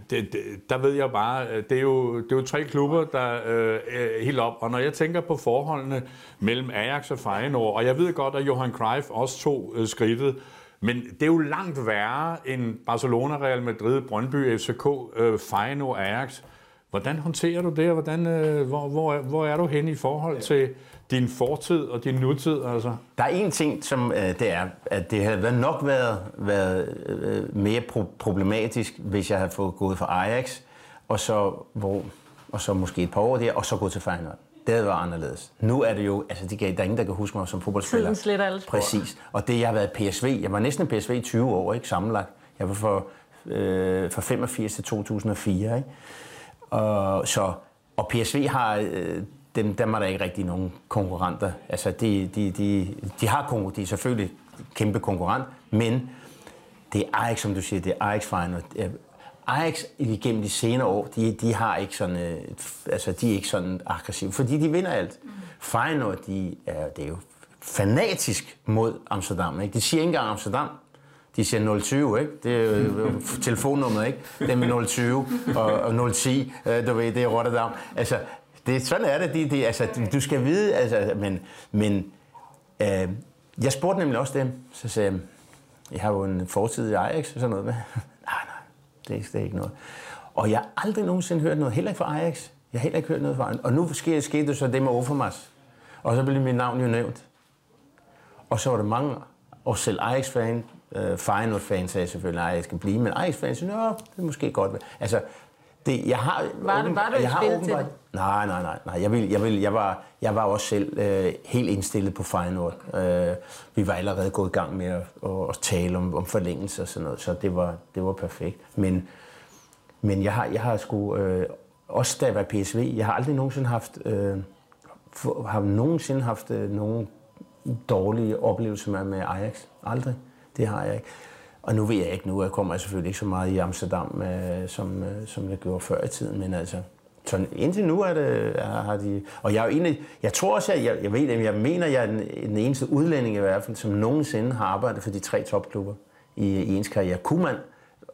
det, det, der ved jeg bare, det er jo, det er jo tre klubber, der øh, er helt op. Og når jeg tænker på forholdene mellem Ajax og Feyenoord, og jeg ved godt, at Johan Cruyff også tog øh, skridtet, men det er jo langt værre end Barcelona, Real Madrid, Brøndby, FCK, øh, Feyenoord, Ajax. Hvordan håndterer du det, og hvordan, øh, hvor, hvor, hvor er du henne i forhold til din fortid og din nutid? Altså? Der er en ting, som øh, det er, at det havde nok været, været øh, mere pro- problematisk, hvis jeg havde fået gået fra Ajax, og så, hvor, og så måske et par år der, og så gået til Feyenoord. Det var anderledes. Nu er det jo, altså de, der er ingen, der kan huske mig som fodboldspiller. Tiden sletter alle spor. Præcis. Og det, jeg har været PSV, jeg var næsten PSV i 20 år, ikke sammenlagt. Jeg var for, øh, fra 85 til 2004, ikke? Og, så, og PSV har, øh, dem, dem er der ikke rigtig nogen konkurrenter. Altså, de, de, de, de har konkurrent, de er selvfølgelig kæmpe konkurrent, men det er Ajax, som du siger, det er Ajax Feyenoord. Ajax igennem de senere år, de, de har ikke sådan, øh, altså de er ikke sådan aggressive, fordi de vinder alt. Mm. Feyenoord, de er, det er jo fanatisk mod Amsterdam. Ikke? De siger ikke engang Amsterdam, de siger 020, ikke? Det er jo telefonnummeret, ikke? Det er med 020 og, og 010, øh, du ved, det er Rotterdam. Altså, det, sådan er det. De, de, altså, du skal vide, altså, men, men øh, jeg spurgte nemlig også dem, så sagde jeg, jeg har jo en fortid i Ajax og sådan noget med. nej, nej, det er, det er ikke noget. Og jeg har aldrig nogensinde hørt noget, heller ikke fra Ajax. Jeg har heller ikke hørt noget fra Og nu skete, skete det så det med Overmars. Og så blev mit navn jo nævnt. Og så var der mange, og selv Ajax-fan, øh, Feyenoord-fan sagde selvfølgelig, at jeg skal blive, men Ajax-fan sagde, at det er måske godt. Altså, det, jeg har, var, åben, var du jeg har til det? Nej, nej, nej. nej. Jeg, vil, jeg, vil, jeg, var, jeg var også selv øh, helt indstillet på Feyenoord. Øh, vi var allerede gået i gang med at, at, at tale om, om forlængelse og sådan noget, så det var, det var perfekt. Men, men jeg har, jeg har sgu, øh, også da jeg var PSV, jeg har aldrig nogensinde haft, øh, for, har nogensinde haft øh, nogen dårlige oplevelser med, med Ajax. Aldrig. Det har jeg ikke. Og nu ved jeg ikke nu, jeg kommer selvfølgelig ikke så meget i Amsterdam, øh, som, øh, som jeg gjorde før i tiden, men altså, så indtil nu er det, har de... Og jeg er jo egentlig, jeg tror også, jeg, jeg, jeg ved det, jeg mener, jeg er den, den eneste udlænding i hvert fald, som nogensinde har arbejdet for de tre topklubber i, i ens karriere. Kuman,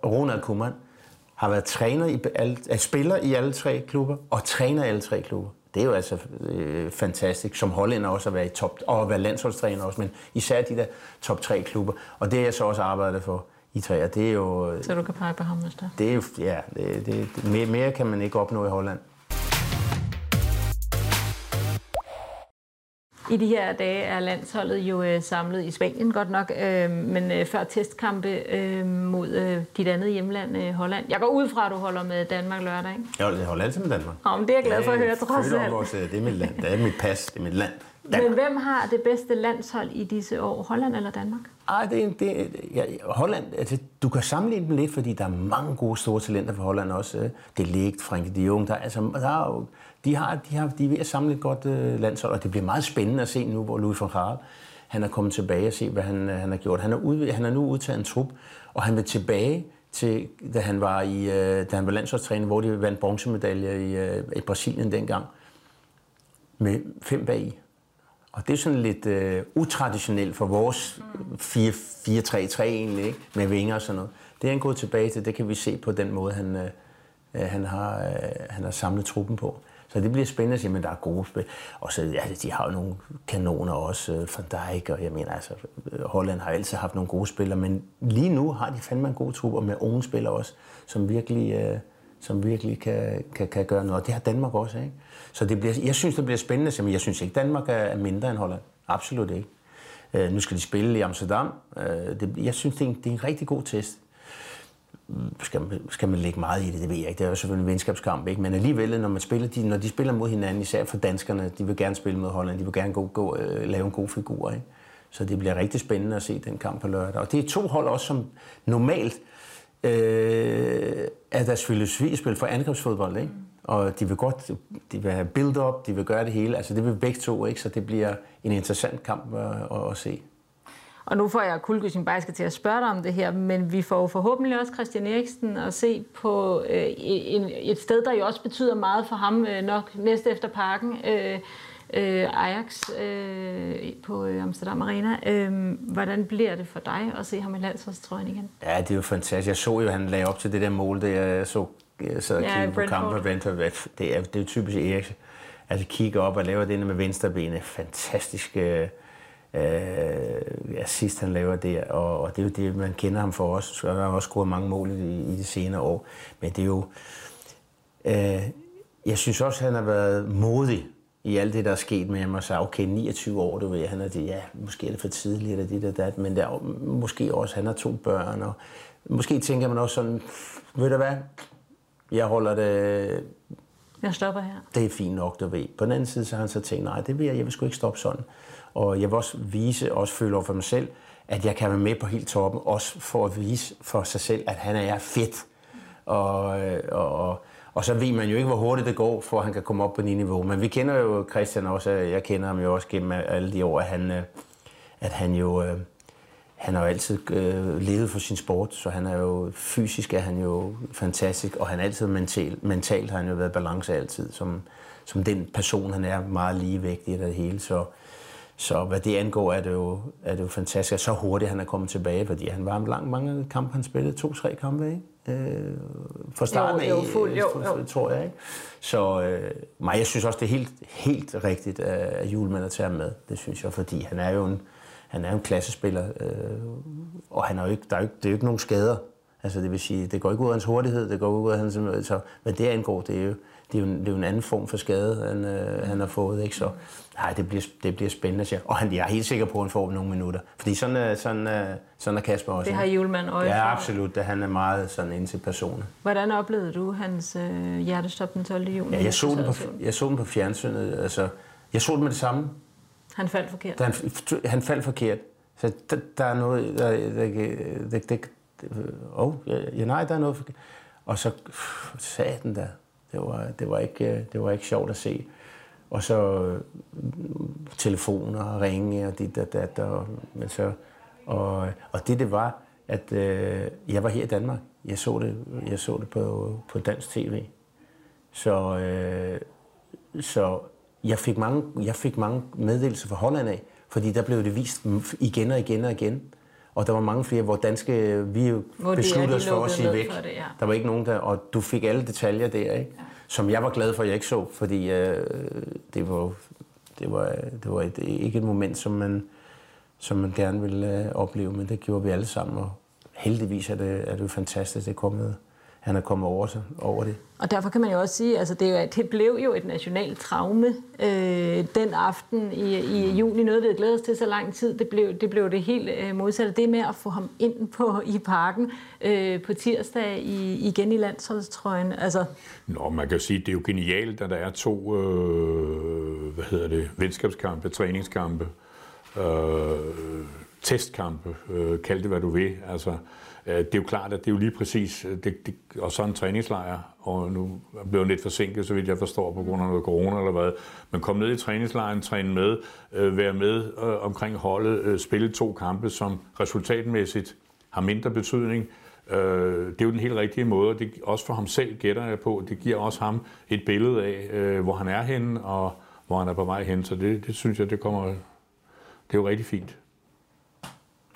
Ronald Kuman, har været træner i alle, spiller i alle tre klubber, og træner i alle tre klubber. Det er jo altså øh, fantastisk, som hollænder også at være i top, og at være landsholdstræner også, men især de der top tre klubber. Og det er jeg så også arbejdet for i tre, det er jo... Så du kan pege på ham, hvis det Det er jo, ja, det, det, mere, mere kan man ikke opnå i Holland. I de her dage er landsholdet jo øh, samlet i Spanien godt nok, øh, men øh, før testkampe øh, mod øh, dit andet hjemland, øh, Holland. Jeg går ud fra, at du holder med Danmark lørdag, ikke? Jeg holder altid med Danmark. Om det er jeg glad for at høre, trods alt. Det er mit land, det er mit pas, det er mit land. Danmark. Men hvem har det bedste landshold i disse år? Holland eller Danmark? Ah, det, det, ja, Holland, altså, du kan sammenligne dem lidt, fordi der er mange gode store talenter for Holland også. Det Ligt, Frenkie de Jong, der, altså, der er jo, de, har, de, har, de er ved at samle et godt øh, landshold, og det bliver meget spændende at se nu, hvor Louis van Gaal han er kommet tilbage og se, hvad han, øh, han har gjort. Han er, ud, han er nu udtaget en trup, og han vil tilbage til, da han var, i, øh, da han var landsholdstræner, hvor de vandt bronzemedalje i, øh, i Brasilien dengang, med fem bag i. Og det er sådan lidt øh, utraditionelt for vores 4-3-3 egentlig, ikke? med vinger og sådan noget. Det er han gået tilbage til, det kan vi se på den måde, han, øh, øh han, har, øh, han har samlet truppen på. Så det bliver spændende at se, men der er gode spil. Og så, ja, de har jo nogle kanoner også, øh, Van Dijk, og jeg mener altså, øh, Holland har altid haft nogle gode spillere, men lige nu har de fandme en god trup, og med unge spillere også, som virkelig, øh, som virkelig kan, kan, kan gøre noget. Og det har Danmark også, ikke? Så det bliver, jeg synes, det bliver spændende, men jeg synes ikke, Danmark er mindre end Holland. Absolut ikke. Øh, nu skal de spille i Amsterdam. Øh, det, jeg synes, det er, en, det er en rigtig god test. Skal man, skal man lægge meget i det, det ved jeg ikke. Det er jo selvfølgelig en venskabskamp, ikke? men alligevel, når, man spiller, de, når de spiller mod hinanden, især for danskerne, de vil gerne spille mod Holland, de vil gerne gå, gå, øh, lave en god figur. Ikke? Så det bliver rigtig spændende at se den kamp på lørdag. Og det er to hold også, som normalt øh, er deres filosofi spil for angrebsfodbold. Ikke? Og de vil godt, de vil have build-up, de vil gøre det hele. Altså det vil begge to, ikke? så det bliver en interessant kamp at, at, at se. Og nu får jeg Kulgysing Bejske til at spørge dig om det her, men vi får forhåbentlig også Christian Eriksen at se på øh, en, et sted, der jo også betyder meget for ham, øh, nok næste efter parken. Øh, øh, Ajax øh, på øh, Amsterdam Arena. Øh, hvordan bliver det for dig at se ham i landsholdstrøjen igen? Ja, det er jo fantastisk. Jeg så jo, at han lagde op til det der mål, der jeg så, jeg sad og Ja, kiggede på kampen Brentford. Det er, det er jo typisk Eriksen. Altså kigger op og laver det med venstre benet. Fantastisk øh, øh, assist, han laver der. Og, og det er jo det, man kender ham for også. Så han har også scoret mange mål i, i de senere år. Men det er jo... Øh, jeg synes også, han har været modig i alt det, der er sket med ham, og så okay, 29 år, du ved, han er det, ja, måske er det for tidligt, eller dit og dat, men der er måske også, han har to børn, og måske tænker man også sådan, ved du hvad, jeg holder det, Jeg stopper her. det er fint nok, du ved. På den anden side, så har han så tænkt, nej, det vil jeg, jeg vil sgu ikke stoppe sådan. Og jeg vil også vise, også føle over for mig selv, at jeg kan være med på helt toppen, også for at vise for sig selv, at han er fedt. Og, øh, og, og, og så ved man jo ikke, hvor hurtigt det går, for at han kan komme op på det niveau. Men vi kender jo Christian også, jeg kender ham jo også gennem alle de år, at han, øh, at han jo... Øh, han har jo altid øh, levet for sin sport, så han er jo fysisk er han jo fantastisk, og han er altid mental, mentalt har han jo været i balance altid, som, som den person han er, meget ligevægtig i det hele. Så, så hvad det angår, er det jo, er det jo fantastisk, at så hurtigt han er kommet tilbage, fordi han var langt mange kampe, han spillede to-tre kampe, ikke? Øh, fra starten Jo, jo, fuld, jo, jo. tror jeg. Ikke? Så øh, mig, jeg synes også, det er helt, helt rigtigt, at Julemand at tage ham med. Det synes jeg, fordi han er jo en, han er jo en klassespiller, øh, og han er jo ikke, der er jo ikke, det er jo ikke nogen skader. Altså det vil sige, det går ikke ud af hans hurtighed, det går ud af hans... Så hvad det angår, det er jo, det er jo, en, det er jo en anden form for skade, han, øh, han har fået. Ikke? Så nej, det bliver, det bliver spændende. siger. Og han, jeg er helt sikker på, at han får nogle minutter. Fordi sådan er, sådan er, sådan er Kasper også. Det har? Julemand øje Ja, absolut. Det, han er meget sådan ind til personer. Hvordan oplevede du hans øh, hjertestop den 12. juni? Ja, jeg, så den på, jeg så den på fjernsynet. Altså, jeg så den med det samme. Han faldt forkert. Da han, han faldt forkert. Så der, der er noget... Der, der, der, der, oh, ja, nej, der er noget forkert. Og så sagde den der. Det var, det, var ikke, øh, det var ikke sjovt at se. Og så øh, telefoner og ringe og dit og dat. Og, men så, og, og det det var, at øh, jeg var her i Danmark. Jeg så det, jeg så det på, på dansk tv. Så, øh, så jeg fik, mange, jeg fik mange meddelelser fra Holland af, fordi der blev det vist igen og igen og igen. Og der var mange flere, hvor danske, vi Hvor de er, besluttede de os for at sige væk. det, ja. Der var ikke nogen der, og du fik alle detaljer der, ikke? Ja som jeg var glad for, at jeg ikke så, fordi øh, det var, det var, det var et, ikke et moment, som man, som man gerne ville øh, opleve, men det gjorde vi alle sammen, og heldigvis er det, er det jo fantastisk, det er kommet, han er kommet over, sig, over det. Og derfor kan man jo også sige, altså det, er jo- det blev jo et nationalt traume øh, den aften i, i juni. Noget, vi havde glædet os til så lang tid, det blev det, blev det helt øh, modsatte. Det med at få ham ind på i parken øh, på tirsdag i, igen i landsholdstrøjen. Altså, Nå, man kan sige, det er jo genialt, at der er to øh, hvad hedder det, venskabskampe, træningskampe, øh, testkampe, øh, kald det hvad du vil. Altså, øh, Øh, det er jo klart, at det er jo lige præcis, øh, det, det, og så en træningslejr, og nu blev lidt forsinket, så vidt jeg forstår, på grund af noget corona eller hvad, men kom ned i træningslejren, træne med, øh, være med øh, omkring holdet, øh, spille to kampe, som resultatmæssigt har mindre betydning, Øh, det er jo den helt rigtige måde, og det, også for ham selv gætter jeg på. Det giver også ham et billede af, øh, hvor han er henne, og hvor han er på vej hen. Så det, det synes jeg, det kommer... Det er jo rigtig fint.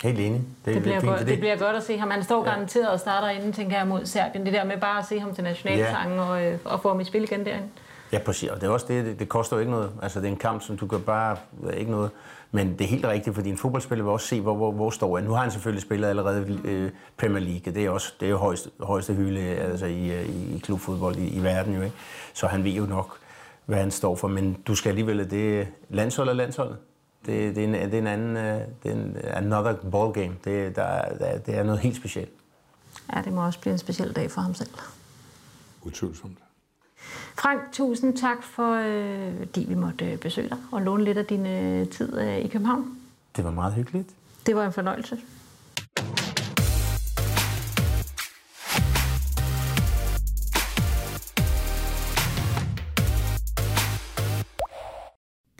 Helt enig. det, bliver fint, godt, for det bliver godt at se ham. Han står garanteret og starter inden, tænker jeg, mod Serbien. Det der med bare at se ham til nationalsangen og, øh, og få ham i spil igen derinde. Ja, præcis. Og det er også det, det, det koster jo ikke noget. Altså, det er en kamp, som du kan bare ikke noget. Men det er helt rigtigt, fordi en fodboldspiller vil også se, hvor, hvor, hvor står han. Nu har han selvfølgelig spillet allerede øh, Premier League, det er, også, det er jo højeste, højeste hylde altså i, øh, i, i klubfodbold i, i verden. Jo, ikke? Så han ved jo nok, hvad han står for. Men du skal alligevel, det er landshold og landshold. Det, det, er en, det er en anden, øh, det er en another ball game. Det, der, der, det er noget helt specielt. Ja, det må også blive en speciel dag for ham selv. Utvivlsomt. Frank, tusind tak for, øh, fordi vi måtte øh, besøge dig og låne lidt af din øh, tid øh, i København. Det var meget hyggeligt. Det var en fornøjelse.